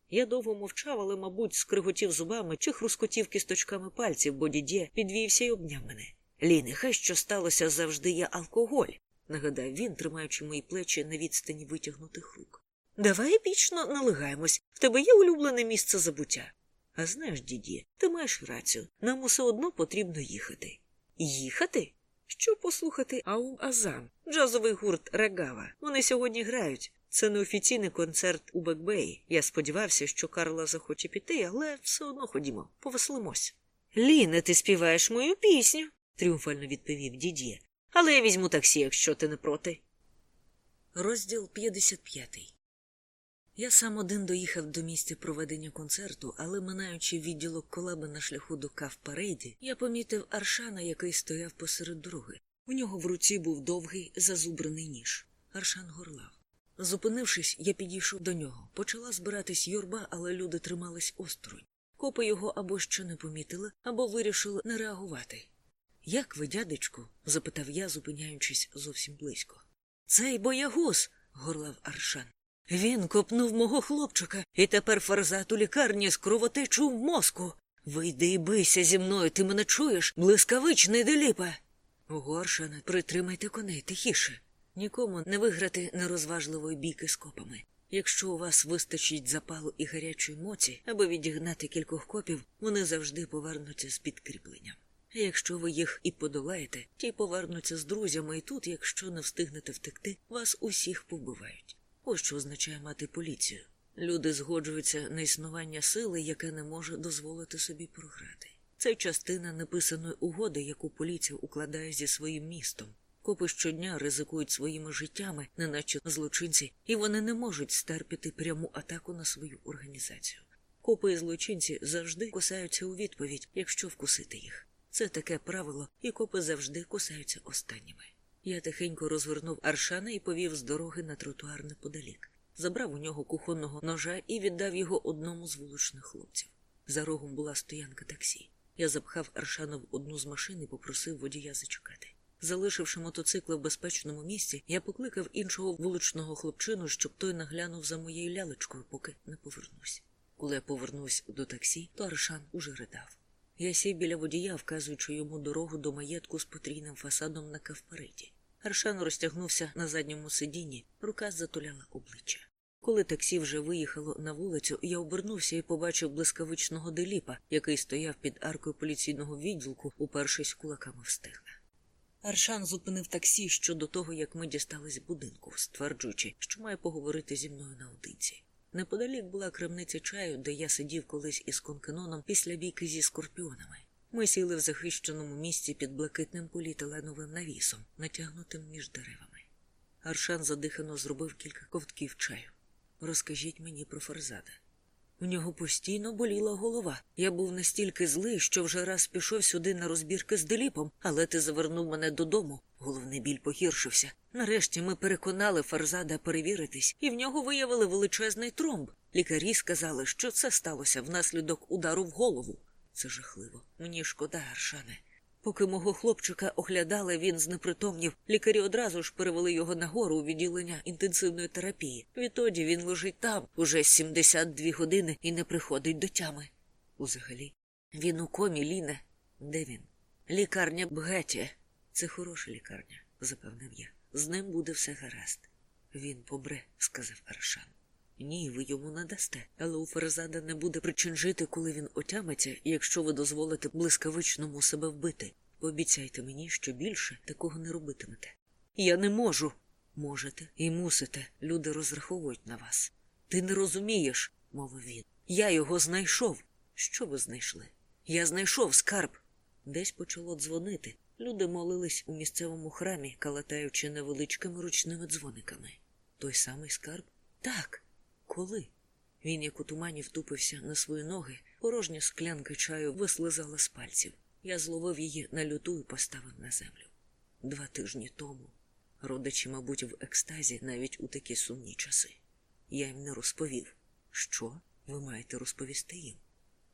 Я довго мовчав, але, мабуть, скриготів зубами чи хрускотів кісточками пальців, бо дідє підвівся й обняв мене. Ліне, хай що сталося завжди є алкоголь, нагадав він, тримаючи мої плечі на відстані витягнутих рук. Давай епічно налигаємось. В тебе є улюблене місце забуття. А знаєш, діді, ти маєш рацію. Нам усе одно потрібно їхати. Їхати? Що послухати Ау Азам, джазовий гурт Регава. Вони сьогодні грають. Це неофіційний концерт у Бекбеї. Я сподівався, що Карла захоче піти, але все одно ходімо, повеселимось. Ліне, ти співаєш мою пісню, тріумфально відповів дідє. Але я візьму таксі, якщо ти не проти. Розділ 55 я сам один доїхав до місця проведення концерту, але, минаючи відділок колаби на шляху до кав парейді, я помітив Аршана, який стояв посеред дороги. У нього в руці був довгий зазубрений ніж. Аршан горлав. Зупинившись, я підійшов до нього. Почала збиратись юрба, але люди тримались осторонь. Копи його або ще не помітили, або вирішили не реагувати. Як ви, дядечку? запитав я, зупиняючись зовсім близько. Цей боягуз. горлав Аршан. Він копнув мого хлопчика, і тепер фарзат у лікарні з кровотечу в мозку. Вийди і бийся зі мною, ти мене чуєш, блискавичний деліпе. Горшане, притримайте коней тихіше. Нікому не виграти нерозважливої бійки з копами. Якщо у вас вистачить запалу і гарячої моці, аби відігнати кількох копів, вони завжди повернуться з підкріпленням. А якщо ви їх і подолаєте, ті повернуться з друзями, і тут, якщо не встигнете втекти, вас усіх побивають. Ось що означає мати поліцію. Люди згоджуються на існування сили, яке не може дозволити собі програти. Це частина неписаної угоди, яку поліція укладає зі своїм містом. Копи щодня ризикують своїми життями, неначе злочинці, і вони не можуть стерпіти пряму атаку на свою організацію. Копи і злочинці завжди кусаються у відповідь, якщо вкусити їх. Це таке правило, і копи завжди кусаються останніми. Я тихенько розвернув аршана і повів з дороги на тротуар неподалік. Забрав у нього кухонного ножа і віддав його одному з вуличних хлопців. За рогом була стоянка таксі. Я запхав аршана в одну з машин і попросив водія зачекати. Залишивши мотоцикл в безпечному місці, я покликав іншого вуличного хлопчину, щоб той наглянув за моєю лялечкою, поки не повернусь. Коли я повернусь до таксі, то Аршан уже ридав. Я сів біля водія, вказуючи йому дорогу до маєтку з потрійним фасадом на кавпариті. Аршан розтягнувся на задньому сидінні, рука затуляла обличчя. Коли таксі вже виїхало на вулицю, я обернувся і побачив блискавичного деліпа, який стояв під аркою поліційного відділку, упершись кулаками в стегна. Аршан зупинив таксі щодо того, як ми дістались будинку, стверджуючи, що має поговорити зі мною наодинці. Неподалік була крамниця чаю, де я сидів колись із конкеноном після бійки зі скорпіонами. Ми сіли в захищеному місці під блакитним поліетиленовим навісом, натягнутим між деревами. Аршан задихано зробив кілька ковтків чаю. Розкажіть мені про Фарзада. У нього постійно боліла голова. Я був настільки злий, що вже раз пішов сюди на розбірки з Деліпом, але ти завернув мене додому. Головний біль погіршився. Нарешті ми переконали Фарзада перевіритись, і в нього виявили величезний тромб. Лікарі сказали, що це сталося внаслідок удару в голову. Це жахливо. Мені шкода, Аршане. Поки мого хлопчика оглядали, він знепритомнів. Лікарі одразу ж перевели його нагору у відділення інтенсивної терапії. Відтоді він лежить там уже 72 години і не приходить до тями. Узагалі, він у комі, Ліне. Де він? Лікарня Бгеті. Це хороша лікарня, запевнив я. З ним буде все гаразд. Він помре, сказав Аршан. Ні, ви йому не дасте, але у Ферзада не буде причин жити, коли він отямиться, якщо ви дозволите блискавичному себе вбити. Пообіцяйте мені, що більше такого не робитимете. Я не можу. Можете і мусите. Люди розраховують на вас. Ти не розумієш, мовив він. Я його знайшов. Що ви знайшли? Я знайшов скарб. Десь почало дзвонити. Люди молились у місцевому храмі, калатаючи невеличкими ручними дзвониками. Той самий скарб. Так, коли? Він, як у тумані, втупився на свої ноги, порожня склянка чаю вислизала з пальців. Я зловив її на люту і поставив на землю. Два тижні тому. Родичі, мабуть, в екстазі навіть у такі сумні часи. Я їм не розповів. Що ви маєте розповісти їм?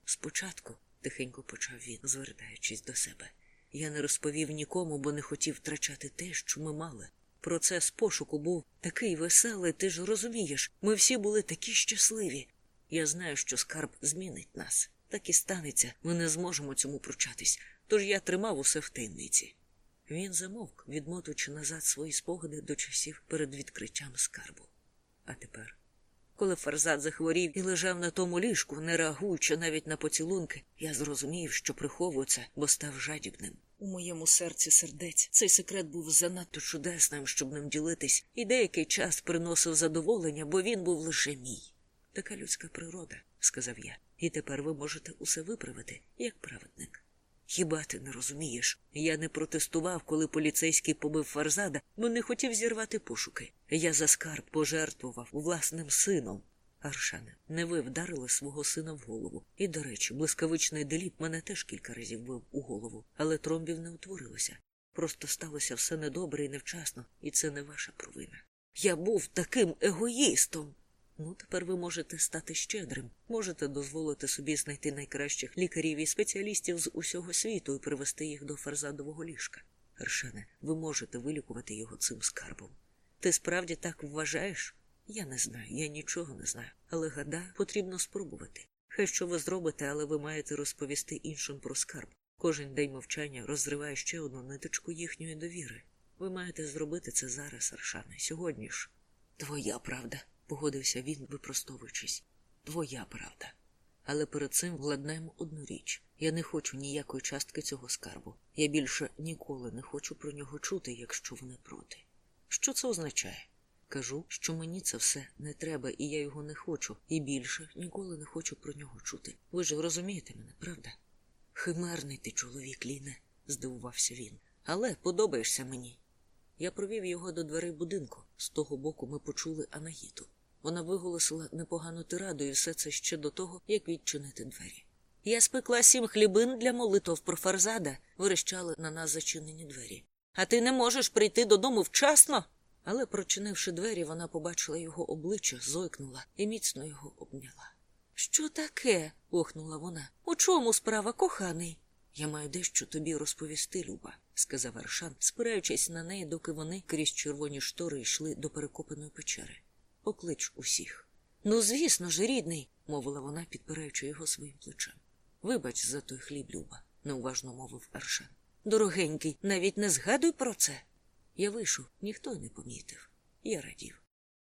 Спочатку, тихенько почав він, звертаючись до себе. Я не розповів нікому, бо не хотів втрачати те, що ми мали. Процес пошуку був такий веселий, ти ж розумієш, ми всі були такі щасливі. Я знаю, що скарб змінить нас. Так і станеться, ми не зможемо цьому пручатись, тож я тримав усе в таємниці. Він замовк, відмотуючи назад свої спогади до часів перед відкриттям скарбу. А тепер, коли Фарзад захворів і лежав на тому ліжку, не реагуючи навіть на поцілунки, я зрозумів, що приховую це, бо став жадібним. У моєму серці сердець цей секрет був занадто чудесним, щоб ним ділитись, і деякий час приносив задоволення, бо він був лише мій. Така людська природа, сказав я, і тепер ви можете усе виправити, як праведник. Хіба ти не розумієш? Я не протестував, коли поліцейський побив Фарзада, бо не хотів зірвати пошуки. Я за скарб пожертвував власним сином. Аршане, не ви вдарили свого сина в голову. І, до речі, блискавичний деліп мене теж кілька разів бив у голову, але тромбів не утворилося. Просто сталося все недобре і невчасно, і це не ваша провина. Я був таким егоїстом. Ну, тепер ви можете стати щедрим, можете дозволити собі знайти найкращих лікарів і спеціалістів з усього світу і привести їх до фарзадового ліжка. Аршане, ви можете вилікувати його цим скарбом. Ти справді так вважаєш? Я не знаю, я нічого не знаю, але гадаю, потрібно спробувати. Хай що ви зробите, але ви маєте розповісти іншим про скарб. Кожен день мовчання розриває ще одну ниточку їхньої довіри. Ви маєте зробити це зараз, Аршане, сьогодні ж. Твоя правда, погодився він, випростовуючись. Твоя правда. Але перед цим владнаємо одну річ я не хочу ніякої частки цього скарбу. Я більше ніколи не хочу про нього чути, якщо вони проти. Що це означає? Кажу, що мені це все не треба, і я його не хочу, і більше ніколи не хочу про нього чути. Ви ж розумієте мене, правда? Химерний ти чоловік, Ліне, здивувався він. Але подобаєшся мені. Я провів його до дверей будинку. З того боку ми почули Анагіту. Вона виголосила непогану тираду, і все це ще до того, як відчинити двері. Я спекла сім хлібин для молитов про Фарзада, вирощали на нас зачинені двері. А ти не можеш прийти додому вчасно? Але, прочинивши двері, вона побачила його обличчя, зойкнула і міцно його обняла. Що таке? охнула вона. У чому справа, коханий? Я маю дещо тобі розповісти, Люба, сказав Аршан, спираючись на неї, доки вони крізь червоні штори йшли до перекопаної печери. Поклич усіх. Ну, звісно ж, рідний, мовила вона, підпираючи його своїм плечем. Вибач за той хліб, Люба, неуважно мовив Аршан. Дорогенький, навіть не згадуй про це. Я вийшов, ніхто не помітив. Я радів.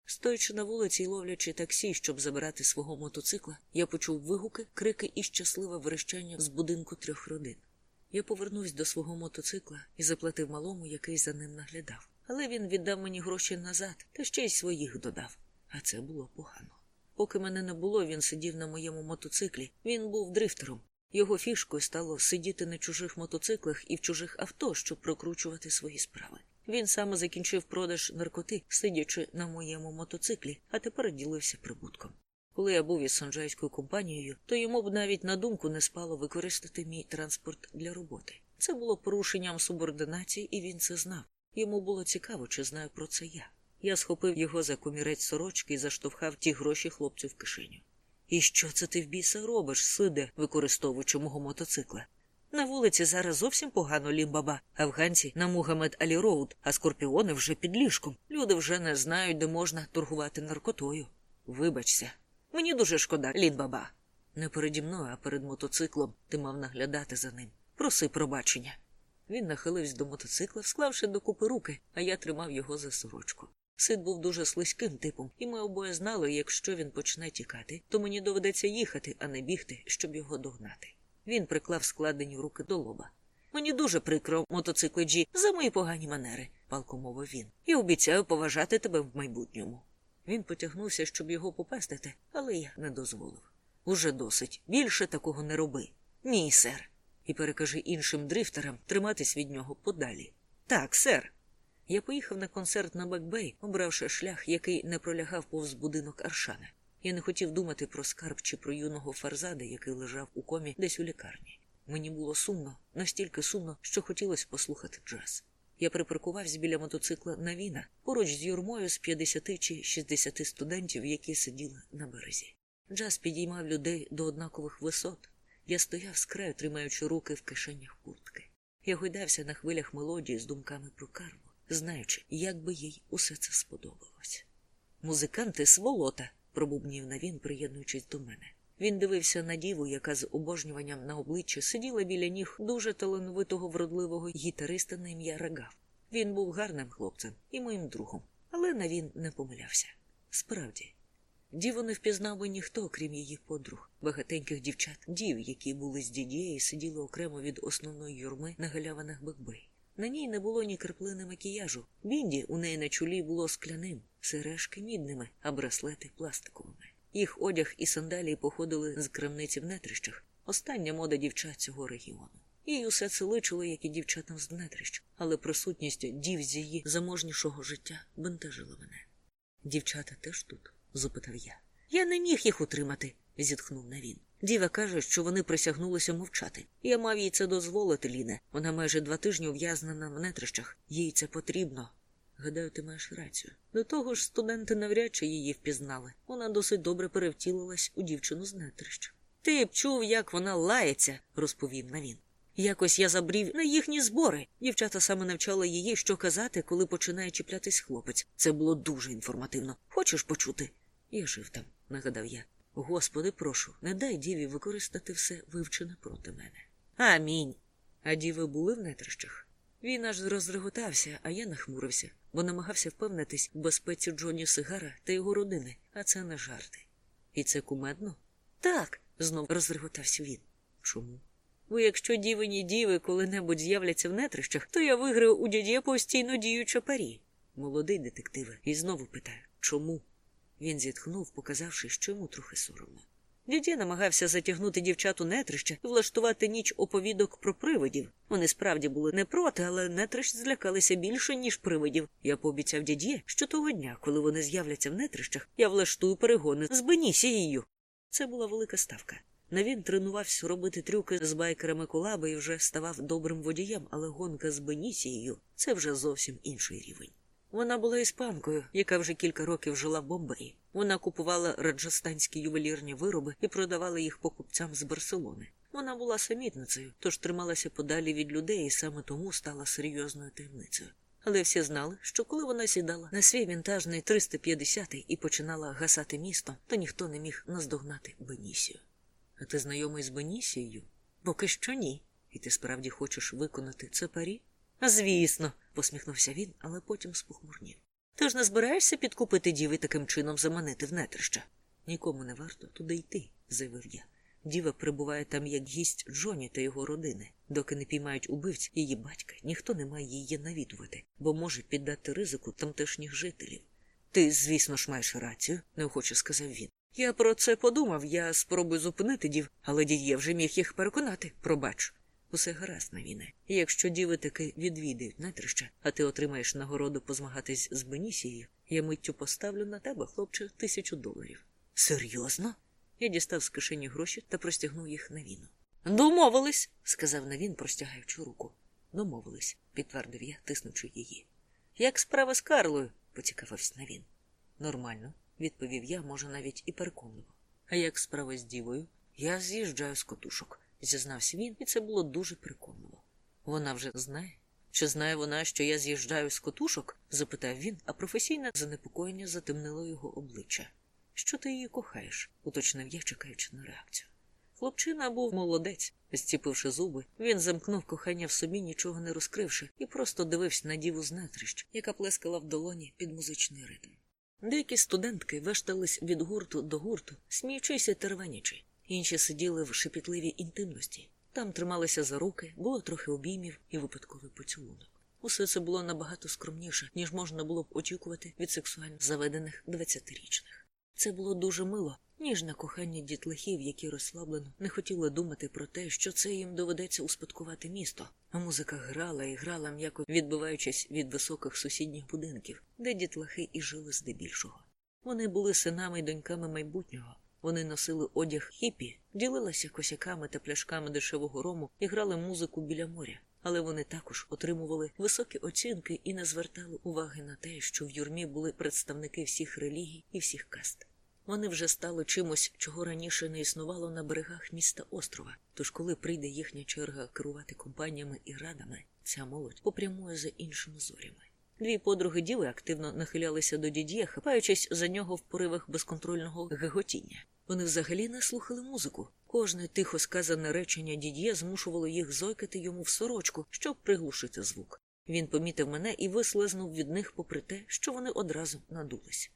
Стоячи на вулиці й ловлячи таксі, щоб забирати свого мотоцикла, я почув вигуки, крики і щасливе верещання з будинку трьох родин. Я повернувся до свого мотоцикла і заплатив малому, який за ним наглядав. Але він віддав мені гроші назад та ще й своїх додав. А це було погано. Поки мене не було, він сидів на моєму мотоциклі. Він був дрифтером. Його фішкою стало сидіти на чужих мотоциклах і в чужих авто, щоб прокручувати свої справи. Він саме закінчив продаж наркоти, сидячи на моєму мотоциклі, а тепер ділився прибутком. Коли я був із санджайською компанією, то йому б навіть на думку не спало використати мій транспорт для роботи. Це було порушенням субординації, і він це знав. Йому було цікаво, чи знаю про це я. Я схопив його за комірець сорочки і заштовхав ті гроші хлопцю в кишеню. І що це ти в біса робиш, сиде, використовуючи мого мотоцикла? На вулиці зараз зовсім погано Лінбаба. Афганці на Мухаммед Алі Роуд, а скорпіони вже під ліжком. Люди вже не знають, де можна торгувати наркотою. Вибачся, мені дуже шкода, Лінбаба. Не переді мною, а перед мотоциклом ти мав наглядати за ним. Проси пробачення. Він нахилився до мотоцикла, склавши докупи руки, а я тримав його за сорочку. Сид був дуже слизьким типом, і ми обоє знали, якщо він почне тікати, то мені доведеться їхати, а не бігти, щоб його догнати. Він приклав складені руки до лоба. Мені дуже прикро, мотоцикли Джі, за мої погані манери, палко мовив він, і обіцяю поважати тебе в майбутньому. Він потягнувся, щоб його попестити, але я не дозволив. Уже досить. Більше такого не роби. Ні, сер. І перекажи іншим дрифтерам триматись від нього подалі. Так, сер. Я поїхав на концерт на Бекбей, обравши шлях, який не пролягав повз будинок Аршана. Я не хотів думати про скарб чи про юного фарзада, який лежав у комі десь у лікарні. Мені було сумно, настільки сумно, що хотілося послухати джаз. Я припаркувався біля мотоцикла Навіна поруч з юрмою з 50 чи 60 студентів, які сиділи на березі. Джаз підіймав людей до однакових висот. Я стояв з краю, тримаючи руки в кишенях куртки. Я гойдався на хвилях мелодії з думками про Карлу, знаючи, як би їй усе це сподобалось. Музиканти сволота, пробубнів Навін, приєднуючись до мене. Він дивився на діву, яка з обожнюванням на обличчі сиділа біля ніг дуже талановитого вродливого гітариста на ім'я Регав. Він був гарним хлопцем і моїм другом, але Навін не помилявся. Справді, діву не впізнав би ніхто, крім її подруг, багатеньких дівчат, дів, які були з дідіє і сиділи окремо від основної юрми на галявинах Бекбей. На ній не було ні краплини макіяжу. Бінді у неї на чолі було скляним, сережки мідними, а браслети пластиковими. Їх одяг і сандалії походили з крамниці в нетрищах, остання мода дівчат цього регіону. Їй усе це личило, як і дівчатам з нетрищ, але присутність дів з її заможнішого життя бентежила мене. Дівчата теж тут? запитав я. Я не міг їх утримати, зітхнув Навін. Діва каже, що вони присягнулися мовчати. Я мав їй це дозволити, Ліне. Вона майже два тижні ув'язнена в нетрищах. Їй це потрібно. Гадаю, ти маєш рацію. До того ж, студенти навряд чи її впізнали. Вона досить добре перевтілилась у дівчину з нетрищ. Ти б чув, як вона лається, розповів Навін. Якось я забрів на їхні збори. Дівчата саме навчали її, що казати, коли починає чіплятись хлопець. Це було дуже інформативно. Хочеш почути? Я жив там, нагадав я. Господи, прошу, не дай діві використати все вивчене проти мене. Амінь. А діви були в нетрищах? Він аж розреготався, а я нахмурився, бо намагався впевнитись в безпеці Джоні Сигара та його родини, а це не жарти. І це кумедно? Так, знов розреготався він. Чому? Бо якщо дівині діви коли-небудь з'являться в нетрищах, то я виграю у дядє постійно діюча парі. Молодий детективе, і знову питаю чому? Він зітхнув, показавши, що йому трохи соромно. Дідє намагався затягнути дівчат у нетрища і влаштувати ніч оповідок про привидів. Вони справді були не проти, але нетрищ злякалися більше, ніж привидів. Я пообіцяв дідє, що того дня, коли вони з'являться в нетрищах, я влаштую перегони з Бенісією. Це була велика ставка. Навін тренувався робити трюки з байкерами колаби і вже ставав добрим водієм, але гонка з Бенісією це вже зовсім інший рівень. Вона була іспанкою, яка вже кілька років жила в Бомбеї. Вона купувала раджастанські ювелірні вироби і продавала їх покупцям з Барселони. Вона була самітницею, тож трималася подалі від людей і саме тому стала серйозною таємницею. Але всі знали, що коли вона сідала на свій вінтажний 350-й і починала гасати місто, то ніхто не міг наздогнати Бенісію. А ти знайомий з Бенісією? Поки що ні. І ти справді хочеш виконати це парі? Звісно, посміхнувся він, але потім спохмурнів. Ти ж не збираєшся підкупити діви таким чином заманити в нетрища? Нікому не варто туди йти, заявив я. Діва прибуває там як гість Джоні та його родини. Доки не піймають убивць її батька, ніхто не має її навідувати, бо може піддати ризику тамтешніх жителів. Ти, звісно ж, маєш рацію, неохоче сказав він. Я про це подумав, я спробую зупинити дів, але дід'є вже міг їх переконати, пробач. Усе гаразд, Навіне. Якщо діви таки відвідають нетрища, а ти отримаєш нагороду позмагатись з Бенісією, я миттю поставлю на тебе, хлопче, тисячу доларів. Серйозно? Я дістав з кишені гроші та простягнув їх Навіну. Домовились, сказав Навін, простягаючи руку. Домовились, підтвердив я, тиснучи її. Як справа з Карлою? поцікавився Навін. Нормально, відповів я, може, навіть і переконливо. А як справа з дівою? Я з'їжджаю з котушок зізнався він, і це було дуже переконливо. Вона вже знає. Чи знає вона, що я з'їжджаю з котушок? запитав він, а професійне занепокоєння затемнило його обличчя. Що ти її кохаєш? уточнив я, чекаючи на реакцію. Хлопчина був молодець. Зціпивши зуби, він замкнув кохання в собі, нічого не розкривши, і просто дивився на діву з нетрищ, яка плескала в долоні під музичний ритм. Деякі студентки вештались від гурту до гурту, сміючись і тервенячи. Інші сиділи в шепітливій інтимності. Там трималися за руки, було трохи обіймів і випадковий поцілунок. Усе це було набагато скромніше, ніж можна було б очікувати від сексуально заведених двадцятирічних. Це було дуже мило, ніжне кохання дітлахів, які розслаблено не хотіли думати про те, що це їм доведеться успадкувати місто. А музика грала і грала, м'яко відбиваючись від високих сусідніх будинків, де дітлахи і жили здебільшого. Вони були синами й доньками майбутнього. Вони носили одяг хіпі, ділилися косяками та пляшками дешевого рому і грали музику біля моря. Але вони також отримували високі оцінки і не звертали уваги на те, що в юрмі були представники всіх релігій і всіх каст. Вони вже стали чимось, чого раніше не існувало на берегах міста острова. Тож, коли прийде їхня черга керувати компаніями і радами, ця молодь попрямує за іншими зорями. Дві подруги діви активно нахилялися до дід'є, хапаючись за нього в поривах безконтрольного геготіння. Вони взагалі не слухали музику. Кожне тихо сказане речення дід'є змушувало їх зойкати йому в сорочку, щоб приглушити звук. Він помітив мене і вислизнув від них, попри те, що вони одразу надулись.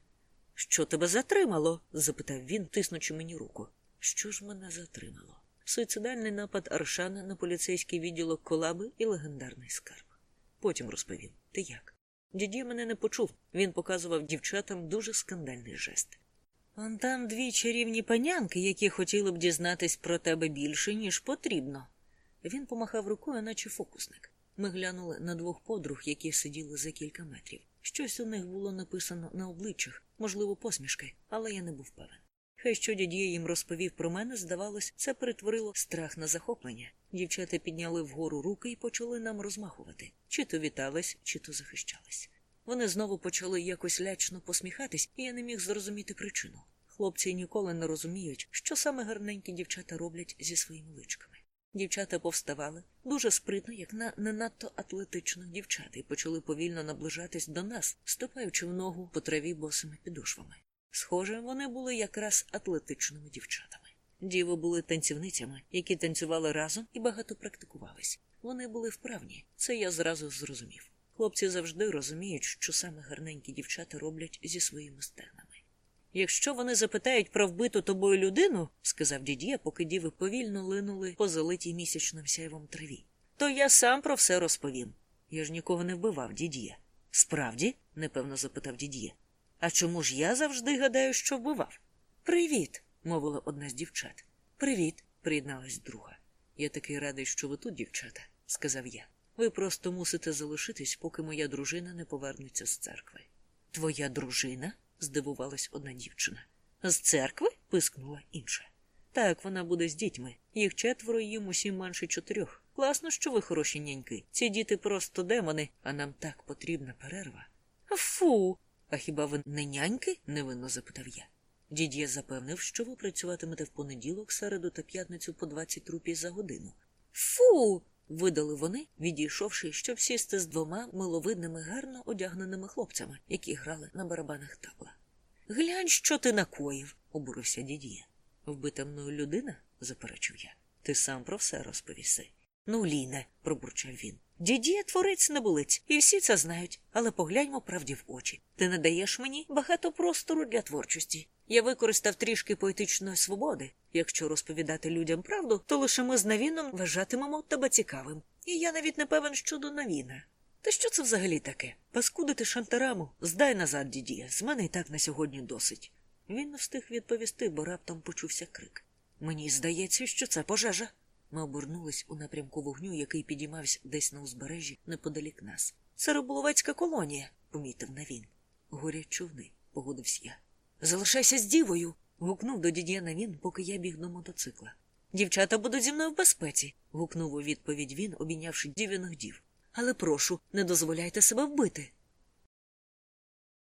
Що тебе затримало? запитав він, тиснучи мені руку. Що ж мене затримало? Суїцидальний напад Аршана на поліцейський відділок колаби і легендарний скарб. Потім розповім. Ти як? Дід'є мене не почув. Він показував дівчатам дуже скандальний жест. Он там дві чарівні панянки, які хотіли б дізнатись про тебе більше, ніж потрібно. Він помахав рукою, наче фокусник. Ми глянули на двох подруг, які сиділи за кілька метрів. Щось у них було написано на обличчях, можливо, посмішки, але я не був певен. Хай що дід'є їм розповів про мене, здавалось, це перетворило страх на захоплення. Дівчата підняли вгору руки і почали нам розмахувати, чи то вітались, чи то захищались. Вони знову почали якось лячно посміхатись, і я не міг зрозуміти причину. Хлопці ніколи не розуміють, що саме гарненькі дівчата роблять зі своїми личками. Дівчата повставали дуже спритно, як на не надто атлетичних дівчат, і почали повільно наближатись до нас, ступаючи в ногу по траві босими підошвами. Схоже, вони були якраз атлетичними дівчатами. Діви були танцівницями, які танцювали разом і багато практикувались. Вони були вправні, це я зразу зрозумів. Хлопці завжди розуміють, що саме гарненькі дівчата роблять зі своїми стегнами. Якщо вони запитають про вбиту тобою людину, сказав дід'є, поки діви повільно линули по залитій місячним сяйвом траві, то я сам про все розповім. Я ж нікого не вбивав, дід'є. Справді? непевно запитав дід'є. А чому ж я завжди гадаю, що вбивав? Привіт, мовила одна з дівчат. Привіт, приєдналась друга. Я такий радий, що ви тут, дівчата, сказав я. Ви просто мусите залишитись, поки моя дружина не повернеться з церкви. Твоя дружина? здивувалась одна дівчина. З церкви? пискнула інша. Так, вона буде з дітьми. Їх четверо їм усім менше чотирьох. Класно, що ви хороші няньки. Ці діти просто демони, а нам так потрібна перерва. Фу. А хіба ви не няньки? невинно запитав я. Дід'є запевнив, що ви працюватимете в понеділок, середу та п'ятницю по 20 рупій за годину. Фу. видали вони, відійшовши, щоб сісти з двома миловидними, гарно одягненими хлопцями, які грали на барабанах табла. Глянь, що ти накоїв, обурився дід'є. Вбита мною людина, заперечив я. Ти сам про все розповіси. Ну, Ліне, пробурчав він. Дід'є творець небулиць, і всі це знають, але погляньмо правді в очі. Ти не даєш мені багато простору для творчості. Я використав трішки поетичної свободи. Якщо розповідати людям правду, то лише ми з Навіном вважатимемо тебе цікавим. І я навіть не певен щодо Навіна. Та що це взагалі таке? Паскудити шантараму, здай назад, дідія, з мене і так на сьогодні досить. Він не встиг відповісти, бо раптом почувся крик. Мені здається, що це пожежа. Ми обернулись у напрямку вогню, який підіймався десь на узбережжі неподалік нас. Це риболовецька колонія, помітив Навін. Горять човни, погодився я. Залишайся з дівою. гукнув до дід'я Навін, поки я біг до мотоцикла. Дівчата будуть зі мною в безпеці. гукнув у відповідь він, обійнявши дів'яних дів. Але прошу, не дозволяйте себе вбити.